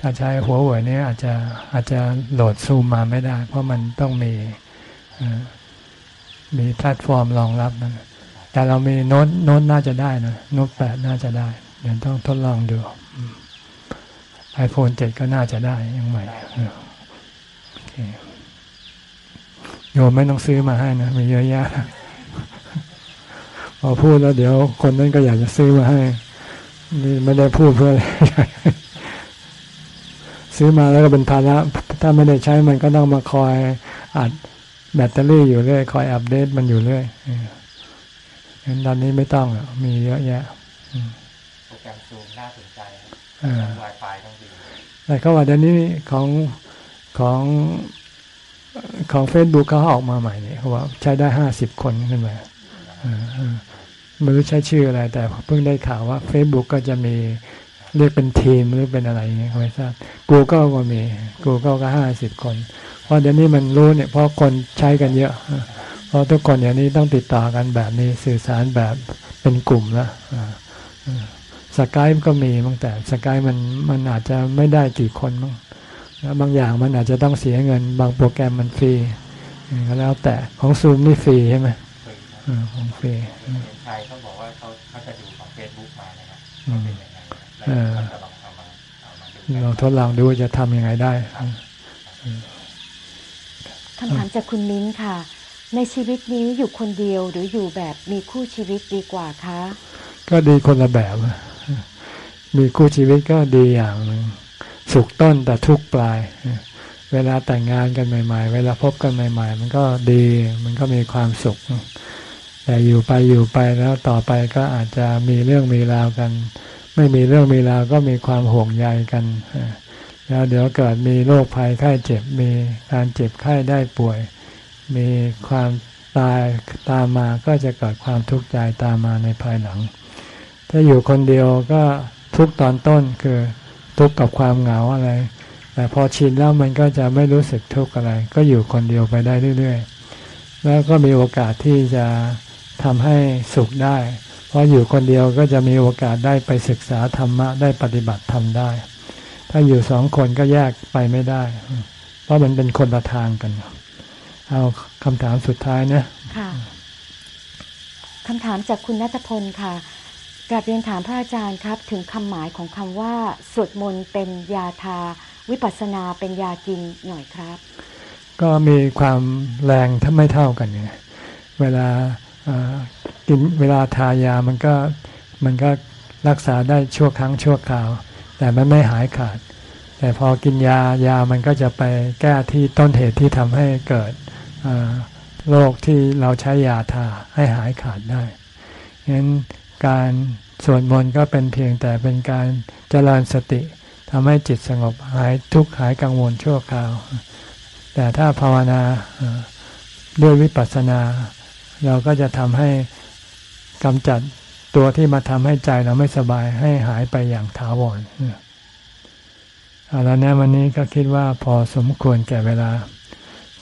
ถ้าใช้หัวเว่ยนี้อาจจะอาจจะโหลดซูมมาไม่ได้ เพราะมันต้องมีมีแพลตฟอร์มรองรับนั่น แต่เรามีโน้ตโน้ตน่าจะได้นะโน้ตแปดน่าจะได้เดี๋ยวต้องทดลองดูไอโฟนเจ็ดก็น่าจะได้ยังใหม่โยมไม่ต้องซื้อมาให้นะมีเยอะแยะพอพูดแล้วเดี๋ยว คนนั้นก็อยากจะซื้อมาให้นี่ไม่ได้พูดเพื่อซื้อมาแล้วก็เป็นภาระถ้าไม่ได้ใช้มันก็ต้องมาคอยอัดแบตเตอรี่อยู่เรื่อย คอยอัปเดตมันอยู่เรื่อย งั้นตอนนี้ไม่ต้องมีเยอะแยะโปรแกรมซูมน่าสนใจไวไฟต้องดีแต่เขาว่าเดี๋ยวนี้ของของของเฟซบุ๊กเขาออกมาใหม่เนี่ยเขาว่าใช้ได้ห้าสิบคนขึ้นมาไม่รู้ใช้ชื่ออะไร แต่เพิ่งได้ข่าวว่า Facebook ก็จะมีเรียกเป็นทีมหรือเป็นอะไรเงี้ยไม่ทราบกูก็ก็มีกูก็ก็ห้าสิบคน เพราะเดี๋ยวนี้มันรู้เนี่ยเพราะคนใช้กันเยอะเพ ราะทุกคนอย่างนี้ต้องติดต่อกันแบบนี้สื่อสารแบบเป็นกลุ่มแล้วสกายก็มีบางแต่สกายมันมันอาจจะไม่ได้กี่คนบ้างแล้วบางอย่างมันอาจจะต้องเสียเงิน บางโปรแกรมมันฟรีก็แล้วแต่ของซูมนี่ฟรีใช่ไหมของฟรีใครเขาบอกว่าเขาเขาจะดูของเฟซบุ๊กมานะครับเป็นยังไงเราทดลองดูจะทำยังไงได้คำถามจากคุณมิ้นค่ะ ในชีวิตนี้อยู่คนเดียวหรืออยู่แบบมีคู่ชีวิตดีกว่าคะ ก็ดีคนละแบบ มีคู่ชีวิตก็ดีอย่างหนึ่งสุขต้นแต่ทุกปลาย เวลาแต่งงานกันใหม่ ๆ เวลาพบกันใหม่ ๆ มันก็ดี มันก็มีความสุข แต่อยู่ไปอยู่ไปแล้วต่อไปก็อาจจะมีเรื่องมีราวกัน ไม่มีเรื่องมีราวก็มีความห่วงใยกันแล้วเดี๋ยวเกิดมีโรคภัยไข้เจ็บมีการเจ็บไข้ได้ป่วย มีความตายตามมาก็จะเกิดความทุกข์ใจตามมาในภายหลัง ถ้าอยู่คนเดียวก็ทุกตอนต้นคือทุกข์กับความเหงาอะไร แต่พอชินแล้วมันก็จะไม่รู้สึกทุกข์อะไร ก็อยู่คนเดียวไปได้เรื่อยๆ แล้วก็มีโอกาสที่จะทำให้สุขได้ เพราะอยู่คนเดียวก็จะมีโอกาสได้ไปศึกษาธรรมะได้ปฏิบัติธรรมได้ ถ้าอยู่สองคนก็แยกไปไม่ได้ เพราะมันเป็นคนละทางกัน เอาคำถามสุดท้ายนะ ค่ะคำถามจากคุณนัทพลค่ะกราบเรียนถามพระอาจารย์ครับ ถึงคำหมายของคำว่าสวดมนต์เป็นยาทา วิปัสสนาเป็นยากินหน่อยครับ ก็มีความแรงถ้าไม่เท่ากันไงเวลากินเวลาทายามันก็มันก็รักษาได้ชั่วครั้งชั่วคราว แต่มันไม่หายขาด แต่พอกินยายามันก็จะไปแก้ที่ต้นเหตุที่ทำให้เกิด โรคที่เราใช้ยาทาให้หายขาดได้ฉะนั้นการสวดมนต์ก็เป็นเพียงแต่เป็นการเจริญสติทำให้จิตสงบหายทุกข์หายกังวลชั่วคราว แต่ถ้าภาวนาด้วยวิปัสสนา เราก็จะทำให้กำจัดตัวที่มาทำให้ใจเราไม่สบายให้หายไปอย่างถาวรเอาแล้วนะวันนี้ก็คิดว่าพอสมควรแก่เวลา